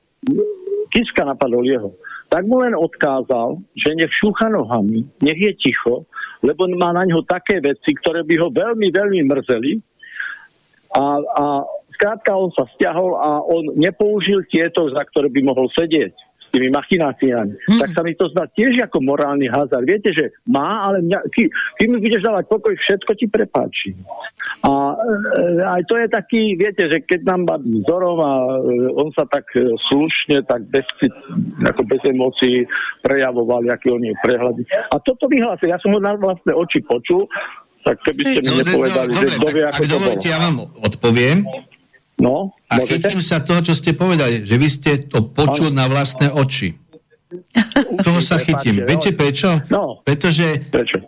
Kiska napadol jeho, tak mu len odkázal, že nech šúcha nohami, nech je ticho, lebo má na ňo také veci, ktoré by ho veľmi, veľmi mrzeli. A, a skrátka on sa stiahol a on nepoužil tieto, za ktoré by mohol sedieť tými machináciami, mm. tak sa mi to zdá tiež ako morálny hazard. Viete, že má, ale mňa, keď ty mi budeš dávať pokoj, všetko ti prepáči. A e, aj to je taký, viete, že keď nám má vzorom a e, on sa tak e, slušne, tak bez, ako bez emócií prejavoval, aký on je prehľadný. A toto vyhlásil, ja som ho na vlastné oči počul, tak keby ste mi no, nepovedali, no, že kto vie, ako to bolo. ja vám odpoviem. No, a môžete? chytím sa toho, čo ste povedali, že vy ste to počul ano. na vlastné oči. Toho sa chytím. Viete prečo? No. Pretože prečo?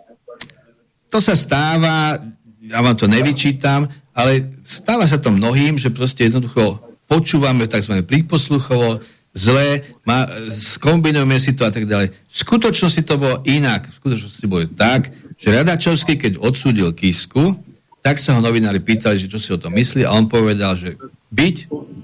to sa stáva, ja vám to nevyčítam, ale stáva sa to mnohým, že proste jednoducho počúvame tzv. príposluchovo, zlé, ma, skombinujeme si to a tak ďalej. V skutočnosti to bolo inak. V skutočnosti to bolo tak, že Radačovský, keď odsúdil Kisku, tak sa ho novinári pýtali, že čo si o tom myslí a on povedal, že byť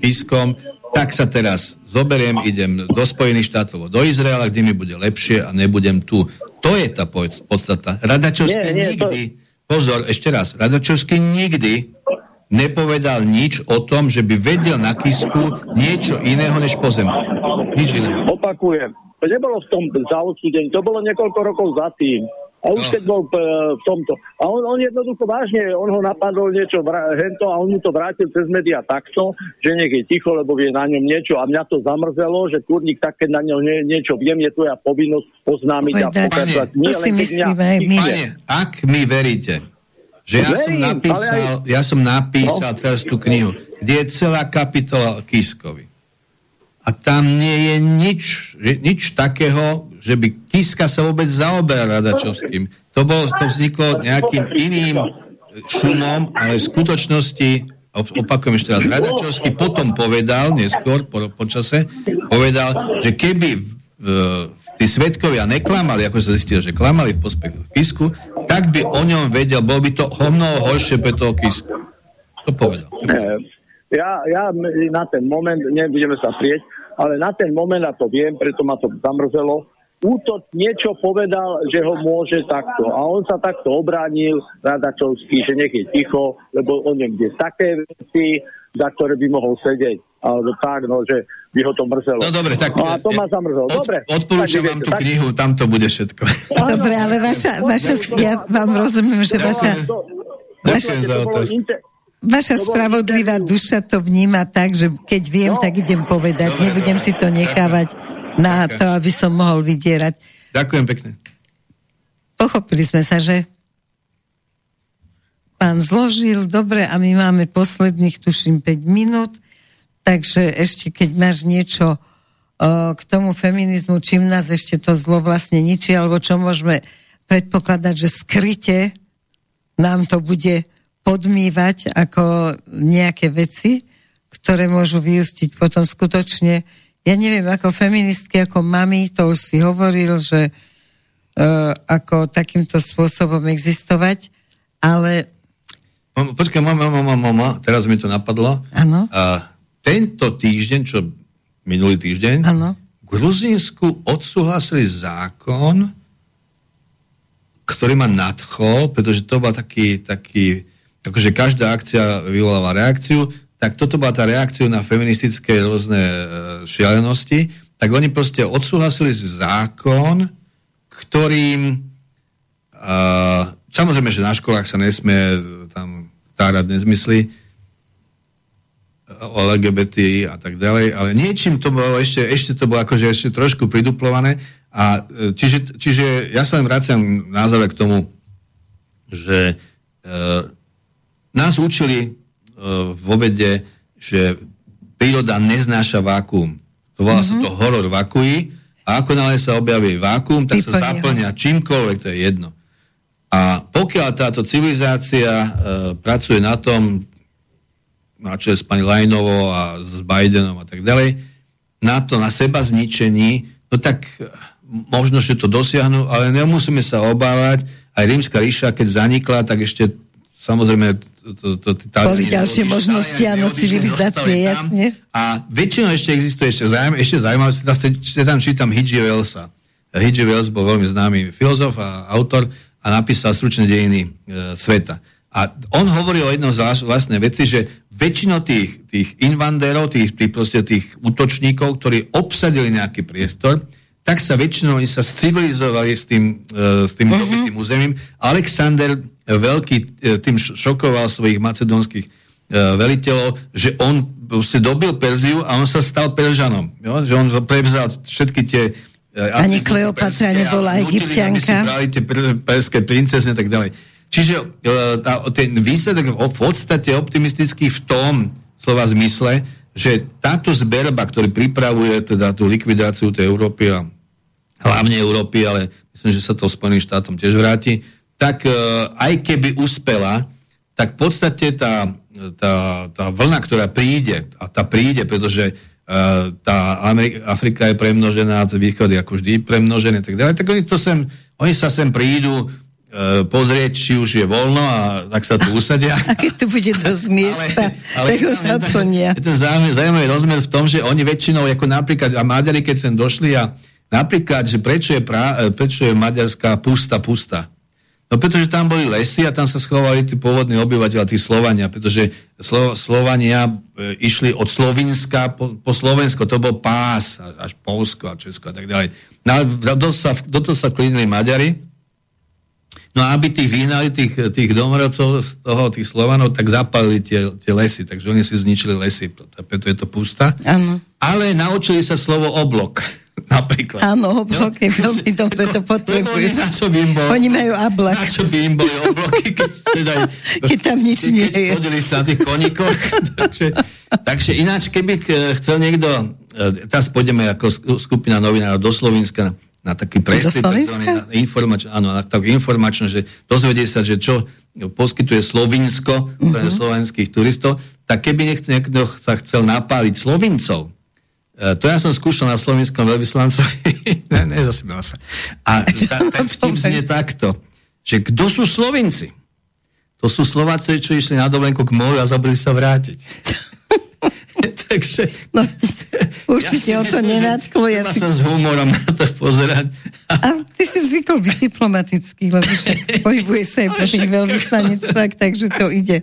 Kiskom, tak sa teraz zoberiem, idem do Spojených štátov, do Izraela, kde mi bude lepšie a nebudem tu. To je tá podstata. Radačovský nie, nie, nikdy, to... pozor, ešte raz, Radačovský nikdy nepovedal nič o tom, že by vedel na Kisku niečo iného než pozemky. Nič iného. Opakujem, to nebolo v tom záodsúdení, to bolo niekoľko rokov za tým A už No. keď bol e, v tomto. A on, on jednoducho vážne, on ho napadol niečo hento a on mu to vrátil cez médiá takto, že nech je ticho, lebo vie na ňom niečo. A mňa to zamrzelo, že kurník tak, keď na ňom nie, niečo viem, je tvoja povinnosť oznámiť a Povedať. pokračovať. To si myslíme aj my. Pane, ak mi veríte, že ja som Verím, napísal, ale aj- ja som napísal No. teraz tú knihu, kde je celá kapitola Kiskovi. A tam nie je nič, nič takého, že by Kiska sa vôbec zaoberal Radačovským. To, bolo, to vzniklo nejakým iným šumom, ale v skutočnosti, op- opakujem ešte raz, Radačovský potom povedal, neskôr, po, po povedal, že keby v, tí svetkovia neklamali, ako sa zistilo, že klamali v prospech Kisku, tak by o ňom vedel, bol by to o mnoho horšie pre toho Kisku. To povedal. Ja, ja na ten moment, nebudeme sa prieť, ale na ten moment, a to viem, preto ma to zamrzelo, útok niečo povedal, že ho môže takto. A on sa takto obránil, Radačovský, že nech je ticho, lebo o ňom je také veci, za ktoré by mohol sedieť. Alebo tak, no, že by ho to mrzelo. No dobre, tak... No a to ma zamrzelo. Od, Dobre. odporúčam tak vám tú tak- knihu, tam to bude všetko. Dobre, ale vaša, vaša, ja vám rozumiem, že vaša, To- Ďakujem to za vaša To bol spravodlivá duša to vníma tak, že keď viem, No. tak idem povedať. Nebudem si to nechávať na to, aby som mohol vydierať. Ďakujem pekne. Pochopili sme sa, že pán zložil, dobre, a my máme posledných, tuším, 5 minút, takže ešte keď máš niečo o, k tomu feminizmu, čím nás ešte to zlo vlastne ničí, alebo čo môžeme predpokladať, že skryte nám to bude podmývať ako nejaké veci, ktoré môžu vyústiť potom skutočne, ja neviem, ako feministky, ako mami, to už si hovoril, že uh, ako takýmto spôsobom existovať, ale Mama, počkaj, mama, mama, mama, teraz mi to napadlo. áno, tento týždeň, čo minulý týždeň, áno, v Gruzínsku odsúhlasili zákon, ktorý ma nadchol, pretože to bol taký, taký akože každá akcia vyvoláva reakciu, tak toto bola tá reakcia na feministické rôzne e, šialenosti, tak oni proste odsúhlasili zákon, ktorým a, samozrejme, že na školách sa nesmie e, tam tárať nezmysly o LGBT a tak ďalej, ale niečím to bolo ešte, ešte to bolo akože ešte trošku priduplované. A čiže, čiže ja sa len vraciam na k tomu, že e, nás učili vo vede, že príroda neznáša vákuum. To volá mm-hmm. sa to horor vakui a ako náhle sa objaví vákuum, tak sa Vyplní ho. zaplňa čímkoľvek, to je jedno. A pokiaľ táto civilizácia e, pracuje na tom, na čo je s pani Lajnovou a s Bidenom a tak ďalej, na to, na seba zničení, no tak eh, možno, že to dosiahnu, ale nemusíme sa obávať. Aj rímska ríša, keď zanikla, tak ešte samozrejme Boli ďalšie možnosti, áno, civilizácie, jasne. A väčšinou ešte existuje ešte, zaujím, ešte zaujímavé, si tam čítam H.G. Wellsa. H.G. Wells bol veľmi známy filozof a autor a napísal stručné dejiny e, sveta. A on hovorí o jednom z vás- vlastnej veci, že väčšinou tých, tých invandérov, tých, tých, proste tých útočníkov, ktorí obsadili nejaký priestor, tak sa väčšinou oni sa civilizovali s tým, e, s tým Mhm. mm-hmm. dobitým územím. Alexander Veľký e, tým šokoval svojich macedónskych e, veliteľov, že on proste dobil Perziu a on sa stal Peržanom. Jo? Že on prevzal všetky tie e, Ani Kleopatra nebola Egyptianka. brali tie per- perské princezne a tak ďalej. Čiže e, tá, ten výsledok v podstate optimistický v tom slova zmysle, že táto zberba, ktorý pripravuje teda tú likvidáciu tej Európy a hlavne Európy, ale myslím, že sa to Spojeným štátom tiež vráti, tak e, aj keby uspela, tak v podstate tá, tá, tá vlna, ktorá príde, a tá príde, pretože e, tá Afrika je premnožená, východ je ako vždy premnožený a tak ďalej, tak oni, to sem, oni sa sem prídu pozrieť, či už je voľno a tak sa tu usadia. A keď tu bude dosť miesta, tak ho zaplnia. Je ten zaujímavý, rozmer v tom, že oni väčšinou, ako napríklad, a Maďari, keď sem došli a napríklad, že prečo je, pra, e, prečo je Maďarská pusta, pusta. No pretože tam boli lesy a tam sa schovali tí pôvodní obyvateľa, tí Slovania, pretože Slo, Slovania e, išli od Slovinska po, po Slovensko, to bol pás, až Polsko a Česko a tak ďalej. No, do, sa, do toho sa vklínili Maďari, No a aby tých vyhnali, tých, tých domorodcov z toho, tých Slovanov, tak zapalili tie, tie lesy, takže oni si zničili lesy, preto je to pusta. Áno. Ale naučili sa slovo oblok. Napríklad. Áno, oblok je veľmi dobre, to potrebuje. Na čo by im bol, Oni majú ablak. Na čo by im boli obloky, keď, teda, keď tam nič nie keď je. chodili sa na tých koníkoch. takže, takže ináč, keby k- chcel niekto, e, teraz pôjdeme ako sku- skupina novinárov do Slovenska na taký takzvaný, na informač, áno, na že dozvedie sa, že čo poskytuje Slovinsko Mhm. slovenských turistov, tak keby niekto, sa chcel napáliť Slovincov, E, to ja som skúšal na slovenskom veľvyslancovi. ne, nezasmiel sa. A ta, ten vtip znie takto, že kto sú Slovinci? To sú Slováci, čo išli na dovolenku k moru a zabili sa vrátiť. Takže... No, určite si o to nenadchlo. Ja si... sa s humorom na to pozerať. A ty si zvykol byť diplomatický, lebo však pohybuje sa aj po tých veľvyslanectvách, takže to ide.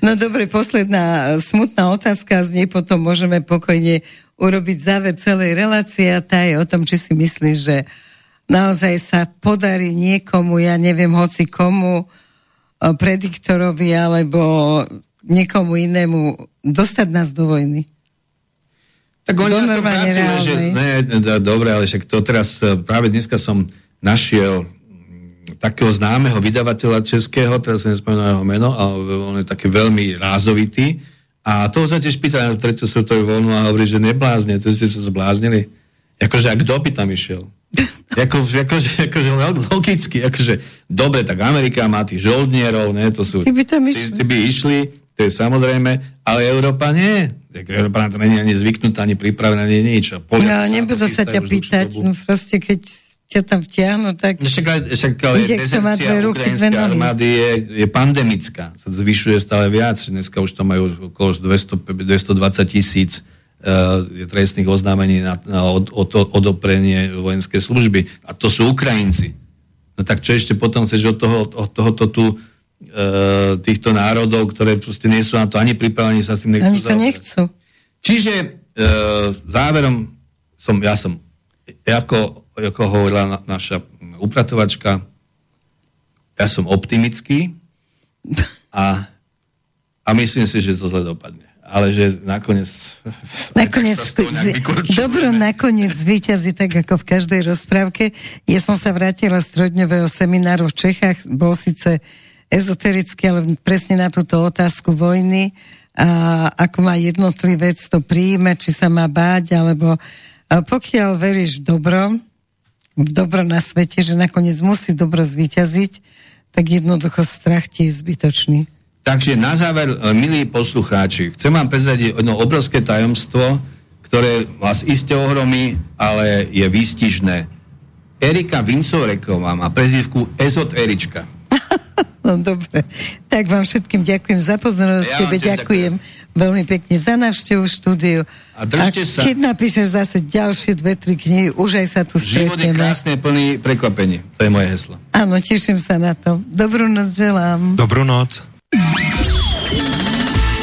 No dobre, posledná smutná otázka, z nej potom môžeme pokojne urobiť záver celej relácie a tá je o tom, či si myslíš, že naozaj sa podarí niekomu, ja neviem, hoci komu, eh, prediktorovi alebo niekomu inému dostať nás do vojny. Tak oni Do na tom pracujú, že... Ne, d- dobre, ale však to teraz, e, práve dneska som našiel mm, takého známeho vydavateľa českého, teraz sa nespomínam jeho meno, ale on je taký veľmi rázovitý. A toho sa tiež pýta na tretiu svetovú vojnu a hovorí, že neblázne, to ste sa zbláznili. Akože, a kto by tam išiel? Ako, akože, akože logicky, akože, dobre, tak Amerika má tých žoldnierov, ne, to sú... Ty by tam išli. tí by išli, to je samozrejme, ale Európa nie. Tak Európa na to není ani zvyknutá, ani pripravená, ani nič. Poliaci No, nebudú sa ťa pýtať, no proste keď ťa tam vtiahnu, tak... No Však, ale- však ale dve ukrajinskej armády je, je pandemická. Sa zvyšuje stále viac. Dneska už to majú okolo 200, 220 tisíc uh, trestných oznámení na, na od, od, odoprenie vojenskej služby. A to sú Ukrajinci. No tak čo ešte potom chceš od, toho, od tohoto tu týchto národov, ktoré proste nie sú na to ani pripravení sa s tým nechcú Oni to nechcú. Čiže e, záverom som, ja som, ako, ako hovorila na, naša upratovačka, ja som optimický a, a myslím si, že to zle dopadne. Ale že nakoniec... Nakoniec, dobro nakoniec zvýťazí tak ako v každej rozprávke. Ja som sa vrátila z trojdňového semináru v Čechách, bol síce ezoterický, ale presne na túto otázku vojny a ako má jednotlivec to príjme, či sa má báť, alebo pokiaľ veríš v dobro, v dobro na svete, že nakoniec musí dobro zvíťaziť, tak jednoducho strach ti je zbytočný. Takže na záver, e, milí poslucháči, chcem vám prezradiť jedno obrovské tajomstvo, ktoré vás iste ohromí, ale je výstižné. Erika Vincoreková má prezivku Ezot Erička. No dobre. Tak vám všetkým ďakujem za pozornosť. Ja Tebe tiež ďakujem veľmi pekne za návštevu štúdiu. A držte sa. keď napíšeš zase ďalšie dve, tri knihy, už aj sa tu Život je stretneme. krásne, plný prekvapení. To je moje heslo. Áno, teším sa na to. Dobrú noc želám. Dobrú noc.